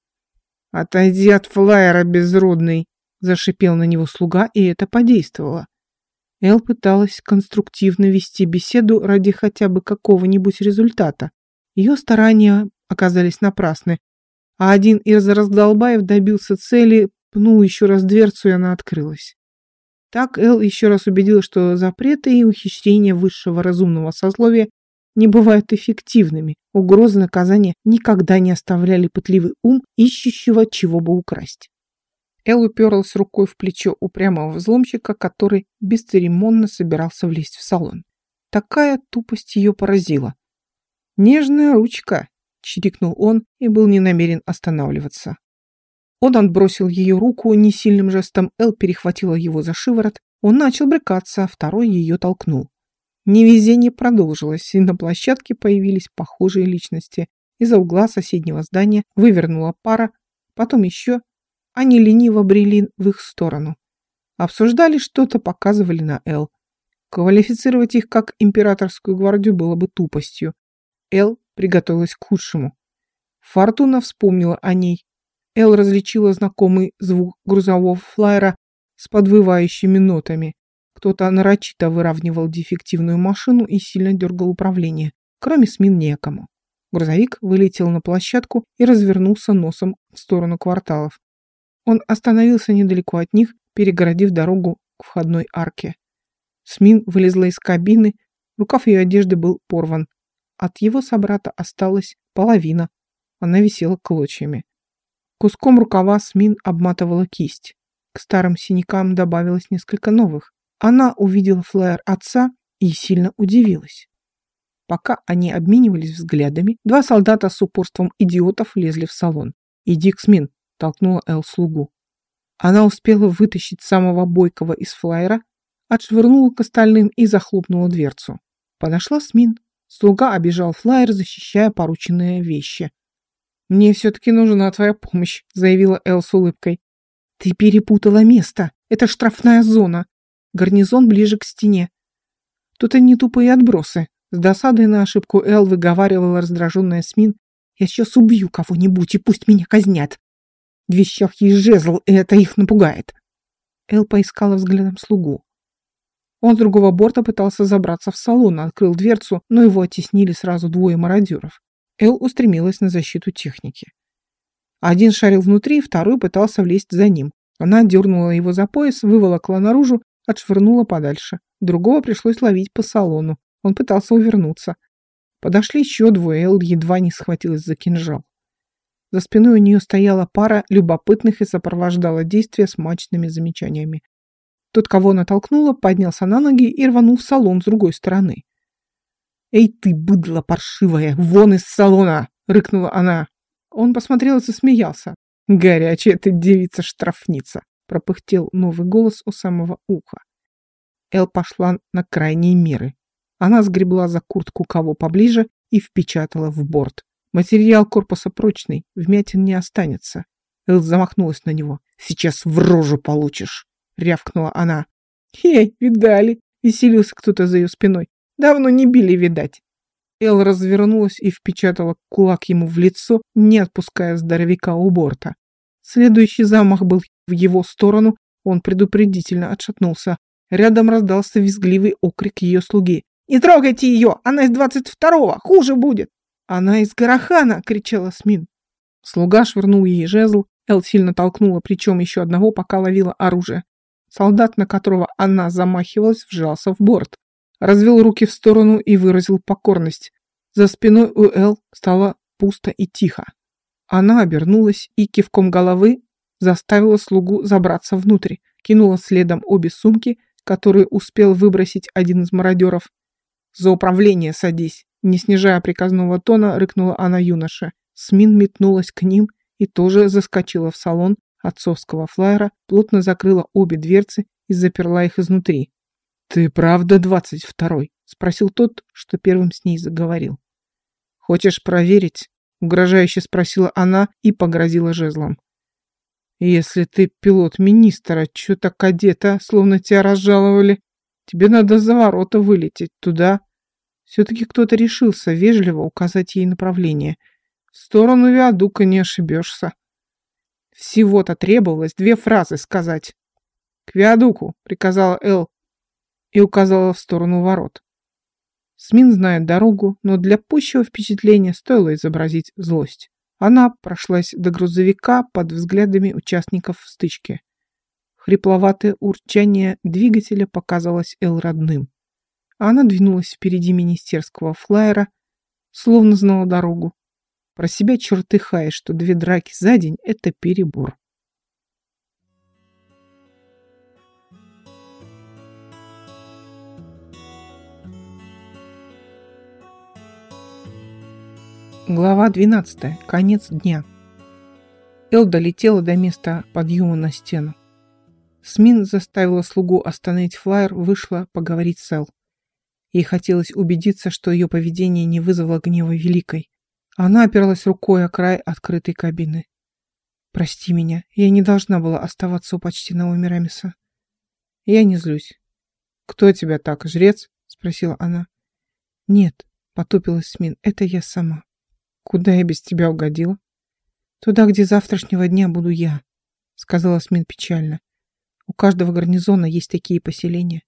«Отойди от флайера, безродный!» – зашипел на него слуга, и это подействовало. Эл пыталась конструктивно вести беседу ради хотя бы какого-нибудь результата. Ее старания оказались напрасны а один из раздолбаев добился цели, пнул еще раз дверцу, и она открылась. Так Эл еще раз убедилась, что запреты и ухищрения высшего разумного сословия не бывают эффективными. Угрозы наказания никогда не оставляли пытливый ум, ищущего чего бы украсть. Эл уперлась рукой в плечо упрямого взломщика, который бесцеремонно собирался влезть в салон. Такая тупость ее поразила. Нежная ручка, чирикнул он и был не намерен останавливаться. Он отбросил ее руку несильным жестом, Эл перехватила его за шиворот, он начал брыкаться, а второй ее толкнул. Невезение продолжилось, и на площадке появились похожие личности. Из-за угла соседнего здания вывернула пара, потом еще. Они лениво брели в их сторону. Обсуждали что-то, показывали на Эл. Квалифицировать их как императорскую гвардию было бы тупостью. Эл приготовилась к худшему. Фортуна вспомнила о ней. Эл различила знакомый звук грузового флайера с подвывающими нотами. Кто-то нарочито выравнивал дефективную машину и сильно дергал управление. Кроме СМИН некому. Грузовик вылетел на площадку и развернулся носом в сторону кварталов. Он остановился недалеко от них, перегородив дорогу к входной арке. Смин вылезла из кабины, рукав ее одежды был порван. От его собрата осталась половина. Она висела клочьями. Куском рукава Смин обматывала кисть. К старым синякам добавилось несколько новых. Она увидела флаер отца и сильно удивилась. Пока они обменивались взглядами, два солдата с упорством идиотов лезли в салон. «Иди к Смин», — толкнула Эл слугу. Она успела вытащить самого бойкого из флайера, отшвырнула к остальным и захлопнула дверцу. Подошла Смин. Слуга обижал флайер, защищая порученные вещи. «Мне все-таки нужна твоя помощь», — заявила Эл с улыбкой. «Ты перепутала место. Это штрафная зона. Гарнизон ближе к стене. Тут они тупые отбросы. С досадой на ошибку Эл выговаривала раздраженная Смин. Я сейчас убью кого-нибудь и пусть меня казнят. В вещах есть жезл, и это их напугает. Эл поискала взглядом слугу. Он с другого борта пытался забраться в салон, открыл дверцу, но его оттеснили сразу двое мародеров. Эл устремилась на защиту техники. Один шарил внутри, второй пытался влезть за ним. Она дернула его за пояс, выволокла наружу, отшвырнула подальше. Другого пришлось ловить по салону. Он пытался увернуться. Подошли еще двое, Эл едва не схватилась за кинжал. За спиной у нее стояла пара любопытных и сопровождала действия смачными замечаниями. Тот, кого она толкнула, поднялся на ноги и рванул в салон с другой стороны. «Эй ты, быдло паршивая, вон из салона!» — рыкнула она. Он посмотрел и засмеялся. «Горячая ты девица-штрафница!» — пропыхтел новый голос у самого уха. Эл пошла на крайние меры. Она сгребла за куртку кого поближе и впечатала в борт. Материал корпуса прочный, вмятин не останется. Эл замахнулась на него. «Сейчас в рожу получишь!» — рявкнула она. «Эй, видали!» — веселился кто-то за ее спиной. «Давно не били, видать!» Эл развернулась и впечатала кулак ему в лицо, не отпуская здоровяка у борта. Следующий замах был в его сторону, он предупредительно отшатнулся. Рядом раздался визгливый окрик ее слуги. «Не трогайте ее! Она из двадцать второго! Хуже будет!» «Она из Гарахана!» — кричала Смин. Слуга швырнул ей жезл, Эл сильно толкнула плечом еще одного, пока ловила оружие. Солдат, на которого она замахивалась, вжался в борт. Развел руки в сторону и выразил покорность. За спиной у Эл стало пусто и тихо. Она обернулась и кивком головы заставила слугу забраться внутрь, кинула следом обе сумки, которые успел выбросить один из мародеров. «За управление садись!» Не снижая приказного тона, рыкнула она юноше. Смин метнулась к ним и тоже заскочила в салон, отцовского флайера, плотно закрыла обе дверцы и заперла их изнутри. «Ты правда двадцать второй?» — спросил тот, что первым с ней заговорил. «Хочешь проверить?» — угрожающе спросила она и погрозила жезлом. «Если ты пилот министра, чё так одета, словно тебя разжаловали? Тебе надо за ворота вылететь туда». Все-таки кто-то решился вежливо указать ей направление. В сторону виадука не ошибешься. Всего-то требовалось две фразы сказать. «К виадуку», — приказала Эл и указала в сторону ворот. Смин знает дорогу, но для пущего впечатления стоило изобразить злость. Она прошлась до грузовика под взглядами участников стычки. Хрипловатое урчание двигателя показалось Эл родным. Она двинулась впереди министерского флайера, словно знала дорогу про себя чертыхая, что две драки за день – это перебор. Глава 12. Конец дня. Эл долетела до места подъема на стену. Смин заставила слугу остановить флайер, вышла поговорить с Эл. Ей хотелось убедиться, что ее поведение не вызвало гнева Великой. Она оперлась рукой о край открытой кабины. «Прости меня, я не должна была оставаться у почтенного Мирамиса». «Я не злюсь». «Кто тебя так, жрец?» — спросила она. «Нет», — потупилась Смин, — «это я сама». «Куда я без тебя угодила?» «Туда, где завтрашнего дня буду я», — сказала Смин печально. «У каждого гарнизона есть такие поселения.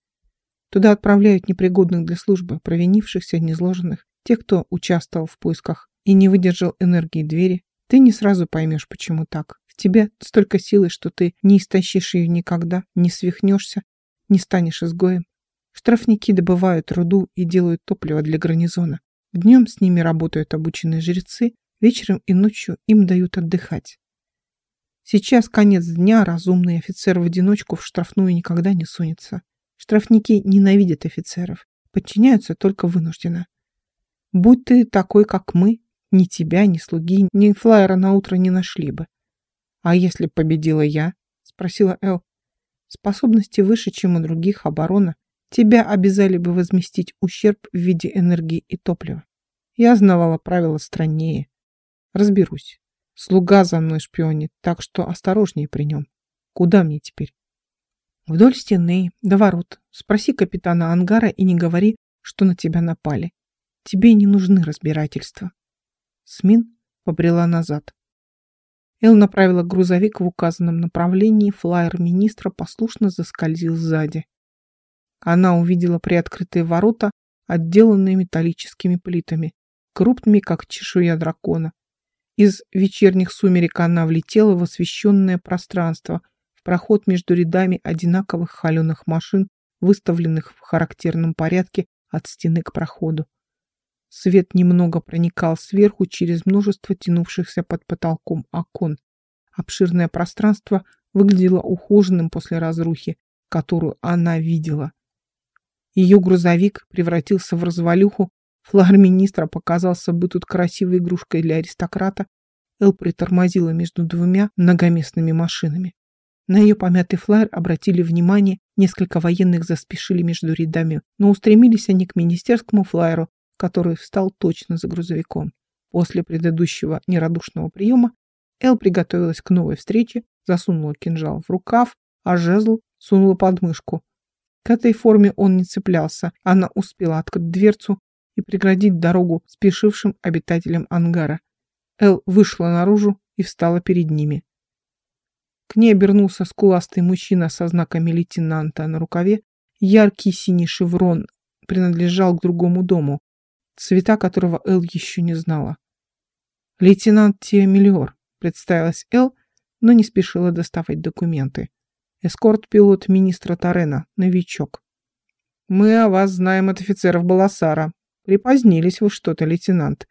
Туда отправляют непригодных для службы, провинившихся, незложенных, тех, кто участвовал в поисках и не выдержал энергии двери, ты не сразу поймешь, почему так. В тебе столько силы, что ты не истощишь ее никогда, не свихнешься, не станешь изгоем. Штрафники добывают руду и делают топливо для гарнизона. Днем с ними работают обученные жрецы, вечером и ночью им дают отдыхать. Сейчас конец дня, разумный офицер в одиночку в штрафную никогда не сунется. Штрафники ненавидят офицеров, подчиняются только вынужденно. Будь ты такой, как мы, ни тебя, ни слуги, ни флайера на утро не нашли бы. А если победила я? Спросила Эл. Способности выше, чем у других оборона. Тебя обязали бы возместить ущерб в виде энергии и топлива. Я знавала правила страннее. Разберусь. Слуга за мной шпионит, так что осторожнее при нем. Куда мне теперь? Вдоль стены, до ворот. Спроси капитана ангара и не говори, что на тебя напали. Тебе не нужны разбирательства. Смин побрела назад. Эл направила грузовик в указанном направлении, флайер министра послушно заскользил сзади. Она увидела приоткрытые ворота, отделанные металлическими плитами, крупными, как чешуя дракона. Из вечерних сумерек она влетела в освещенное пространство, в проход между рядами одинаковых холеных машин, выставленных в характерном порядке от стены к проходу. Свет немного проникал сверху через множество тянувшихся под потолком окон. Обширное пространство выглядело ухоженным после разрухи, которую она видела. Ее грузовик превратился в развалюху, Флаг министра показался бы тут красивой игрушкой для аристократа. Эл притормозила между двумя многоместными машинами. На ее помятый флайер обратили внимание, несколько военных заспешили между рядами, но устремились они к министерскому флайеру, который встал точно за грузовиком. После предыдущего нерадушного приема Эл приготовилась к новой встрече, засунула кинжал в рукав, а жезл сунула под мышку. К этой форме он не цеплялся. Она успела открыть дверцу, и преградить дорогу спешившим обитателям ангара. Эл вышла наружу и встала перед ними. К ней обернулся скуластый мужчина со знаками лейтенанта на рукаве. Яркий синий шеврон принадлежал к другому дому, цвета которого Эл еще не знала. «Лейтенант Тиамелиор», — представилась Эл, но не спешила доставать документы. «Эскорт-пилот министра Тарена, новичок». «Мы о вас знаем от офицеров Баласара», Припозднились вы что-то, лейтенант.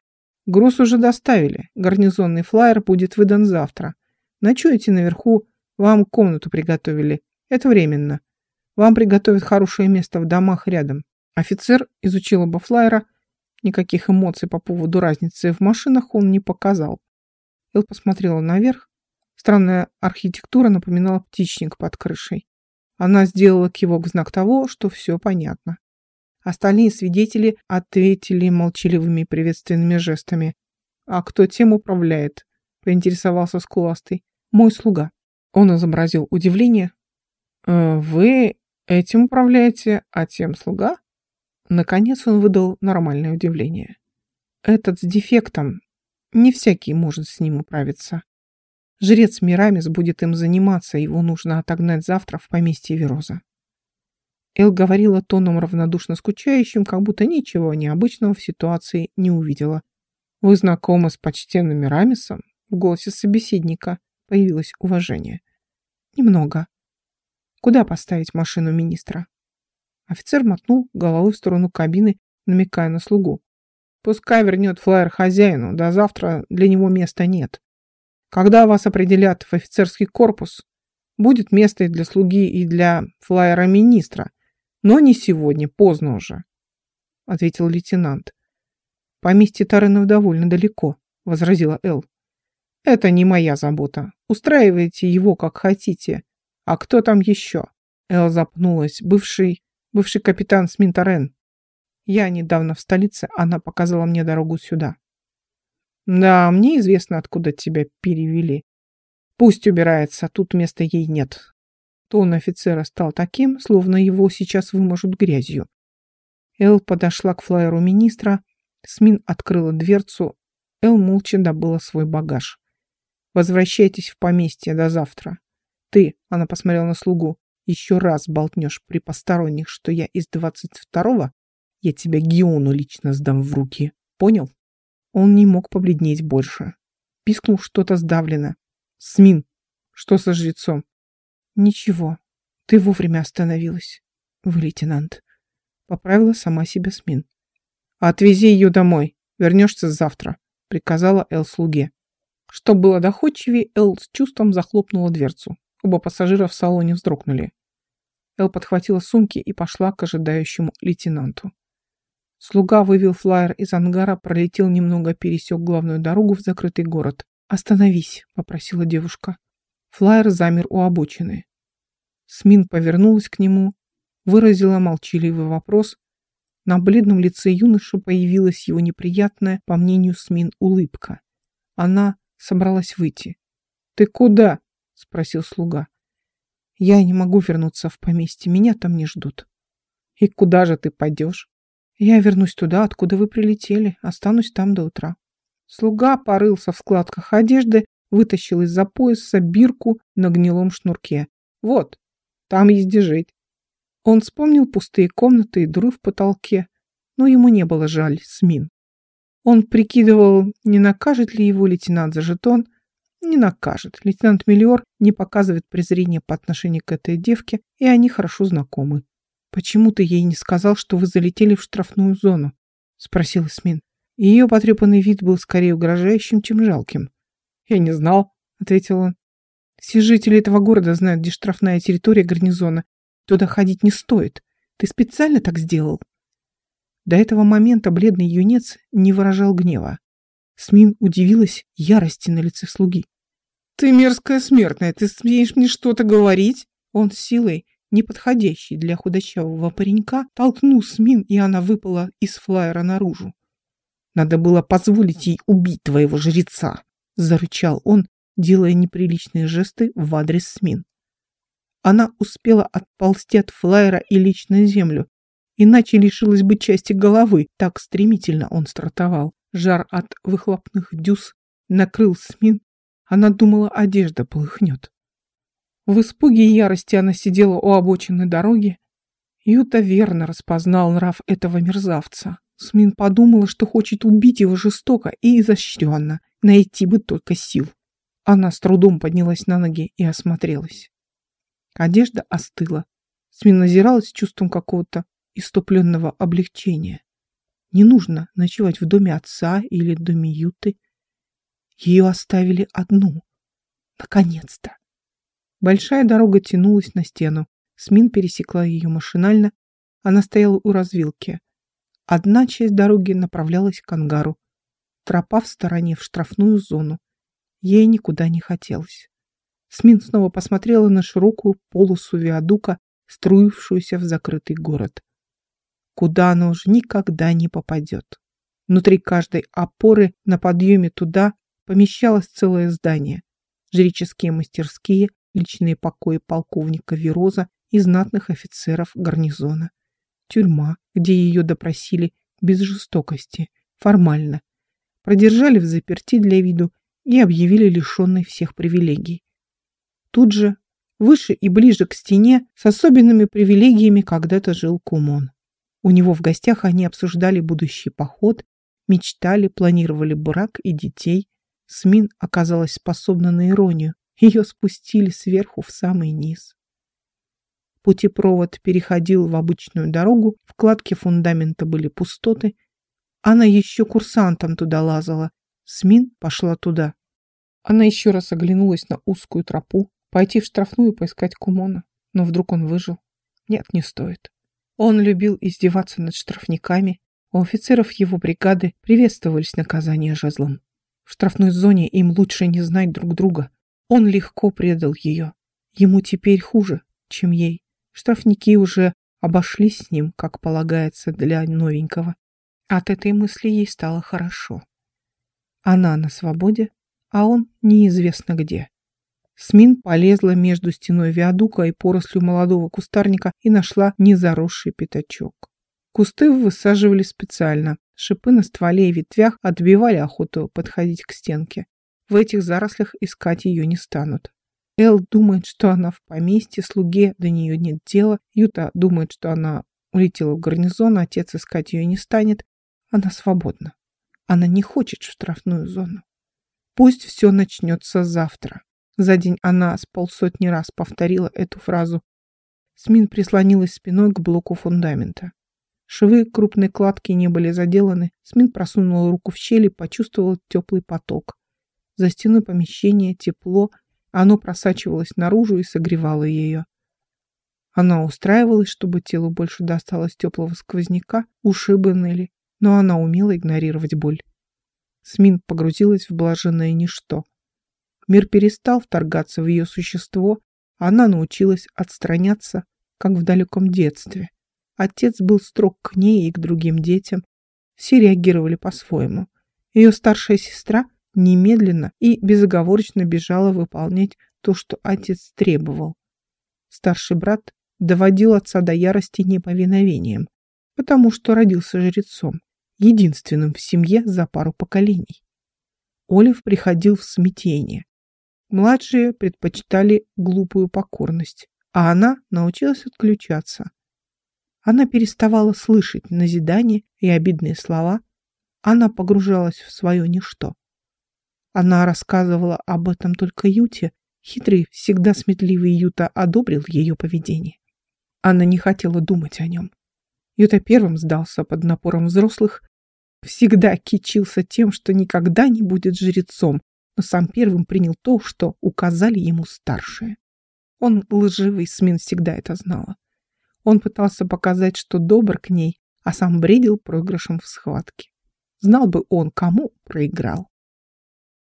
Груз уже доставили. Гарнизонный флайер будет выдан завтра. Ночуете наверху, вам комнату приготовили. Это временно. Вам приготовят хорошее место в домах рядом. Офицер изучил оба флайера. Никаких эмоций по поводу разницы в машинах он не показал. Эл посмотрела наверх. Странная архитектура напоминала птичник под крышей. Она сделала кивок в знак того, что все понятно. Остальные свидетели ответили молчаливыми приветственными жестами. «А кто тем управляет?» – поинтересовался скуластый. «Мой слуга». Он изобразил удивление. «Э, «Вы этим управляете, а тем слуга?» Наконец он выдал нормальное удивление. «Этот с дефектом. Не всякий может с ним управиться. Жрец Мирамис будет им заниматься, его нужно отогнать завтра в поместье Вероза». Эл говорила тоном равнодушно скучающим, как будто ничего необычного в ситуации не увидела. «Вы знакомы с почтенным Рамисом?» В голосе собеседника появилось уважение. «Немного. Куда поставить машину министра?» Офицер мотнул головой в сторону кабины, намекая на слугу. «Пускай вернет флайер хозяину, до завтра для него места нет. Когда вас определят в офицерский корпус, будет место и для слуги, и для флайера министра. Но не сегодня, поздно уже, — ответил лейтенант. Поместье Тарынов довольно далеко, — возразила Эл. Это не моя забота. Устраивайте его как хотите. А кто там еще? Эл запнулась. Бывший, бывший капитан Сминтарен. Я недавно в столице, она показала мне дорогу сюда. Да, мне известно, откуда тебя перевели. Пусть убирается, тут места ей нет. Тон офицера стал таким, словно его сейчас вымажут грязью. Эл подошла к флайеру министра. Смин открыла дверцу. Эл молча добыла свой багаж. «Возвращайтесь в поместье до завтра. Ты, — она посмотрела на слугу, — еще раз болтнешь при посторонних, что я из двадцать второго, я тебя Геону лично сдам в руки. Понял?» Он не мог побледнеть больше. Пискнул что-то сдавленно. «Смин, что со жрецом?» Ничего, ты вовремя остановилась. Вы, лейтенант. Поправила сама себя Смин. Отвези ее домой. Вернешься завтра, приказала Эл слуге. Что было доходчивее, Эл с чувством захлопнула дверцу. Оба пассажира в салоне вздрогнули. Эл подхватила сумки и пошла к ожидающему лейтенанту. Слуга вывел флайер из ангара, пролетел немного, пересек главную дорогу в закрытый город. «Остановись», — попросила девушка. Флайер замер у обочины. Смин повернулась к нему, выразила молчаливый вопрос. На бледном лице юноши появилась его неприятная, по мнению Смин, улыбка. Она собралась выйти. «Ты куда?» — спросил слуга. «Я не могу вернуться в поместье, меня там не ждут». «И куда же ты пойдешь?» Я вернусь туда, откуда вы прилетели. Останусь там до утра. Слуга порылся в складках одежды, вытащил из-за пояса бирку на гнилом шнурке. Вот, там езди жить. Он вспомнил пустые комнаты и дыры в потолке, но ему не было жаль Смин. Он прикидывал, не накажет ли его лейтенант за жетон. Не накажет. Лейтенант Миллиор не показывает презрения по отношению к этой девке, и они хорошо знакомы. «Почему ты ей не сказал, что вы залетели в штрафную зону?» — спросил Эсмин. Ее потрепанный вид был скорее угрожающим, чем жалким. «Я не знал», — ответил он. «Все жители этого города знают, где штрафная территория гарнизона. Туда ходить не стоит. Ты специально так сделал?» До этого момента бледный юнец не выражал гнева. Смин удивилась ярости на лице слуги. «Ты мерзкая смертная, ты смеешь мне что-то говорить?» Он с силой неподходящий для худощавого паренька, толкнул Смин, и она выпала из флайера наружу. «Надо было позволить ей убить твоего жреца!» — зарычал он, делая неприличные жесты в адрес Смин. Она успела отползти от флайера и лечь на землю, иначе лишилась бы части головы, так стремительно он стартовал. Жар от выхлопных дюз накрыл Смин, она думала, одежда полыхнет. В испуге и ярости она сидела у обочины дороги. Юта верно распознал нрав этого мерзавца. Смин подумала, что хочет убить его жестоко и изощренно, найти бы только сил. Она с трудом поднялась на ноги и осмотрелась. Одежда остыла. Смин назиралась с чувством какого-то иступленного облегчения. Не нужно ночевать в доме отца или доме Юты. Ее оставили одну. Наконец-то. Большая дорога тянулась на стену. Смин пересекла ее машинально. Она стояла у развилки. Одна часть дороги направлялась к ангару. Тропа в стороне в штрафную зону. Ей никуда не хотелось. Смин снова посмотрела на широкую полосу виадука, струившуюся в закрытый город. Куда она уже никогда не попадет. Внутри каждой опоры на подъеме туда помещалось целое здание. Жреческие мастерские, личные покои полковника Вероза и знатных офицеров гарнизона. Тюрьма, где ее допросили без жестокости, формально. Продержали в заперти для виду и объявили лишенной всех привилегий. Тут же, выше и ближе к стене, с особенными привилегиями когда-то жил Кумон. У него в гостях они обсуждали будущий поход, мечтали, планировали брак и детей. Смин оказалась способна на иронию, ее спустили сверху в самый низ. Путепровод переходил в обычную дорогу, вкладки фундамента были пустоты. Она еще курсантом туда лазала. Смин пошла туда. Она еще раз оглянулась на узкую тропу, пойти в штрафную поискать Кумона. Но вдруг он выжил. Нет, не стоит. Он любил издеваться над штрафниками. У офицеров его бригады приветствовались наказания жезлом. В штрафной зоне им лучше не знать друг друга. Он легко предал ее. Ему теперь хуже, чем ей. Штрафники уже обошлись с ним, как полагается для новенького. От этой мысли ей стало хорошо. Она на свободе, а он неизвестно где. Смин полезла между стеной виадука и порослью молодого кустарника и нашла незаросший пятачок. Кусты высаживали специально. Шипы на стволе и ветвях отбивали охоту подходить к стенке. В этих зарослях искать ее не станут. Эл думает, что она в поместье, слуге до нее нет дела. Юта думает, что она улетела в гарнизон, отец искать ее не станет. Она свободна. Она не хочет в штрафную зону. Пусть все начнется завтра. За день она с полсотни раз повторила эту фразу. Смин прислонилась спиной к блоку фундамента. Швы крупной кладки не были заделаны. Смин просунула руку в щель и почувствовала теплый поток. За стеной помещения тепло, оно просачивалось наружу и согревало ее. Она устраивалась, чтобы телу больше досталось теплого сквозняка, ушибы ныли, но она умела игнорировать боль. Смин погрузилась в блаженное ничто. Мир перестал вторгаться в ее существо, она научилась отстраняться, как в далеком детстве. Отец был строг к ней и к другим детям. Все реагировали по-своему. Ее старшая сестра немедленно и безоговорочно бежала выполнять то, что отец требовал. Старший брат доводил отца до ярости неповиновением, потому что родился жрецом, единственным в семье за пару поколений. Олив приходил в смятение. Младшие предпочитали глупую покорность, а она научилась отключаться. Она переставала слышать назидания и обидные слова, она погружалась в свое ничто. Она рассказывала об этом только Юте, хитрый, всегда сметливый Юта одобрил ее поведение. Она не хотела думать о нем. Юта первым сдался под напором взрослых, всегда кичился тем, что никогда не будет жрецом, но сам первым принял то, что указали ему старшие. Он лживый, Смин всегда это знала. Он пытался показать, что добр к ней, а сам бредил проигрышем в схватке. Знал бы он, кому проиграл.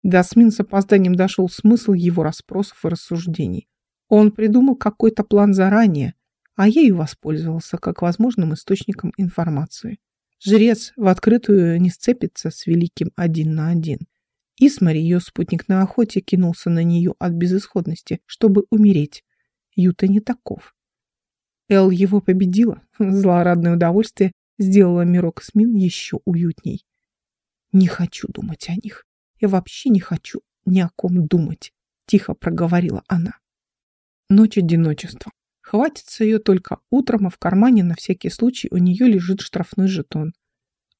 До Смин с опозданием дошел смысл его расспросов и рассуждений. Он придумал какой-то план заранее, а ею воспользовался как возможным источником информации. Жрец в открытую не сцепится с великим один на один. Исмари, ее спутник на охоте, кинулся на нее от безысходности, чтобы умереть. Юта не таков. Эл его победила. Злорадное удовольствие сделало мирок Смин еще уютней. Не хочу думать о них. Я вообще не хочу ни о ком думать, тихо проговорила она. Ночь одиночества. Хватится ее только утром, а в кармане на всякий случай у нее лежит штрафной жетон.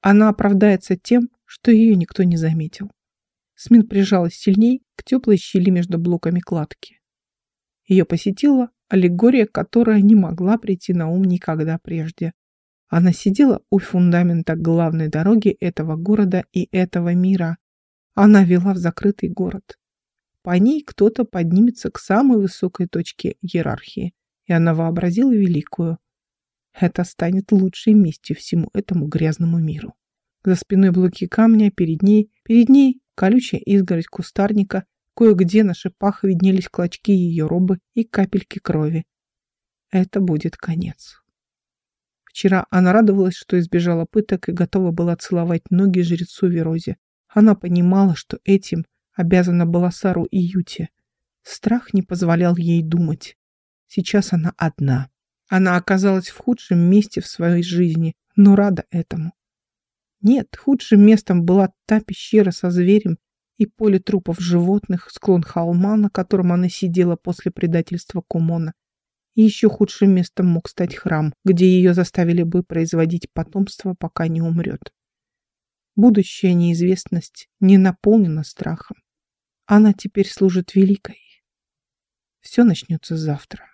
Она оправдается тем, что ее никто не заметил. Смин прижалась сильней к теплой щели между блоками кладки. Ее посетила аллегория, которая не могла прийти на ум никогда прежде. Она сидела у фундамента главной дороги этого города и этого мира. Она вела в закрытый город. По ней кто-то поднимется к самой высокой точке иерархии и она вообразила великую. Это станет лучшей местью всему этому грязному миру. За спиной блоки камня, перед ней, перед ней колючая изгородь кустарника, кое-где на шипах виднелись клочки ее робы и капельки крови. Это будет конец. Вчера она радовалась, что избежала пыток и готова была целовать ноги жрецу Верозе. Она понимала, что этим обязана была Сару и Юте. Страх не позволял ей думать. Сейчас она одна. Она оказалась в худшем месте в своей жизни, но рада этому. Нет, худшим местом была та пещера со зверем и поле трупов животных, склон холма, на котором она сидела после предательства Кумона. И еще худшим местом мог стать храм, где ее заставили бы производить потомство, пока не умрет. Будущая неизвестность не наполнена страхом. Она теперь служит великой. Все начнется завтра.